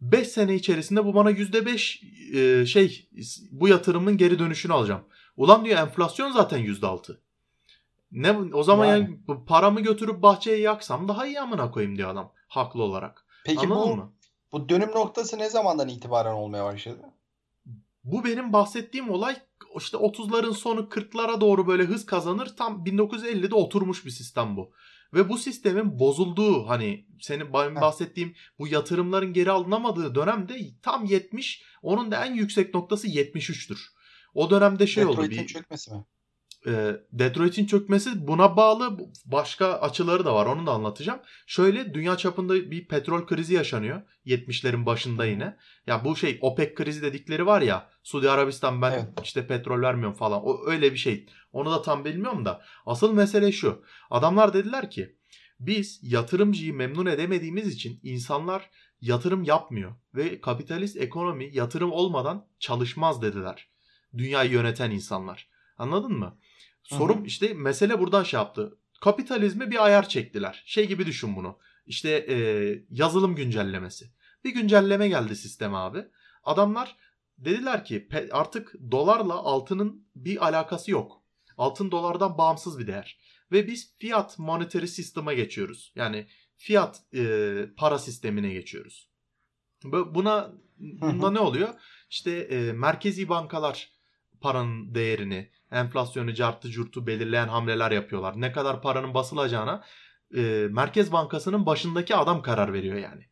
5 sene içerisinde bu bana %5 e, şey bu yatırımın geri dönüşünü alacağım. Ulan diyor enflasyon zaten %6. Ne o zaman yani. Yani. paramı götürüp bahçeye yaksam daha iyi amına koyayım diyor adam haklı olarak. Peki Anladın bu mı? bu dönüm noktası ne zamandan itibaren olmaya başladı? Bu benim bahsettiğim olay işte 30'ların sonu 40'lara doğru böyle hız kazanır. Tam 1950'de oturmuş bir sistem bu. Ve bu sistemin bozulduğu hani senin bahsettiğim bu yatırımların geri alınamadığı dönemde tam 70 onun da en yüksek noktası 73'tür. O dönemde şey oldu Detroit'in çökmesi mi? e, Detroit'in çökmesi buna bağlı başka açıları da var onu da anlatacağım. Şöyle dünya çapında bir petrol krizi yaşanıyor 70'lerin başında yine. Ya bu şey OPEC krizi dedikleri var ya Suudi Arabistan ben Evet. işte petrol vermiyorum falan o öyle bir şey. Onu da tam bilmiyorum da asıl mesele şu. Adamlar dediler ki biz yatırımcıyı memnun edemediğimiz için insanlar yatırım yapmıyor ve kapitalist ekonomi yatırım olmadan çalışmaz dediler. Dünyayı yöneten insanlar. Anladın mı? Sorun Hı hı. işte mesele buradan şey yaptı. Kapitalizme bir ayar çektiler. Şey gibi düşün bunu. İşte e, yazılım güncellemesi. Bir güncelleme geldi sisteme abi. Adamlar dediler ki artık dolarla altının bir alakası yok. Altın dolardan bağımsız bir değer. Ve biz fiyat monetary sisteme geçiyoruz. Yani fiyat e, para sistemine geçiyoruz. Bu- Buna bunda ne oluyor? İşte e, merkezi bankalar paranın değerini, enflasyonu, cartı curtu belirleyen hamleler yapıyorlar. Ne kadar paranın basılacağına e, Merkez Bankası'nın başındaki adam karar veriyor yani.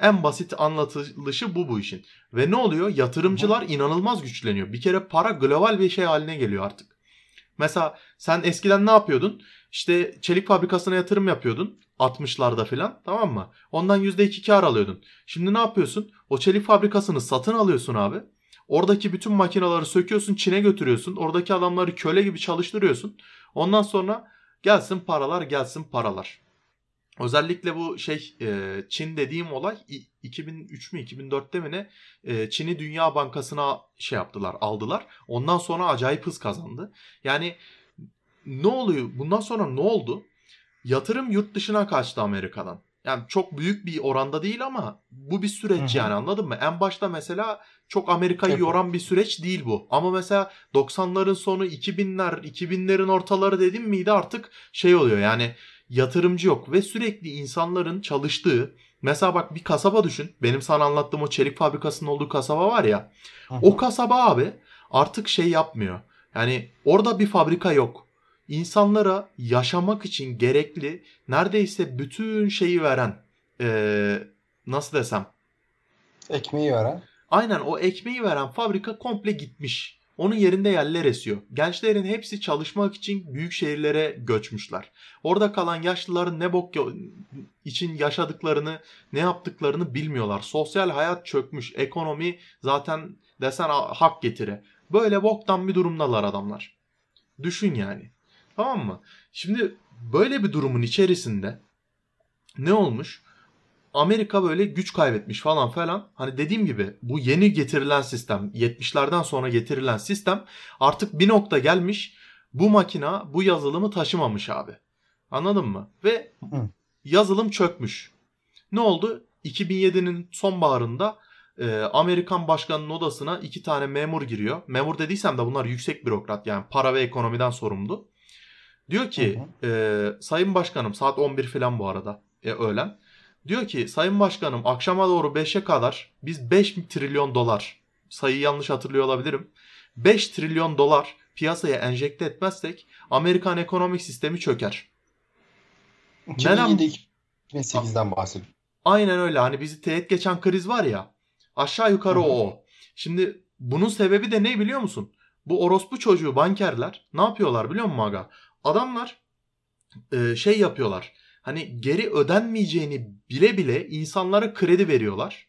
En basit anlatılışı bu bu işin. Ve ne oluyor? Yatırımcılar inanılmaz güçleniyor. Bir kere para global bir şey haline geliyor artık. Mesela sen eskiden ne yapıyordun? İşte çelik fabrikasına yatırım yapıyordun. 60'larda falan tamam mı? Ondan %2 kar alıyordun. Şimdi ne yapıyorsun? O çelik fabrikasını satın alıyorsun abi. Oradaki bütün makineleri söküyorsun, Çin'e götürüyorsun. Oradaki adamları köle gibi çalıştırıyorsun. Ondan sonra gelsin paralar, gelsin paralar. Özellikle bu şey e, Çin dediğim olay 2003 mü 2004'te mi ne e, Çin'i Dünya Bankası'na şey yaptılar aldılar. Ondan sonra acayip hız kazandı. Yani ne oluyor bundan sonra ne oldu? Yatırım yurt dışına kaçtı Amerika'dan. Yani çok büyük bir oranda değil ama bu bir süreç Hı-hı. yani anladın mı? En başta mesela çok Amerika'yı evet. yoran bir süreç değil bu. Ama mesela 90'ların sonu 2000'ler 2000'lerin ortaları dedim miydi artık şey oluyor yani yatırımcı yok ve sürekli insanların çalıştığı mesela bak bir kasaba düşün. Benim sana anlattığım o çelik fabrikasının olduğu kasaba var ya. Hı-hı. O kasaba abi artık şey yapmıyor. Yani orada bir fabrika yok insanlara yaşamak için gerekli neredeyse bütün şeyi veren ee, nasıl desem ekmeği veren aynen o ekmeği veren fabrika komple gitmiş. Onun yerinde yerler esiyor. Gençlerin hepsi çalışmak için büyük şehirlere göçmüşler. Orada kalan yaşlıların ne bok için yaşadıklarını, ne yaptıklarını bilmiyorlar. Sosyal hayat çökmüş. Ekonomi zaten desen hak getire. Böyle boktan bir durumdalar adamlar. Düşün yani. Tamam mı? Şimdi böyle bir durumun içerisinde ne olmuş? Amerika böyle güç kaybetmiş falan falan. Hani dediğim gibi bu yeni getirilen sistem 70'lerden sonra getirilen sistem artık bir nokta gelmiş. Bu makina bu yazılımı taşımamış abi. Anladın mı? Ve yazılım çökmüş. Ne oldu? 2007'nin sonbaharında e, Amerikan başkanının odasına iki tane memur giriyor. Memur dediysem de bunlar yüksek bürokrat yani para ve ekonomiden sorumlu. Diyor ki hı hı. E, Sayın Başkanım saat 11 falan bu arada e, öğlen. Diyor ki Sayın Başkanım akşama doğru 5'e kadar biz 5 trilyon dolar sayıyı yanlış hatırlıyor olabilirim. 5 trilyon dolar piyasaya enjekte etmezsek Amerikan ekonomik sistemi çöker. 2007-2008'den bahsediyorum. Aynen öyle hani bizi teğet geçen kriz var ya aşağı yukarı Hı-hı. o. Şimdi bunun sebebi de ne biliyor musun? Bu orospu çocuğu bankerler ne yapıyorlar biliyor musun Aga? Adamlar e, şey yapıyorlar. Hani geri ödenmeyeceğini bile bile insanlara kredi veriyorlar.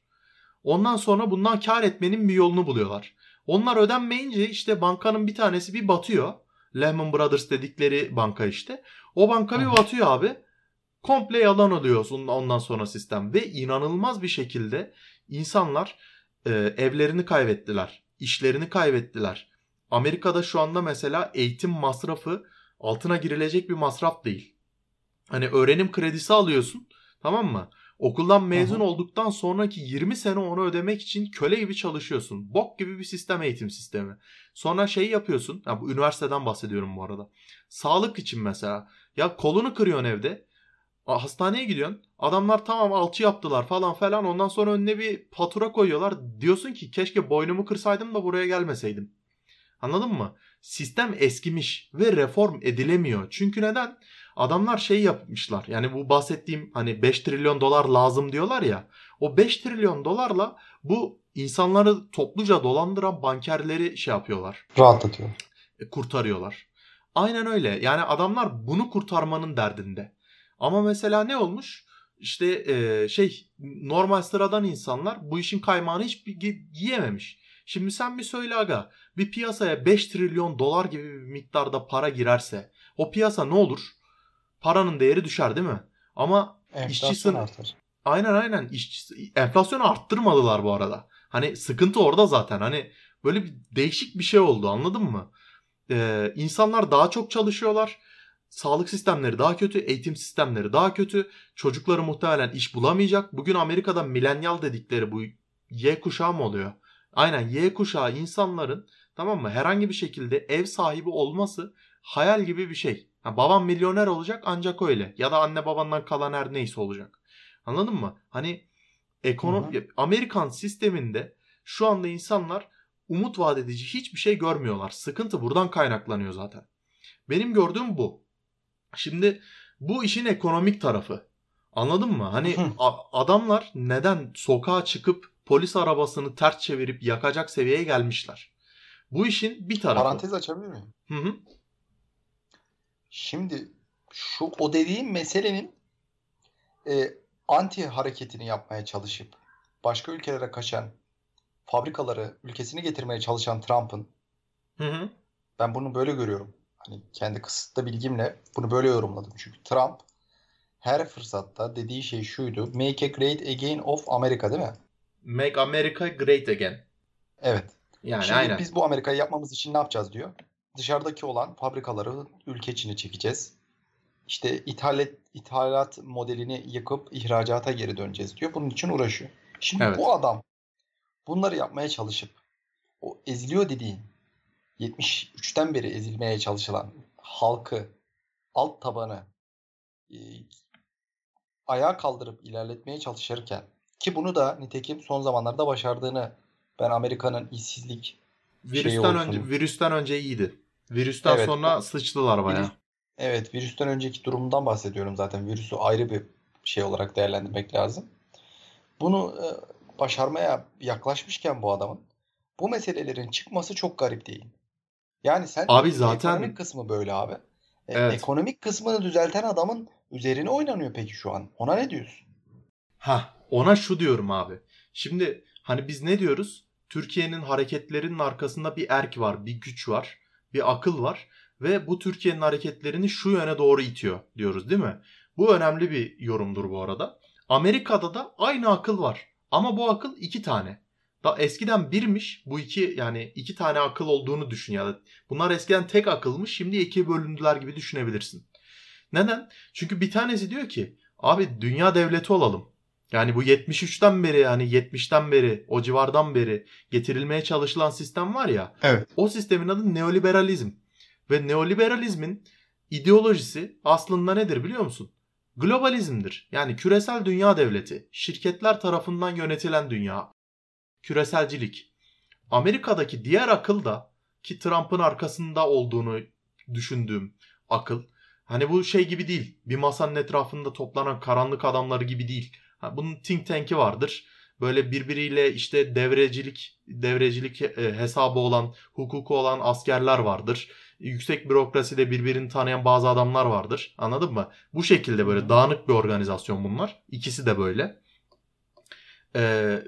Ondan sonra bundan kar etmenin bir yolunu buluyorlar. Onlar ödenmeyince işte bankanın bir tanesi bir batıyor. Lehman Brothers dedikleri banka işte. O banka bir batıyor abi. Komple yalan oluyor ondan sonra sistem. Ve inanılmaz bir şekilde insanlar e, evlerini kaybettiler. işlerini kaybettiler. Amerika'da şu anda mesela eğitim masrafı altına girilecek bir masraf değil. Hani öğrenim kredisi alıyorsun tamam mı? Okuldan mezun Aha. olduktan sonraki 20 sene onu ödemek için köle gibi çalışıyorsun. Bok gibi bir sistem eğitim sistemi. Sonra şey yapıyorsun. Ya bu üniversiteden bahsediyorum bu arada. Sağlık için mesela. Ya kolunu kırıyorsun evde. Hastaneye gidiyorsun. Adamlar tamam alçı yaptılar falan falan. Ondan sonra önüne bir fatura koyuyorlar. Diyorsun ki keşke boynumu kırsaydım da buraya gelmeseydim. Anladın mı? Sistem eskimiş ve reform edilemiyor. Çünkü neden? Adamlar şey yapmışlar. Yani bu bahsettiğim hani 5 trilyon dolar lazım diyorlar ya. O 5 trilyon dolarla bu insanları topluca dolandıran bankerleri şey yapıyorlar. Rahatlatıyor. E, kurtarıyorlar. Aynen öyle. Yani adamlar bunu kurtarmanın derdinde. Ama mesela ne olmuş? İşte e, şey normal sıradan insanlar bu işin kaymağını hiç yiyememiş. Şimdi sen bir söyle aga bir piyasaya 5 trilyon dolar gibi bir miktarda para girerse o piyasa ne olur? Paranın değeri düşer değil mi? Ama Enflasyon işçi artar. Aynen aynen. İşçi, enflasyonu arttırmadılar bu arada. Hani sıkıntı orada zaten. Hani böyle bir değişik bir şey oldu anladın mı? Ee, insanlar daha çok çalışıyorlar. Sağlık sistemleri daha kötü, eğitim sistemleri daha kötü. Çocukları muhtemelen iş bulamayacak. Bugün Amerika'da milenyal dedikleri bu Y kuşağı mı oluyor? Aynen Y kuşağı insanların tamam mı herhangi bir şekilde ev sahibi olması hayal gibi bir şey. Ha, babam milyoner olacak ancak öyle. Ya da anne babandan kalan her neyse olacak. Anladın mı? Hani ekonomi Amerikan sisteminde şu anda insanlar umut vaat edici hiçbir şey görmüyorlar. Sıkıntı buradan kaynaklanıyor zaten. Benim gördüğüm bu. Şimdi bu işin ekonomik tarafı. Anladın mı? Hani adamlar neden sokağa çıkıp polis arabasını ters çevirip yakacak seviyeye gelmişler. Bu işin bir tarafı. Parantez açabilir miyim? Hı hı. Şimdi şu o dediğim meselenin e, anti hareketini yapmaya çalışıp başka ülkelere kaçan fabrikaları ülkesine getirmeye çalışan Trump'ın Hı hı. ben bunu böyle görüyorum. Hani kendi kısıtlı bilgimle bunu böyle yorumladım. Çünkü Trump her fırsatta dediği şey şuydu. Make a great again of America değil mi? Make America great again. Evet. Yani Şimdi aynen. biz bu Amerika'yı yapmamız için ne yapacağız diyor. Dışarıdaki olan fabrikaları ülke içine çekeceğiz. İşte ithalat, ithalat modelini yıkıp ihracata geri döneceğiz diyor. Bunun için uğraşıyor. Şimdi Evet. bu adam bunları yapmaya çalışıp o eziliyor dediğin 73'ten beri ezilmeye çalışılan halkı, alt tabanı e, ayağa kaldırıp ilerletmeye çalışırken ki bunu da nitekim son zamanlarda başardığını ben Amerika'nın işsizlik Virüsten önce virüsten önce iyiydi. Virüsten Evet, sonra sıçtılar bayağı. Virüs- Evet, virüsten önceki durumundan bahsediyorum zaten. Virüsü ayrı bir şey olarak değerlendirmek lazım. Bunu e, başarmaya yaklaşmışken bu adamın bu meselelerin çıkması çok garip değil. Yani sen Abi zaten- ekonomik kısmı böyle abi. E, Evet. Ekonomik kısmını düzelten adamın üzerine oynanıyor peki şu an. Ona ne diyorsun? Ha, ona şu diyorum abi. Şimdi hani biz ne diyoruz? Türkiye'nin hareketlerinin arkasında bir erk var, bir güç var, bir akıl var ve bu Türkiye'nin hareketlerini şu yöne doğru itiyor diyoruz değil mi? Bu önemli bir yorumdur bu arada. Amerika'da da aynı akıl var ama bu akıl iki tane. Da eskiden birmiş bu iki yani iki tane akıl olduğunu düşün ya bunlar eskiden tek akılmış şimdi ikiye bölündüler gibi düşünebilirsin. Neden? Çünkü bir tanesi diyor ki abi dünya devleti olalım. Yani bu 73'ten beri yani 70'ten beri o civardan beri getirilmeye çalışılan sistem var ya Evet. o sistemin adı neoliberalizm. Ve neoliberalizmin ideolojisi aslında nedir biliyor musun? Globalizmdir. Yani küresel dünya devleti. Şirketler tarafından yönetilen dünya. Küreselcilik. Amerika'daki diğer akıl da ki Trump'ın arkasında olduğunu düşündüğüm akıl. Hani bu şey gibi değil. Bir masanın etrafında toplanan karanlık adamları gibi değil. Ha, bunun think tank'i vardır. Böyle birbiriyle işte devrecilik devrecilik e, hesabı olan, hukuku olan askerler vardır. Yüksek bürokraside birbirini tanıyan bazı adamlar vardır. Anladın mı? Bu şekilde böyle dağınık bir organizasyon bunlar. İkisi de böyle. Ee,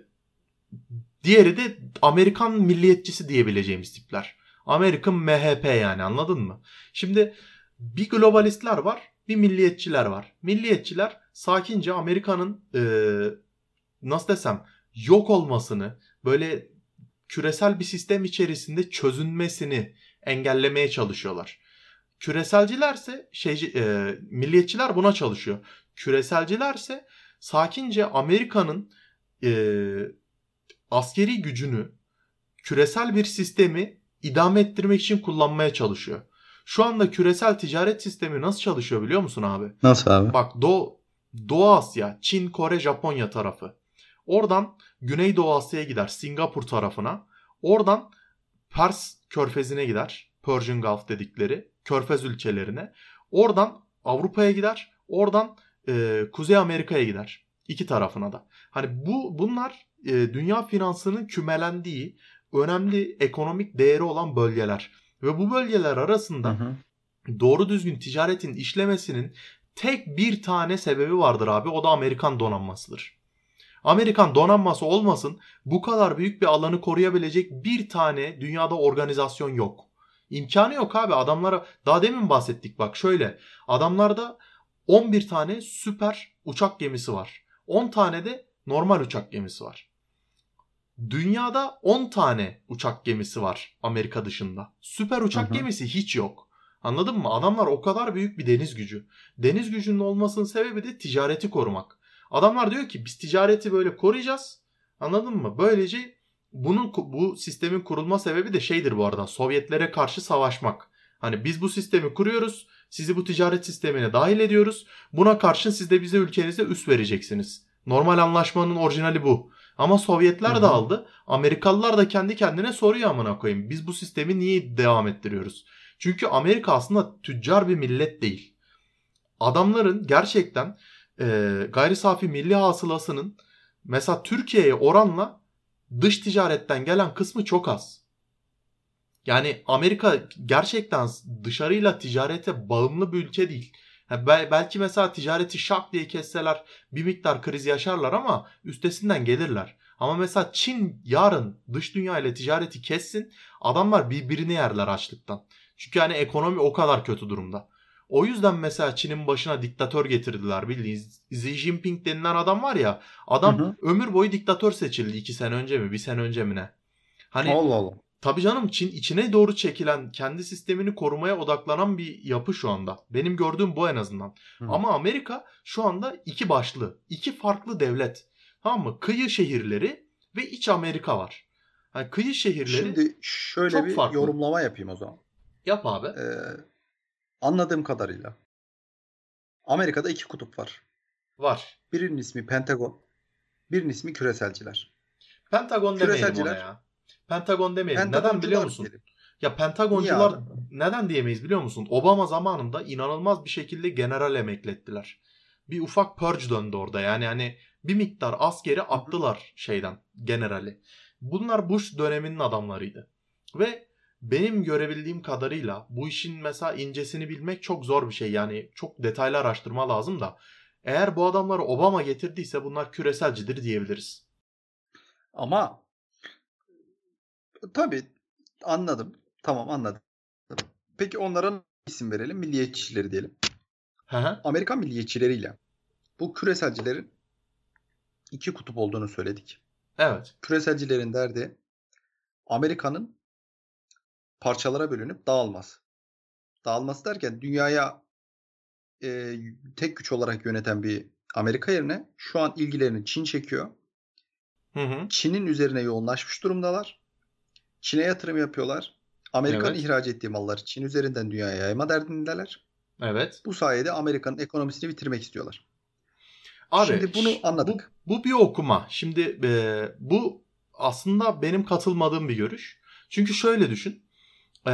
diğeri de Amerikan milliyetçisi diyebileceğimiz tipler. Amerikan MHP yani anladın mı? Şimdi bir globalistler var, bir milliyetçiler var. Milliyetçiler sakince Amerika'nın e, nasıl desem yok olmasını, böyle küresel bir sistem içerisinde çözünmesini engellemeye çalışıyorlar. Küreselcilerse şey e, milliyetçiler buna çalışıyor. Küreselcilerse sakince Amerika'nın e, askeri gücünü küresel bir sistemi idame ettirmek için kullanmaya çalışıyor. Şu anda küresel ticaret sistemi nasıl çalışıyor biliyor musun abi? Nasıl abi? Bak Doğu, Doğu Asya, Çin, Kore, Japonya tarafı. Oradan Güneydoğu Asya'ya gider, Singapur tarafına. Oradan Pers körfezine gider. Persian Gulf dedikleri körfez ülkelerine. Oradan Avrupa'ya gider. Oradan e, Kuzey Amerika'ya gider. İki tarafına da. Hani bu bunlar e, dünya finansının kümelendiği önemli ekonomik değeri olan bölgeler. Ve bu bölgeler arasında Hı hı. doğru düzgün ticaretin işlemesinin tek bir tane sebebi vardır abi. O da Amerikan donanmasıdır. Amerikan donanması olmasın bu kadar büyük bir alanı koruyabilecek bir tane dünyada organizasyon yok. İmkanı yok abi adamlara daha demin bahsettik bak şöyle adamlarda 11 tane süper uçak gemisi var. 10 tane de normal uçak gemisi var. Dünyada 10 tane uçak gemisi var Amerika dışında. Süper uçak Hı hı. gemisi hiç yok. Anladın mı? Adamlar o kadar büyük bir deniz gücü. Deniz gücünün olmasının sebebi de ticareti korumak. Adamlar diyor ki biz ticareti böyle koruyacağız. Anladın mı? Böylece bunun bu sistemin kurulma sebebi de şeydir bu arada. Sovyetlere karşı savaşmak. Hani biz bu sistemi kuruyoruz. Sizi bu ticaret sistemine dahil ediyoruz. Buna karşın siz de bize ülkenize üst vereceksiniz. Normal anlaşmanın orijinali bu. Ama Sovyetler de aldı. Amerikalılar da kendi kendine soruyor amına koyayım. Biz bu sistemi niye devam ettiriyoruz? Çünkü Amerika aslında tüccar bir millet değil. Adamların gerçekten e, gayri safi milli hasılasının mesela Türkiye'ye oranla dış ticaretten gelen kısmı çok az. Yani Amerika gerçekten dışarıyla ticarete bağımlı bir ülke değil. Ha, belki mesela ticareti şak diye kesseler bir miktar kriz yaşarlar ama üstesinden gelirler. Ama mesela Çin yarın dış dünya ile ticareti kessin adamlar birbirini yerler açlıktan. Çünkü hani ekonomi o kadar kötü durumda. O yüzden mesela Çin'in başına diktatör getirdiler bildiğiniz. Xi Jinping denilen adam var ya adam hı hı. ömür boyu diktatör seçildi iki sene önce mi bir sene önce mi ne? Hani Allah Allah. Tabii canım Çin içine doğru çekilen kendi sistemini korumaya odaklanan bir yapı şu anda. Benim gördüğüm bu en azından. Hı. Ama Amerika şu anda iki başlı, iki farklı devlet. Tamam mı? Kıyı şehirleri ve iç Amerika var. Yani kıyı şehirleri Şimdi şöyle çok bir farklı. yorumlama yapayım o zaman. Yap abi. Ee, anladığım kadarıyla Amerika'da iki kutup var. Var. Birinin ismi Pentagon, birinin ismi küreselciler. Pentagon demeyelim ona ya. Pentagon demeyelim. Neden biliyor musun? Diyelim. Ya Pentagoncular neden diyemeyiz biliyor musun? Obama zamanında inanılmaz bir şekilde general emeklettiler. Bir ufak purge döndü orada. Yani hani bir miktar askeri attılar şeyden generali. Bunlar Bush döneminin adamlarıydı. Ve benim görebildiğim kadarıyla bu işin mesela incesini bilmek çok zor bir şey. Yani çok detaylı araştırma lazım da. Eğer bu adamları Obama getirdiyse bunlar küreselcidir diyebiliriz. Ama tabii anladım. Tamam anladım. Peki onlara isim verelim? Milliyetçileri diyelim. Hı. Amerikan milliyetçileriyle bu küreselcilerin iki kutup olduğunu söyledik. Evet. Küreselcilerin derdi Amerika'nın parçalara bölünüp dağılmaz. Dağılması derken dünyaya e, tek güç olarak yöneten bir Amerika yerine şu an ilgilerini Çin çekiyor. Hı hı. Çin'in üzerine yoğunlaşmış durumdalar. Çin'e yatırım yapıyorlar. Amerika'nın evet. ihraç ettiği malları Çin üzerinden dünyaya yayma derdindeler. Evet. Bu sayede Amerika'nın ekonomisini bitirmek istiyorlar. Abi, Şimdi bunu anladık. Bu, bu bir okuma. Şimdi e, bu aslında benim katılmadığım bir görüş. Çünkü şöyle düşün. E,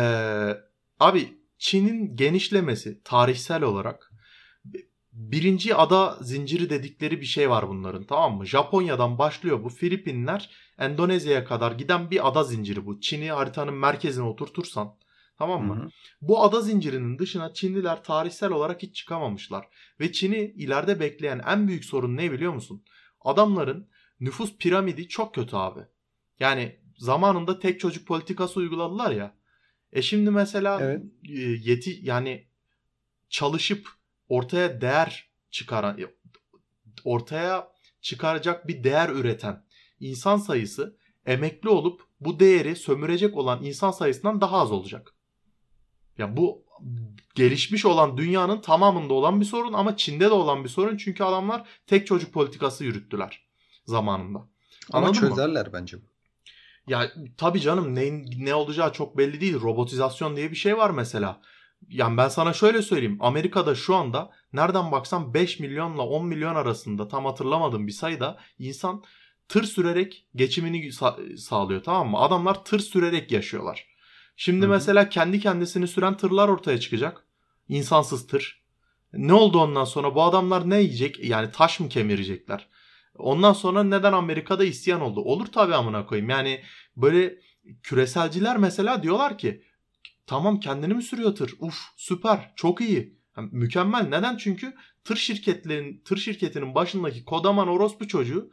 abi Çin'in genişlemesi tarihsel olarak birinci ada zinciri dedikleri bir şey var bunların tamam mı? Japonya'dan başlıyor bu Filipinler Endonezya'ya kadar giden bir ada zinciri bu. Çin'i haritanın merkezine oturtursan tamam mı? Hı hı. Bu ada zincirinin dışına Çinliler tarihsel olarak hiç çıkamamışlar. Ve Çin'i ileride bekleyen en büyük sorun ne biliyor musun? Adamların nüfus piramidi çok kötü abi. Yani zamanında tek çocuk politikası uyguladılar ya. E şimdi mesela evet. E, yeti yani çalışıp ortaya değer çıkaran ortaya çıkaracak bir değer üreten insan sayısı emekli olup bu değeri sömürecek olan insan sayısından daha az olacak. Ya bu gelişmiş olan dünyanın tamamında olan bir sorun ama Çin'de de olan bir sorun çünkü adamlar tek çocuk politikası yürüttüler zamanında. Ama Anladın çözerler mı? bence bu. Ya tabii canım ne, ne olacağı çok belli değil. Robotizasyon diye bir şey var mesela. Yani ben sana şöyle söyleyeyim. Amerika'da şu anda nereden baksan 5 milyonla 10 milyon arasında tam hatırlamadığım bir sayıda insan tır sürerek geçimini sa- sağlıyor tamam mı? Adamlar tır sürerek yaşıyorlar. Şimdi Hı-hı. mesela kendi kendisini süren tırlar ortaya çıkacak. İnsansız tır. Ne oldu ondan sonra? Bu adamlar ne yiyecek? Yani taş mı kemirecekler? Ondan sonra neden Amerika'da isyan oldu? Olur tabii amına koyayım. Yani böyle küreselciler mesela diyorlar ki Tamam kendini mi sürüyor tır? Uf süper çok iyi. Yani mükemmel. Neden? Çünkü tır şirketlerin tır şirketinin başındaki kodaman orospu çocuğu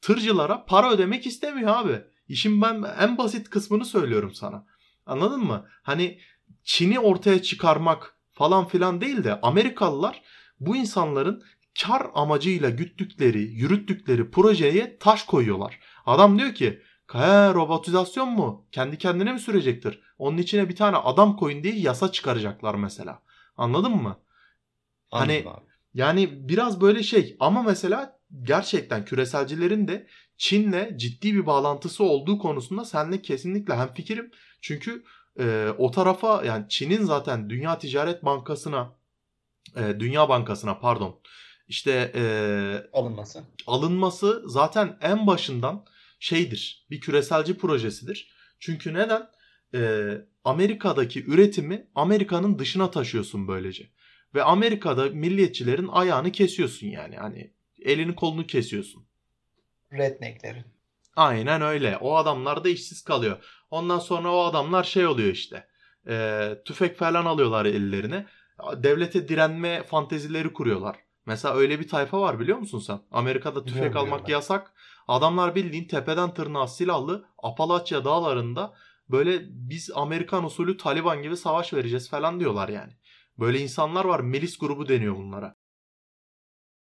tırcılara para ödemek istemiyor abi. İşin ben en basit kısmını söylüyorum sana. Anladın mı? Hani Çin'i ortaya çıkarmak falan filan değil de Amerikalılar bu insanların kar amacıyla güttükleri, yürüttükleri projeye taş koyuyorlar. Adam diyor ki He robotizasyon mu? Kendi kendine mi sürecektir? Onun içine bir tane adam koyun diye yasa çıkaracaklar mesela. Anladın mı? Hani abi. yani biraz böyle şey ama mesela gerçekten küreselcilerin de Çin'le ciddi bir bağlantısı olduğu konusunda seninle kesinlikle hemfikirim. Çünkü e, o tarafa yani Çin'in zaten Dünya Ticaret Bankası'na e, Dünya Bankası'na pardon işte e, alınması alınması zaten en başından şeydir. Bir küreselci projesidir. Çünkü neden? Ee, Amerika'daki üretimi Amerika'nın dışına taşıyorsun böylece. Ve Amerika'da milliyetçilerin ayağını kesiyorsun yani. Hani elini kolunu kesiyorsun. Rednecklerin. Aynen öyle. O adamlar da işsiz kalıyor. Ondan sonra o adamlar şey oluyor işte. E, tüfek falan alıyorlar ellerine. Devlete direnme fantezileri kuruyorlar. Mesela öyle bir tayfa var biliyor musun sen? Amerika'da tüfek almak yasak Adamlar bildiğin tepeden tırnağa silahlı Apalachya dağlarında böyle biz Amerikan usulü Taliban gibi savaş vereceğiz falan diyorlar yani. Böyle insanlar var milis grubu deniyor bunlara.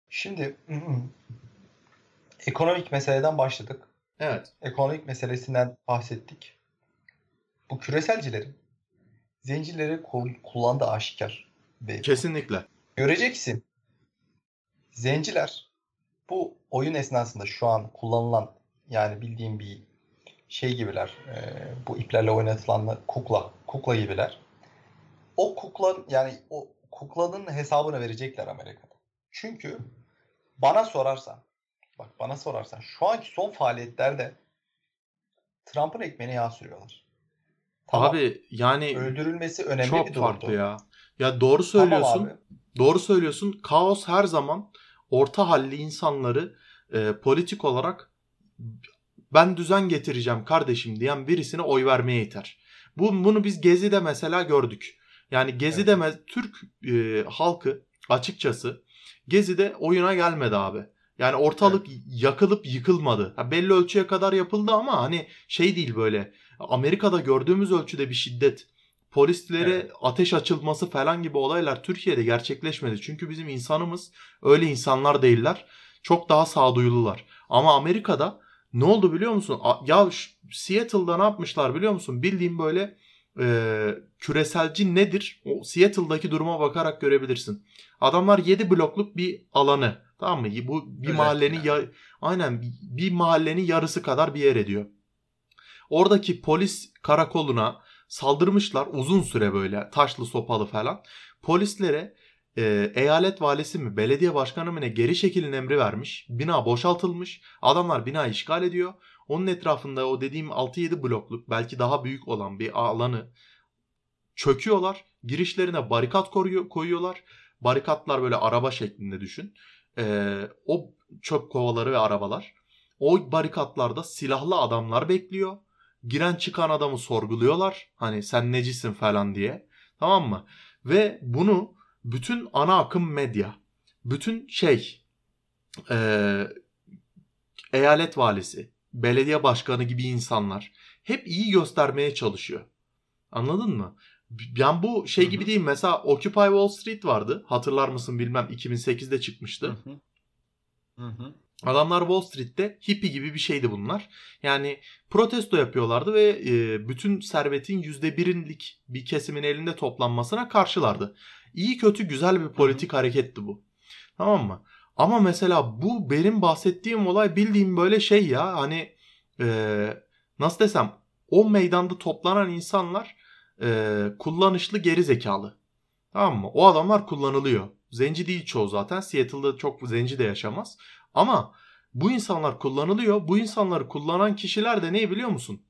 Şimdi [CLEARS THROAT] ekonomik meseleden başladık. Evet. Ekonomik meselesinden bahsettik. Bu küreselcilerin zencileri kullandığı aşikar. Ve Kesinlikle. Göreceksin. Zenciler bu oyun esnasında şu an kullanılan yani bildiğim bir şey gibiler. E, bu iplerle oynatılan kukla, kukla gibiler. O kukla yani o kuklanın hesabını verecekler Amerika'da. Çünkü bana sorarsan bak bana sorarsan şu anki son faaliyetlerde Trump'ın ekmeğine yağ sürüyorlar. Tamam. Abi yani öldürülmesi önemli çok bir durumdu. farklı ya. Ya doğru söylüyorsun. Tamam doğru söylüyorsun. Kaos her zaman orta halli insanları e, politik olarak ben düzen getireceğim kardeşim diyen birisine oy vermeye iter. Bu, bunu biz Gezi'de mesela gördük. Yani Gezi'de evet. Türk e, halkı açıkçası Gezi'de oyuna gelmedi abi. Yani ortalık evet. yakılıp yıkılmadı. Ha, belli ölçüye kadar yapıldı ama hani şey değil böyle. Amerika'da gördüğümüz ölçüde bir şiddet, polislere evet. ateş açılması falan gibi olaylar Türkiye'de gerçekleşmedi. Çünkü bizim insanımız öyle insanlar değiller. Çok daha sağduyulular. Ama Amerika'da ne oldu biliyor musun? Ya Seattle'da ne yapmışlar biliyor musun? Bildiğim böyle e, küreselci nedir? O Seattle'daki duruma bakarak görebilirsin. Adamlar 7 blokluk bir alanı tamam mı? Bu bir evet, mahallenin ya, aynen bir mahallenin yarısı kadar bir yer ediyor. Oradaki polis karakoluna saldırmışlar uzun süre böyle taşlı sopalı falan. Polislere e, eyalet valisi mi belediye başkanı mı ne geri çekilin emri vermiş. Bina boşaltılmış. Adamlar bina işgal ediyor. Onun etrafında o dediğim 6-7 blokluk belki daha büyük olan bir alanı çöküyorlar. Girişlerine barikat koyuyorlar. Barikatlar böyle araba şeklinde düşün. Ee, o çöp kovaları ve arabalar. O barikatlarda silahlı adamlar bekliyor. Giren çıkan adamı sorguluyorlar. Hani sen necisin falan diye. Tamam mı? Ve bunu bütün ana akım medya, bütün şey, e, eyalet valisi, belediye başkanı gibi insanlar hep iyi göstermeye çalışıyor. Anladın mı? Yani bu şey Hı-hı. gibi değil. Mesela Occupy Wall Street vardı. Hatırlar mısın bilmem 2008'de çıkmıştı. Hı-hı. Hı-hı. Adamlar Wall Street'te hippie gibi bir şeydi bunlar. Yani protesto yapıyorlardı ve e, bütün servetin %1'inlik bir kesimin elinde toplanmasına karşılardı. İyi kötü güzel bir politik hareketti bu. Tamam mı? Ama mesela bu benim bahsettiğim olay bildiğim böyle şey ya hani e, nasıl desem o meydanda toplanan insanlar e, kullanışlı geri zekalı. Tamam mı? O adamlar kullanılıyor. Zenci değil çoğu zaten. Seattle'da çok zenci de yaşamaz. Ama bu insanlar kullanılıyor. Bu insanları kullanan kişiler de ne biliyor musun?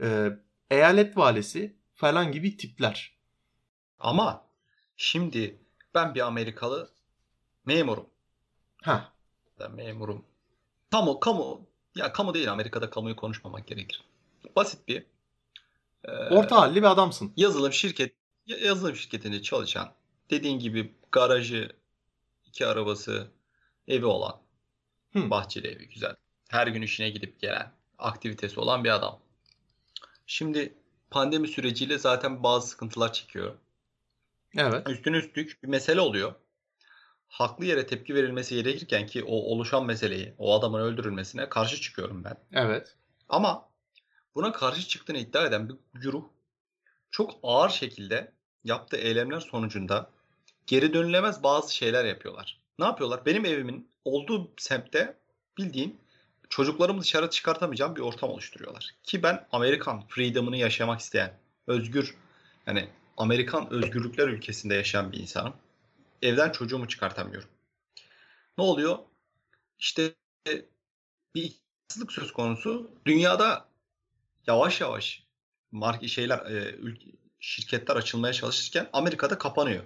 Ee, eyalet valisi falan gibi tipler. Ama şimdi ben bir Amerikalı memurum. Ha. Ben memurum. Kamu, kamu. Ya kamu değil Amerika'da kamuyu konuşmamak gerekir. Basit bir. E, Orta halli bir adamsın. Yazılım şirket, yazılım şirketinde çalışan, dediğin gibi garajı, iki arabası, evi olan Hı. Bahçeli evi güzel. Her gün işine gidip gelen, aktivitesi olan bir adam. Şimdi pandemi süreciyle zaten bazı sıkıntılar çekiyor. Evet. Üstüne üstlük bir mesele oluyor. Haklı yere tepki verilmesi gerekirken ki o oluşan meseleyi, o adamın öldürülmesine karşı çıkıyorum ben. Evet. Ama buna karşı çıktığını iddia eden bir güruh çok ağır şekilde yaptığı eylemler sonucunda geri dönülemez bazı şeyler yapıyorlar. Ne yapıyorlar? Benim evimin olduğu semtte bildiğin çocuklarımı dışarı çıkartamayacağım bir ortam oluşturuyorlar. Ki ben Amerikan freedom'ını yaşamak isteyen, özgür yani Amerikan özgürlükler ülkesinde yaşayan bir insanım. Evden çocuğumu çıkartamıyorum. Ne oluyor? İşte bir iktisizlik söz konusu. Dünyada yavaş yavaş marka şeyler e, şirketler açılmaya çalışırken Amerika'da kapanıyor.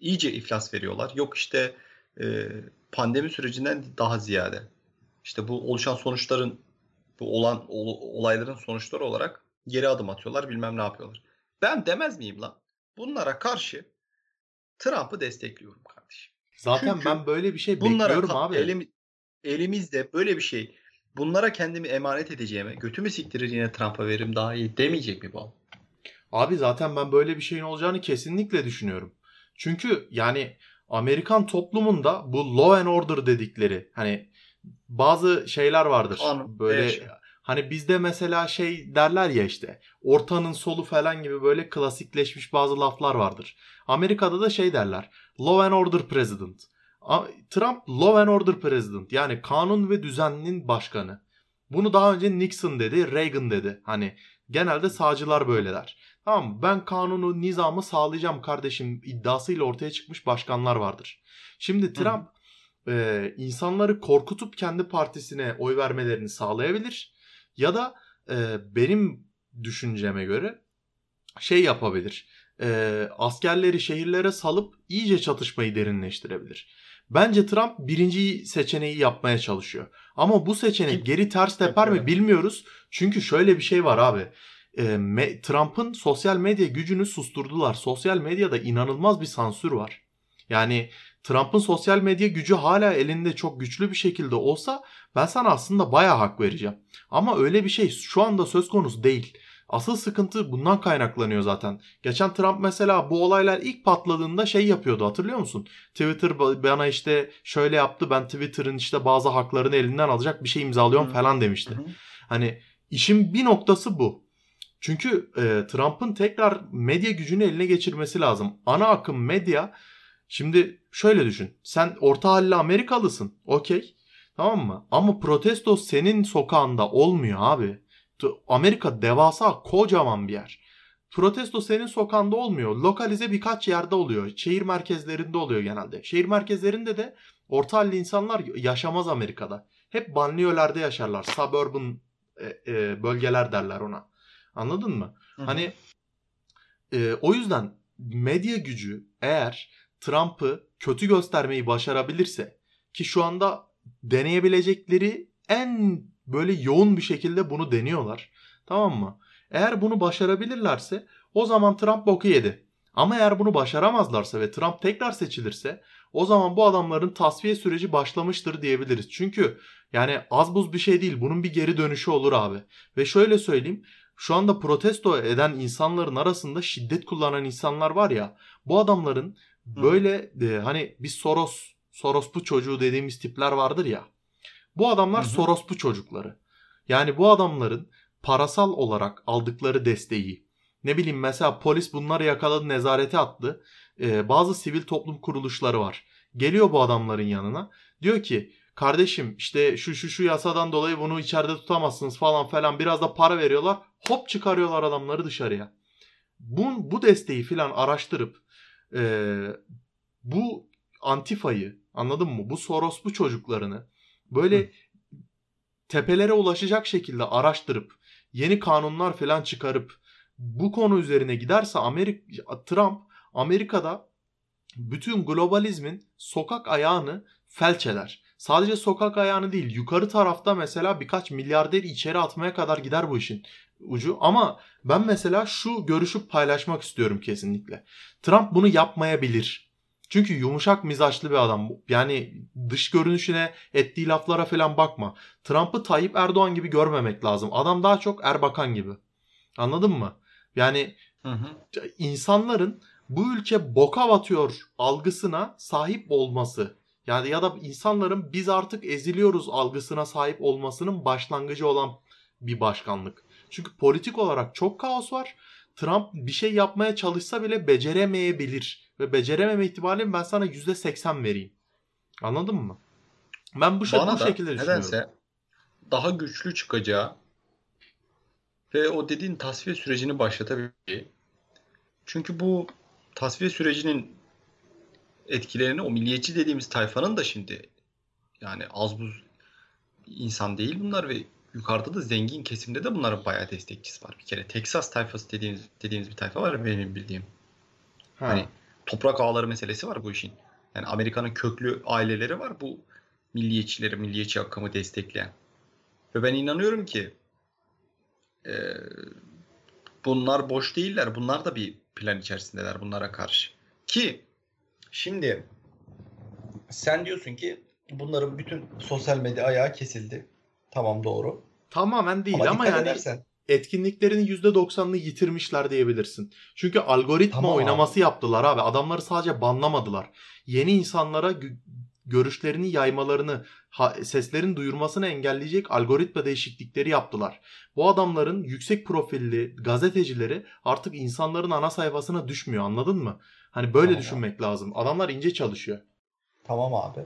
İyice iflas veriyorlar. Yok işte e, pandemi sürecinden daha ziyade işte bu oluşan sonuçların bu olan olayların sonuçları olarak geri adım atıyorlar bilmem ne yapıyorlar. Ben demez miyim lan? Bunlara karşı Trump'ı destekliyorum kardeşim. Zaten Çünkü ben böyle bir şey bekliyorum abi. Elim, elimizde böyle bir şey bunlara kendimi emanet edeceğime götümü siktirir yine Trump'a veririm daha iyi demeyecek mi bu? Abi zaten ben böyle bir şeyin olacağını kesinlikle düşünüyorum. Çünkü yani Amerikan toplumunda bu law and order dedikleri hani bazı şeyler vardır. Kanun, böyle evet. hani bizde mesela şey derler ya işte ortanın solu falan gibi böyle klasikleşmiş bazı laflar vardır. Amerika'da da şey derler. Law and order president. Trump law and order president yani kanun ve düzeninin başkanı. Bunu daha önce Nixon dedi, Reagan dedi. Hani genelde sağcılar böyle der. Tamam mı? Ben kanunu, nizamı sağlayacağım kardeşim iddiasıyla ortaya çıkmış başkanlar vardır. Şimdi Trump e, insanları korkutup kendi partisine oy vermelerini sağlayabilir. Ya da e, benim düşünceme göre şey yapabilir. E, askerleri şehirlere salıp iyice çatışmayı derinleştirebilir. Bence Trump birinci seçeneği yapmaya çalışıyor. Ama bu seçenek geri ters teper mi bilmiyoruz. Çünkü şöyle bir şey var abi. E, Trump'ın sosyal medya gücünü susturdular. Sosyal medyada inanılmaz bir sansür var. Yani Trump'ın sosyal medya gücü hala elinde çok güçlü bir şekilde olsa ben sana aslında bayağı hak vereceğim. Ama öyle bir şey şu anda söz konusu değil. Asıl sıkıntı bundan kaynaklanıyor zaten. Geçen Trump mesela bu olaylar ilk patladığında şey yapıyordu hatırlıyor musun? Twitter bana işte şöyle yaptı ben Twitter'ın işte bazı haklarını elinden alacak bir şey imzalıyorum Hı. falan demişti. Hı. Hani işin bir noktası bu. Çünkü e, Trump'ın tekrar medya gücünü eline geçirmesi lazım. Ana akım medya şimdi şöyle düşün. Sen orta halli Amerikalısın. Okey. Tamam mı? Ama protesto senin sokağında olmuyor abi. Amerika devasa kocaman bir yer. Protesto senin sokağında olmuyor. Lokalize birkaç yerde oluyor. Şehir merkezlerinde oluyor genelde. Şehir merkezlerinde de orta halli insanlar yaşamaz Amerika'da. Hep banliyölerde yaşarlar. Suburban e, e, bölgeler derler ona. Anladın mı? Hı hı. Hani e, o yüzden medya gücü eğer Trump'ı kötü göstermeyi başarabilirse ki şu anda deneyebilecekleri en böyle yoğun bir şekilde bunu deniyorlar. Tamam mı? Eğer bunu başarabilirlerse o zaman Trump boku yedi. Ama eğer bunu başaramazlarsa ve Trump tekrar seçilirse o zaman bu adamların tasfiye süreci başlamıştır diyebiliriz. Çünkü yani az buz bir şey değil. Bunun bir geri dönüşü olur abi. Ve şöyle söyleyeyim. Şu anda protesto eden insanların arasında şiddet kullanan insanlar var ya. Bu adamların böyle e, hani bir Soros, Sorospu çocuğu dediğimiz tipler vardır ya. Bu adamlar Hı hı. Sorospu çocukları. Yani bu adamların parasal olarak aldıkları desteği ne bileyim mesela polis bunları yakaladı nezarete attı. Ee, bazı sivil toplum kuruluşları var. Geliyor bu adamların yanına. Diyor ki kardeşim işte şu şu şu yasadan dolayı bunu içeride tutamazsınız falan falan biraz da para veriyorlar. Hop çıkarıyorlar adamları dışarıya. Bu, bu desteği filan araştırıp e, bu antifayı anladın mı? Bu Soros bu çocuklarını böyle Hı. tepelere ulaşacak şekilde araştırıp yeni kanunlar falan çıkarıp bu konu üzerine giderse Amerika Trump Amerika'da bütün globalizmin sokak ayağını felç eder. Sadece sokak ayağını değil yukarı tarafta mesela birkaç milyarder içeri atmaya kadar gider bu işin ucu. Ama ben mesela şu görüşü paylaşmak istiyorum kesinlikle. Trump bunu yapmayabilir. Çünkü yumuşak mizaçlı bir adam. Yani dış görünüşüne ettiği laflara falan bakma. Trump'ı Tayyip Erdoğan gibi görmemek lazım. Adam daha çok Erbakan gibi. Anladın mı? Yani Hı hı. insanların bu ülke boka batıyor algısına sahip olması yani ya da insanların biz artık eziliyoruz algısına sahip olmasının başlangıcı olan bir başkanlık. Çünkü politik olarak çok kaos var. Trump bir şey yapmaya çalışsa bile beceremeyebilir. Ve becerememe ihtimalini ben sana %80 vereyim. Anladın mı? Ben bu, şey, Bana bu şekilde düşünüyorum. nedense daha güçlü çıkacağı ve o dediğin tasfiye sürecini başlatabileceği. Çünkü bu tasfiye sürecinin etkilerini o milliyetçi dediğimiz tayfanın da şimdi yani az buz insan değil bunlar ve yukarıda da zengin kesimde de bunların bayağı destekçisi var. Bir kere Texas tayfası dediğimiz dediğimiz bir tayfa var benim bildiğim. Ha. Hani toprak ağları meselesi var bu işin. Yani Amerika'nın köklü aileleri var bu milliyetçileri, milliyetçi akımı destekleyen. Ve ben inanıyorum ki e, bunlar boş değiller. Bunlar da bir plan içerisindeler bunlara karşı. Ki şimdi sen diyorsun ki bunların bütün sosyal medya ayağı kesildi. Tamam doğru. Tamamen değil Ama, ama, yani edersen etkinliklerin %90'ını yitirmişler diyebilirsin. Çünkü algoritma Tamam abi. oynaması yaptılar abi. Adamları sadece banlamadılar. Yeni insanlara gö- görüşlerini yaymalarını, ha- seslerin duyurmasını engelleyecek algoritma değişiklikleri yaptılar. Bu adamların yüksek profilli gazetecileri artık insanların ana sayfasına düşmüyor anladın mı? Hani böyle Tamam düşünmek lazım. Adamlar ince çalışıyor. Tamam abi.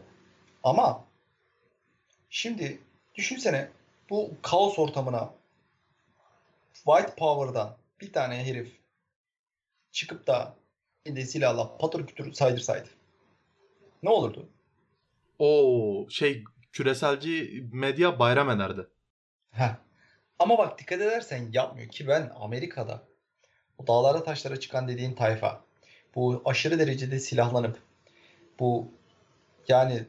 Ama şimdi düşünsene bu kaos ortamına White Power'dan bir tane herif çıkıp da bir de silahla patır kütür saydırsaydı. Ne olurdu? O şey küreselci medya bayram ederdi. Heh. Ama bak dikkat edersen yapmıyor ki ben Amerika'da o dağlara taşlara çıkan dediğin tayfa bu aşırı derecede silahlanıp bu yani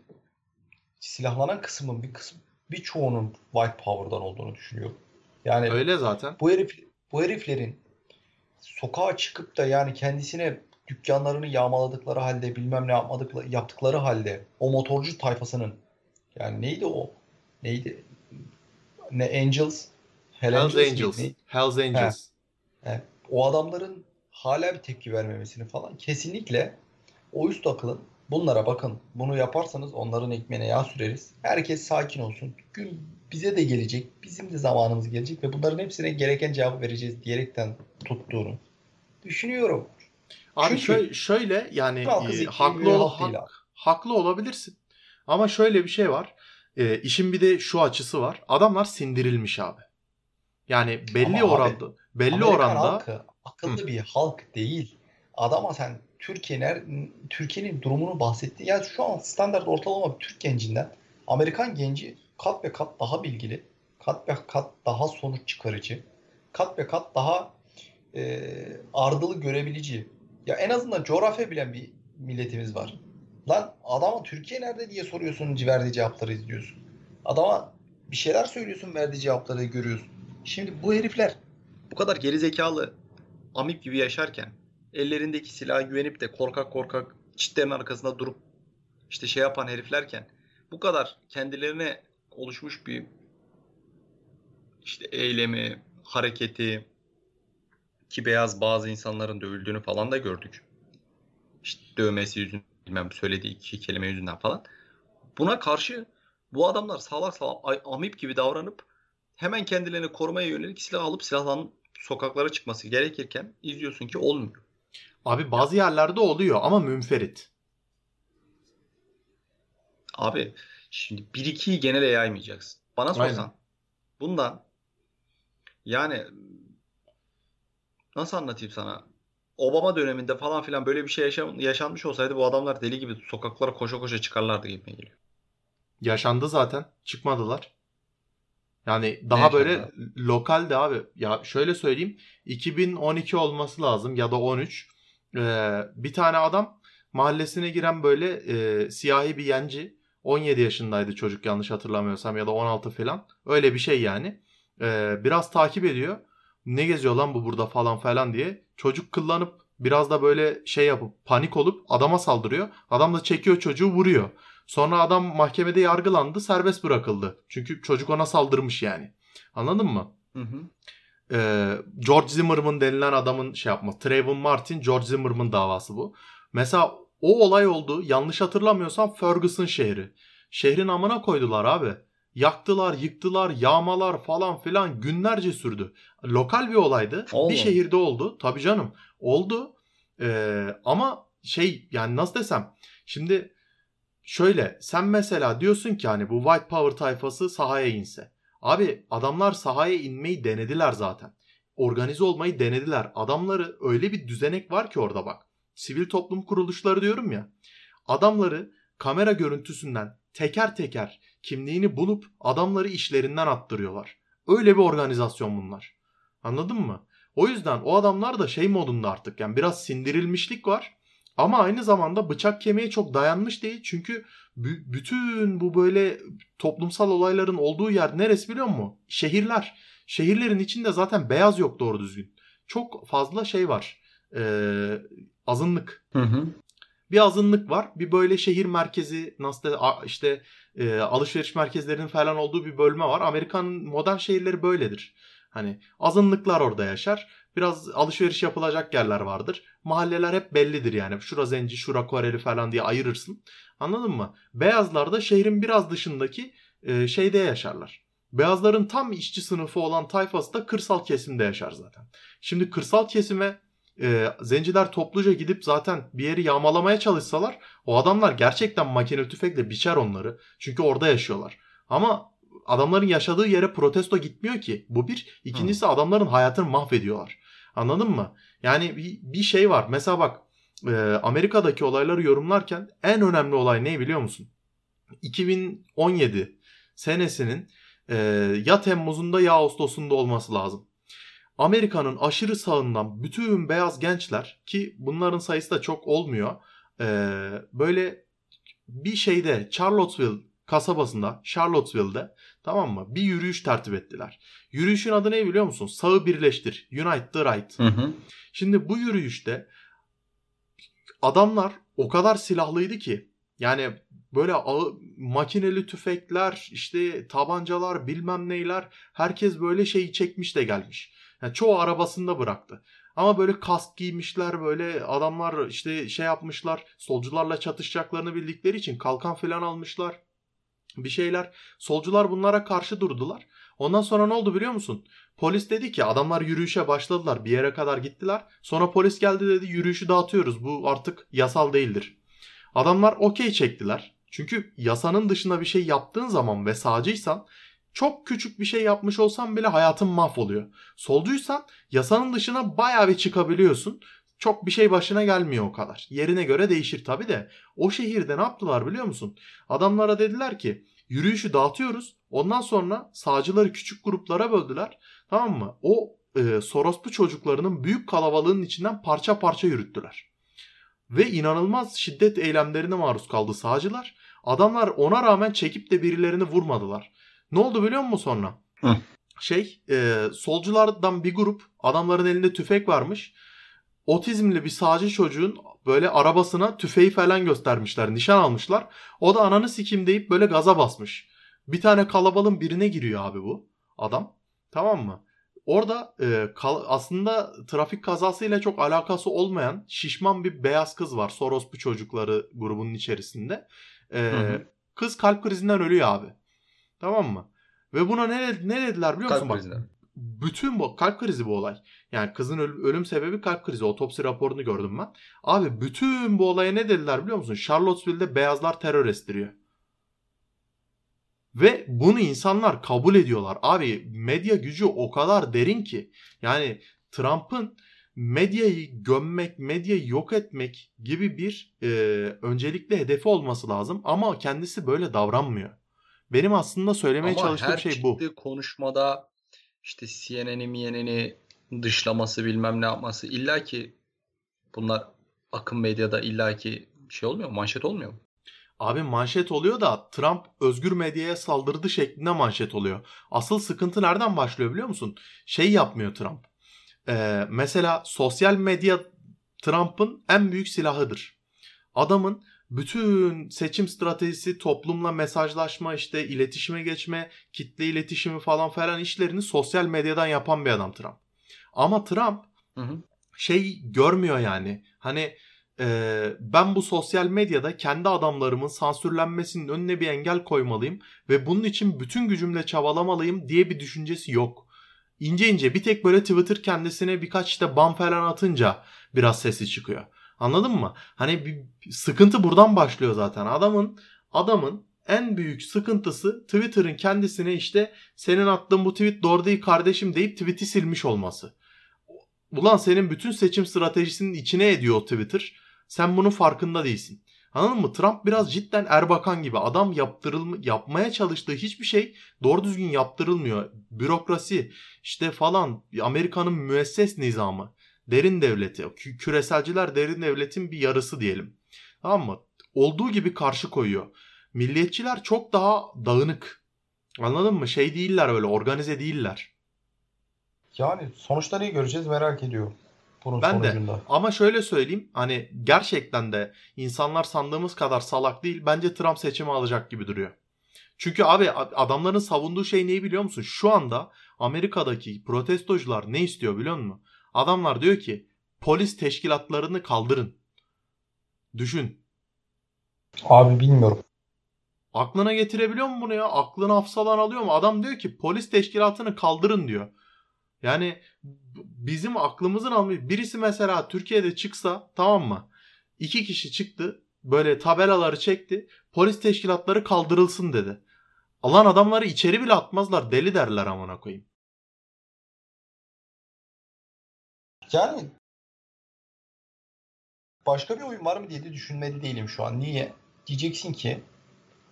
silahlanan kısmın bir kısmı birçoğunun White Power'dan olduğunu düşünüyorum. Yani Öyle zaten. bu herif bu heriflerin sokağa çıkıp da yani kendisine dükkanlarını yağmaladıkları halde bilmem ne yapmadıkları yaptıkları halde o motorcu tayfasının yani neydi o? Neydi? Ne Angels? Hell Hells Angels Angels. Hells Angels. He. O adamların hala bir tepki vermemesini falan kesinlikle o üst akılın bunlara bakın bunu yaparsanız onların ekmeğine yağ süreriz. Herkes sakin olsun. Gün bize de gelecek. Bizim de zamanımız gelecek ve bunların hepsine gereken cevabı vereceğiz diyerekten tuttuğunu düşünüyorum. Abi Çünkü- şöyle, şöyle yani e, haklı ol, hak- abi. haklı olabilirsin. Ama şöyle bir şey var. E, işin bir de şu açısı var. Adamlar sindirilmiş abi. Yani belli Ama abi, oranda belli Amerikan oranda halkı akıllı bir halk değil. Adama sen Türkiye'nin Türkiye'nin durumunu bahsetti. Yani şu an standart ortalama bir Türk gencinden Amerikan genci kat ve kat daha bilgili, kat ve kat daha sonuç çıkarıcı, kat ve kat daha e, ardılı görebilici. Ya en azından coğrafya bilen bir milletimiz var. Lan adama Türkiye nerede diye soruyorsun verdiği cevapları izliyorsun. Adama bir şeyler söylüyorsun verdiği cevapları görüyorsun. Şimdi bu herifler bu kadar gerizekalı amip gibi yaşarken ellerindeki silaha güvenip de korkak korkak çitlerin arkasında durup işte şey yapan heriflerken bu kadar kendilerine oluşmuş bir işte eylemi, hareketi ki beyaz bazı insanların dövüldüğünü falan da gördük. İşte dövmesi yüzünden bilmem söylediği iki kelime yüzünden falan. Buna karşı bu adamlar salak salak amip gibi davranıp hemen kendilerini korumaya yönelik silah alıp silahlanıp sokaklara çıkması gerekirken izliyorsun ki olmuyor. Abi bazı yerlerde oluyor ama münferit. Abi şimdi 1-2'yi genele yaymayacaksın. Bana sorsan Aynen. bundan yani nasıl anlatayım sana? Obama döneminde falan filan böyle bir şey yaşam- yaşanmış olsaydı bu adamlar deli gibi sokaklara koşa koşa çıkarlardı gibi geliyor. Yaşandı zaten. Çıkmadılar. Yani daha yaşandı böyle abi? lokalde abi. Ya şöyle söyleyeyim. 2012 olması lazım ya da 13. Ee, bir tane adam mahallesine giren böyle e, siyahi bir yenci. 17 yaşındaydı çocuk yanlış hatırlamıyorsam ya da 16 falan. Öyle bir şey yani. Ee, biraz takip ediyor. Ne geziyor lan bu burada falan falan diye. Çocuk kıllanıp biraz da böyle şey yapıp panik olup adama saldırıyor. Adam da çekiyor çocuğu vuruyor. Sonra adam mahkemede yargılandı, serbest bırakıldı. Çünkü çocuk ona saldırmış yani. Anladın mı? Hı hı. Ee, George Zimmerman denilen adamın şey yapma. Trayvon Martin, George Zimmerman davası bu. Mesela o olay oldu. Yanlış hatırlamıyorsam Ferguson şehri. Şehrin amına koydular abi. Yaktılar, yıktılar, yağmalar falan filan günlerce sürdü. Lokal bir olaydı. Allah. Bir şehirde oldu. Tabii canım. Oldu. Ee, ama şey yani nasıl desem. Şimdi şöyle sen mesela diyorsun ki hani bu White Power tayfası sahaya inse. Abi adamlar sahaya inmeyi denediler zaten. Organize olmayı denediler. Adamları öyle bir düzenek var ki orada bak. Sivil toplum kuruluşları diyorum ya. Adamları kamera görüntüsünden teker teker kimliğini bulup adamları işlerinden attırıyorlar. Öyle bir organizasyon bunlar. Anladın mı? O yüzden o adamlar da şey modunda artık yani biraz sindirilmişlik var. Ama aynı zamanda bıçak kemiğe çok dayanmış değil. Çünkü bütün bu böyle toplumsal olayların olduğu yer neresi biliyor musun? Şehirler. Şehirlerin içinde zaten beyaz yok doğru düzgün. Çok fazla şey var. Ee, azınlık. Hı hı. Bir azınlık var. Bir böyle şehir merkezi nasıl de, işte e, alışveriş merkezlerinin falan olduğu bir bölme var. Amerikan modern şehirleri böyledir. Hani azınlıklar orada yaşar. Biraz alışveriş yapılacak yerler vardır. Mahalleler hep bellidir yani. Şura zenci, şura Koreli falan diye ayırırsın. Anladın mı? Beyazlar da şehrin biraz dışındaki e, şeyde yaşarlar. Beyazların tam işçi sınıfı olan tayfası da kırsal kesimde yaşar zaten. Şimdi kırsal kesime e, zenciler topluca gidip zaten bir yeri yağmalamaya çalışsalar o adamlar gerçekten makine tüfekle biçer onları. Çünkü orada yaşıyorlar. Ama adamların yaşadığı yere protesto gitmiyor ki. Bu bir. İkincisi adamların hayatını mahvediyorlar. Anladın mı? Yani bir, bir şey var. Mesela bak e, Amerika'daki olayları yorumlarken en önemli olay ne biliyor musun? 2017 senesinin e, ya Temmuz'unda ya Ağustos'unda olması lazım. Amerika'nın aşırı sağından bütün beyaz gençler ki bunların sayısı da çok olmuyor. E, böyle bir şeyde Charlottesville kasabasında Charlottesville'de tamam mı bir yürüyüş tertip ettiler. Yürüyüşün adı ne biliyor musun? Sağı birleştir. Unite the right. Hı hı. Şimdi bu yürüyüşte adamlar o kadar silahlıydı ki yani böyle makineli tüfekler işte tabancalar bilmem neyler herkes böyle şeyi çekmiş de gelmiş. Yani çoğu arabasında bıraktı. Ama böyle kask giymişler böyle adamlar işte şey yapmışlar solcularla çatışacaklarını bildikleri için kalkan falan almışlar bir şeyler. Solcular bunlara karşı durdular. Ondan sonra ne oldu biliyor musun? Polis dedi ki adamlar yürüyüşe başladılar bir yere kadar gittiler. Sonra polis geldi dedi yürüyüşü dağıtıyoruz bu artık yasal değildir. Adamlar okey çektiler. Çünkü yasanın dışında bir şey yaptığın zaman ve sağcıysan çok küçük bir şey yapmış olsan bile hayatın mahvoluyor. Solcuysan yasanın dışına baya bir çıkabiliyorsun. Çok bir şey başına gelmiyor o kadar. Yerine göre değişir tabi de. O şehirde ne yaptılar biliyor musun? Adamlara dediler ki yürüyüşü dağıtıyoruz. Ondan sonra sağcıları küçük gruplara böldüler. Tamam mı? O e, Sorospu çocuklarının büyük kalabalığın içinden parça parça yürüttüler. Ve inanılmaz şiddet eylemlerine maruz kaldı sağcılar. Adamlar ona rağmen çekip de birilerini vurmadılar. Ne oldu biliyor musun sonra? Hı. Şey e, solculardan bir grup adamların elinde tüfek varmış. Otizmli bir sağcı çocuğun böyle arabasına tüfeği falan göstermişler. Nişan almışlar. O da ananı sikim deyip böyle gaza basmış. Bir tane kalabalığın birine giriyor abi bu adam. Tamam mı? Orada e, kal- aslında trafik kazasıyla çok alakası olmayan şişman bir beyaz kız var. Soros bu çocukları grubunun içerisinde. E, hı hı. Kız kalp krizinden ölüyor abi. Tamam mı? Ve buna ne, ne dediler biliyor musun? Kalp krizinden. Bütün bu kalp krizi bu olay. Yani kızın ölüm, ölüm sebebi kalp krizi. Otopsi raporunu gördüm ben. Abi bütün bu olaya ne dediler biliyor musun? Charlottesville'de beyazlar terör estiriyor. Ve bunu insanlar kabul ediyorlar. Abi medya gücü o kadar derin ki. Yani Trump'ın medyayı gömmek, medyayı yok etmek gibi bir e, öncelikli hedefi olması lazım. Ama kendisi böyle davranmıyor. Benim aslında söylemeye Ama çalıştığım şey bu. Ama her konuşmada işte CNN'i, MNN'i dışlaması bilmem ne yapması illa ki bunlar akım medyada illa ki şey olmuyor mu? Manşet olmuyor mu? Abi manşet oluyor da Trump özgür medyaya saldırdı şeklinde manşet oluyor. Asıl sıkıntı nereden başlıyor biliyor musun? Şey yapmıyor Trump. Ee, mesela sosyal medya Trump'ın en büyük silahıdır. Adamın bütün seçim stratejisi, toplumla mesajlaşma, işte iletişime geçme, kitle iletişimi falan falan işlerini sosyal medyadan yapan bir adam Trump. Ama Trump hı hı. şey görmüyor yani. Hani e, ben bu sosyal medyada kendi adamlarımın sansürlenmesinin önüne bir engel koymalıyım ve bunun için bütün gücümle çabalamalıyım diye bir düşüncesi yok. İnce ince bir tek böyle Twitter kendisine birkaç işte ban falan atınca biraz sesi çıkıyor. Anladın mı? Hani bir sıkıntı buradan başlıyor zaten. Adamın adamın en büyük sıkıntısı Twitter'ın kendisine işte senin attığın bu tweet doğru değil kardeşim deyip tweet'i silmiş olması. Ulan senin bütün seçim stratejisinin içine ediyor Twitter. Sen bunun farkında değilsin. Anladın mı? Trump biraz cidden Erbakan gibi. Adam yaptırılma, yapmaya çalıştığı hiçbir şey doğru düzgün yaptırılmıyor. Bürokrasi işte falan Amerika'nın müesses nizamı. Derin devleti. Küreselciler derin devletin bir yarısı diyelim. Tamam mı? Olduğu gibi karşı koyuyor. Milliyetçiler çok daha dağınık. Anladın mı? Şey değiller öyle organize değiller. Yani sonuçları iyi göreceğiz merak ediyorum. bunun Ben de. sonucunda. Ama şöyle söyleyeyim hani gerçekten de insanlar sandığımız kadar salak değil. Bence Trump seçimi alacak gibi duruyor. Çünkü abi adamların savunduğu şey neyi biliyor musun? Şu anda Amerika'daki protestocular ne istiyor biliyor musun? Adamlar diyor ki polis teşkilatlarını kaldırın. Düşün. Abi bilmiyorum. Aklına getirebiliyor mu bunu ya? Aklını hafsalan alıyor mu? Adam diyor ki polis teşkilatını kaldırın diyor. Yani bizim aklımızın almıyor. Birisi mesela Türkiye'de çıksa tamam mı? İki kişi çıktı. Böyle tabelaları çekti. Polis teşkilatları kaldırılsın dedi. Alan adamları içeri bile atmazlar. Deli derler amına koyayım. Yani başka bir oyun var mı diye de düşünmeli değilim şu an. Niye? Diyeceksin ki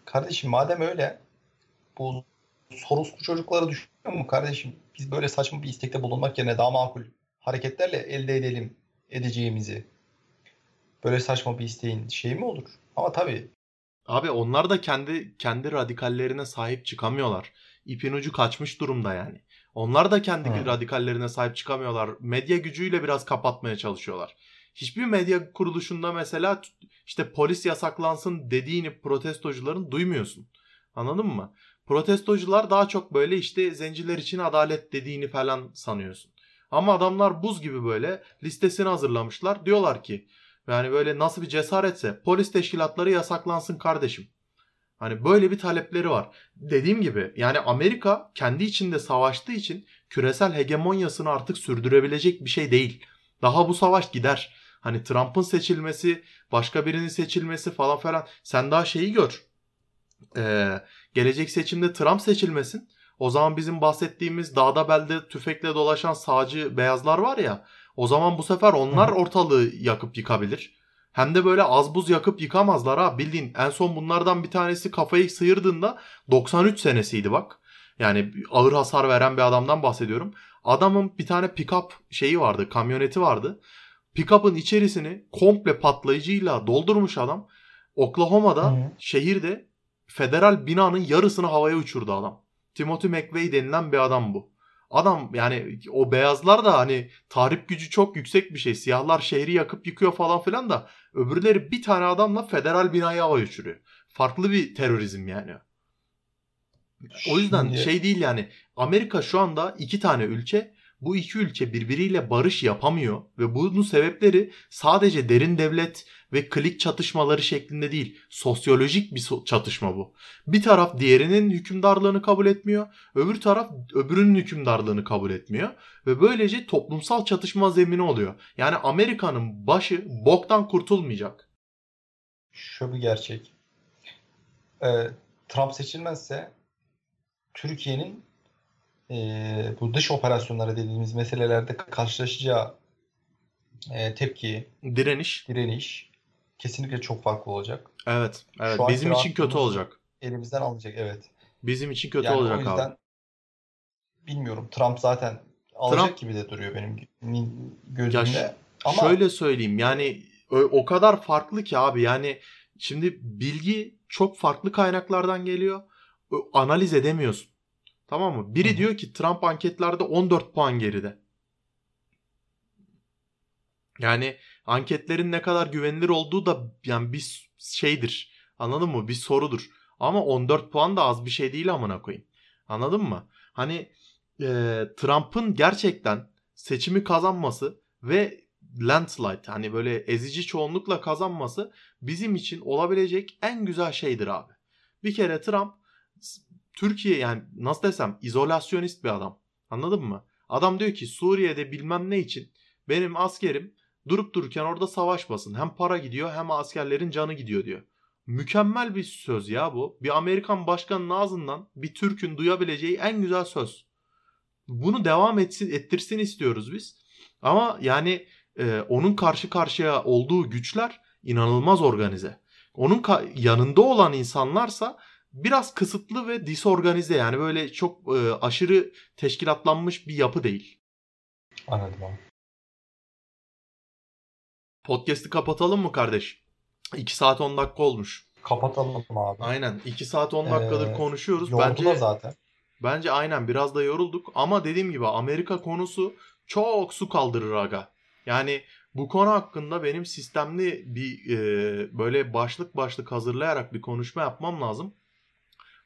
kardeşim madem öyle bu soroslu çocuklara düşünüyor mu kardeşim? Biz böyle saçma bir istekte bulunmak yerine daha makul hareketlerle elde edelim edeceğimizi. Böyle saçma bir isteğin şey mi olur? Ama tabii Abi onlar da kendi kendi radikallerine sahip çıkamıyorlar. İpin ucu kaçmış durumda yani. Onlar da kendi Hı. radikallerine sahip çıkamıyorlar. Medya gücüyle biraz kapatmaya çalışıyorlar. Hiçbir medya kuruluşunda mesela işte polis yasaklansın dediğini protestocuların duymuyorsun. Anladın mı? Protestocular daha çok böyle işte zenciler için adalet dediğini falan sanıyorsun. Ama adamlar buz gibi böyle listesini hazırlamışlar. Diyorlar ki yani böyle nasıl bir cesaretse polis teşkilatları yasaklansın kardeşim. Hani böyle bir talepleri var. Dediğim gibi yani Amerika kendi içinde savaştığı için küresel hegemonyasını artık sürdürebilecek bir şey değil. Daha bu savaş gider. Hani Trump'ın seçilmesi, başka birinin seçilmesi falan falan. Sen daha şeyi gör. Ee, gelecek seçimde Trump seçilmesin. O zaman bizim bahsettiğimiz dağda belde tüfekle dolaşan sağcı beyazlar var ya. O zaman bu sefer onlar ortalığı yakıp yıkabilir. Hem de böyle az buz yakıp yıkamazlar ha. Bildiğin en son bunlardan bir tanesi kafayı sıyırdığında 93 senesiydi bak. Yani ağır hasar veren bir adamdan bahsediyorum. Adamın bir tane pick-up şeyi vardı, kamyoneti vardı. Pick-up'ın içerisini komple patlayıcıyla doldurmuş adam. Oklahoma'da Hı. şehirde federal binanın yarısını havaya uçurdu adam. Timothy McVeigh denilen bir adam bu. Adam yani o beyazlar da hani tahrip gücü çok yüksek bir şey. Siyahlar şehri yakıp yıkıyor falan filan da öbürleri bir tane adamla federal binayı havaya uçuruyor. Farklı bir terörizm yani. O yüzden şey değil yani Amerika şu anda iki tane ülke bu iki ülke birbiriyle barış yapamıyor ve bunun sebepleri sadece derin devlet ve klik çatışmaları şeklinde değil. Sosyolojik bir çatışma bu. Bir taraf diğerinin hükümdarlığını kabul etmiyor, öbür taraf öbürünün hükümdarlığını kabul etmiyor ve böylece toplumsal çatışma zemini oluyor. Yani Amerika'nın başı boktan kurtulmayacak. Şu bir gerçek. Ee, Trump seçilmezse Türkiye'nin ee, bu dış operasyonlara dediğimiz meselelerde karşılaşacağı ee, tepki, Direniş. direniş kesinlikle çok farklı olacak. Evet. Evet. Şu Bizim için kötü olacak. Elimizden alınacak evet. Bizim için kötü yani olacak o yüzden abi. bilmiyorum. Trump zaten alacak Trump- gibi de duruyor benim gö- gözümde. ş- Ama Şöyle söyleyeyim yani o, kadar farklı ki abi yani şimdi bilgi çok farklı kaynaklardan geliyor. Analiz edemiyorsun. Tamam mı? Biri hı. diyor ki Trump anketlerde 14 puan geride. Yani anketlerin ne kadar güvenilir olduğu da yani bir şeydir. Anladın mı? Bir sorudur. Ama 14 puan da az bir şey değil amına koyayım. Anladın mı? Hani e, Trump'ın gerçekten seçimi kazanması ve landslide hani böyle ezici çoğunlukla kazanması bizim için olabilecek en güzel şeydir abi. Bir kere Trump Türkiye yani nasıl desem izolasyonist bir adam. Anladın mı? Adam diyor ki Suriye'de bilmem ne için benim askerim durup dururken orada savaşmasın. Hem para gidiyor hem askerlerin canı gidiyor diyor. Mükemmel bir söz ya bu. Bir Amerikan başkanının ağzından bir Türk'ün duyabileceği en güzel söz. Bunu devam etsin, ettirsin istiyoruz biz. Ama yani e, onun karşı karşıya olduğu güçler inanılmaz organize. Onun yanında olan insanlarsa biraz kısıtlı ve disorganize yani böyle çok e, aşırı teşkilatlanmış bir yapı değil. anladım abi. Podcast'ı kapatalım mı kardeş? 2 saat 10 dakika olmuş. Kapatalım abi. Aynen 2 saat 10 dakikadır Ee, konuşuyoruz. Bence da zaten. Bence aynen biraz da yorulduk ama dediğim gibi Amerika konusu çok su kaldırır aga. Yani bu konu hakkında benim sistemli bir e, böyle başlık başlık hazırlayarak bir konuşma yapmam lazım.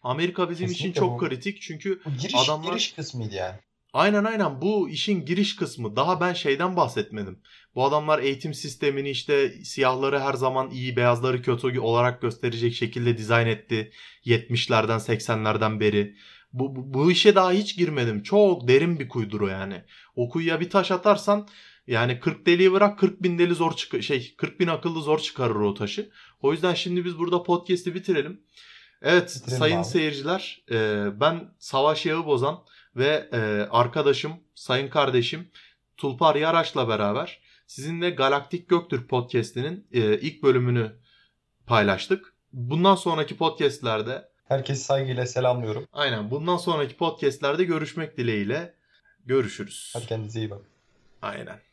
Amerika bizim Kesinlikle için çok bu. kritik çünkü giriş, adamlar giriş kısmıydı yani. Aynen aynen bu işin giriş kısmı. Daha ben şeyden bahsetmedim. Bu adamlar eğitim sistemini işte siyahları her zaman iyi, beyazları kötü olarak gösterecek şekilde dizayn etti. 70'lerden 80'lerden beri. Bu, bu, bu işe daha hiç girmedim. Çok derin bir kuydur o yani. O kuyuya bir taş atarsan yani 40 deliği bırak 40 bin deli zor çık şey 40 bin akıllı zor çıkarır o taşı. O yüzden şimdi biz burada podcast'i bitirelim. Evet Bitirelim sayın abi. seyirciler e, ben Savaş Yağı Bozan ve e, arkadaşım, sayın kardeşim Tulpar Yaraş'la beraber sizinle Galaktik Göktürk podcast'inin e, ilk bölümünü paylaştık. Bundan sonraki podcast'lerde Herkesi saygıyla selamlıyorum. aynen bundan sonraki podcast'lerde görüşmek dileğiyle görüşürüz. Hadi kendinize iyi bakın. Aynen.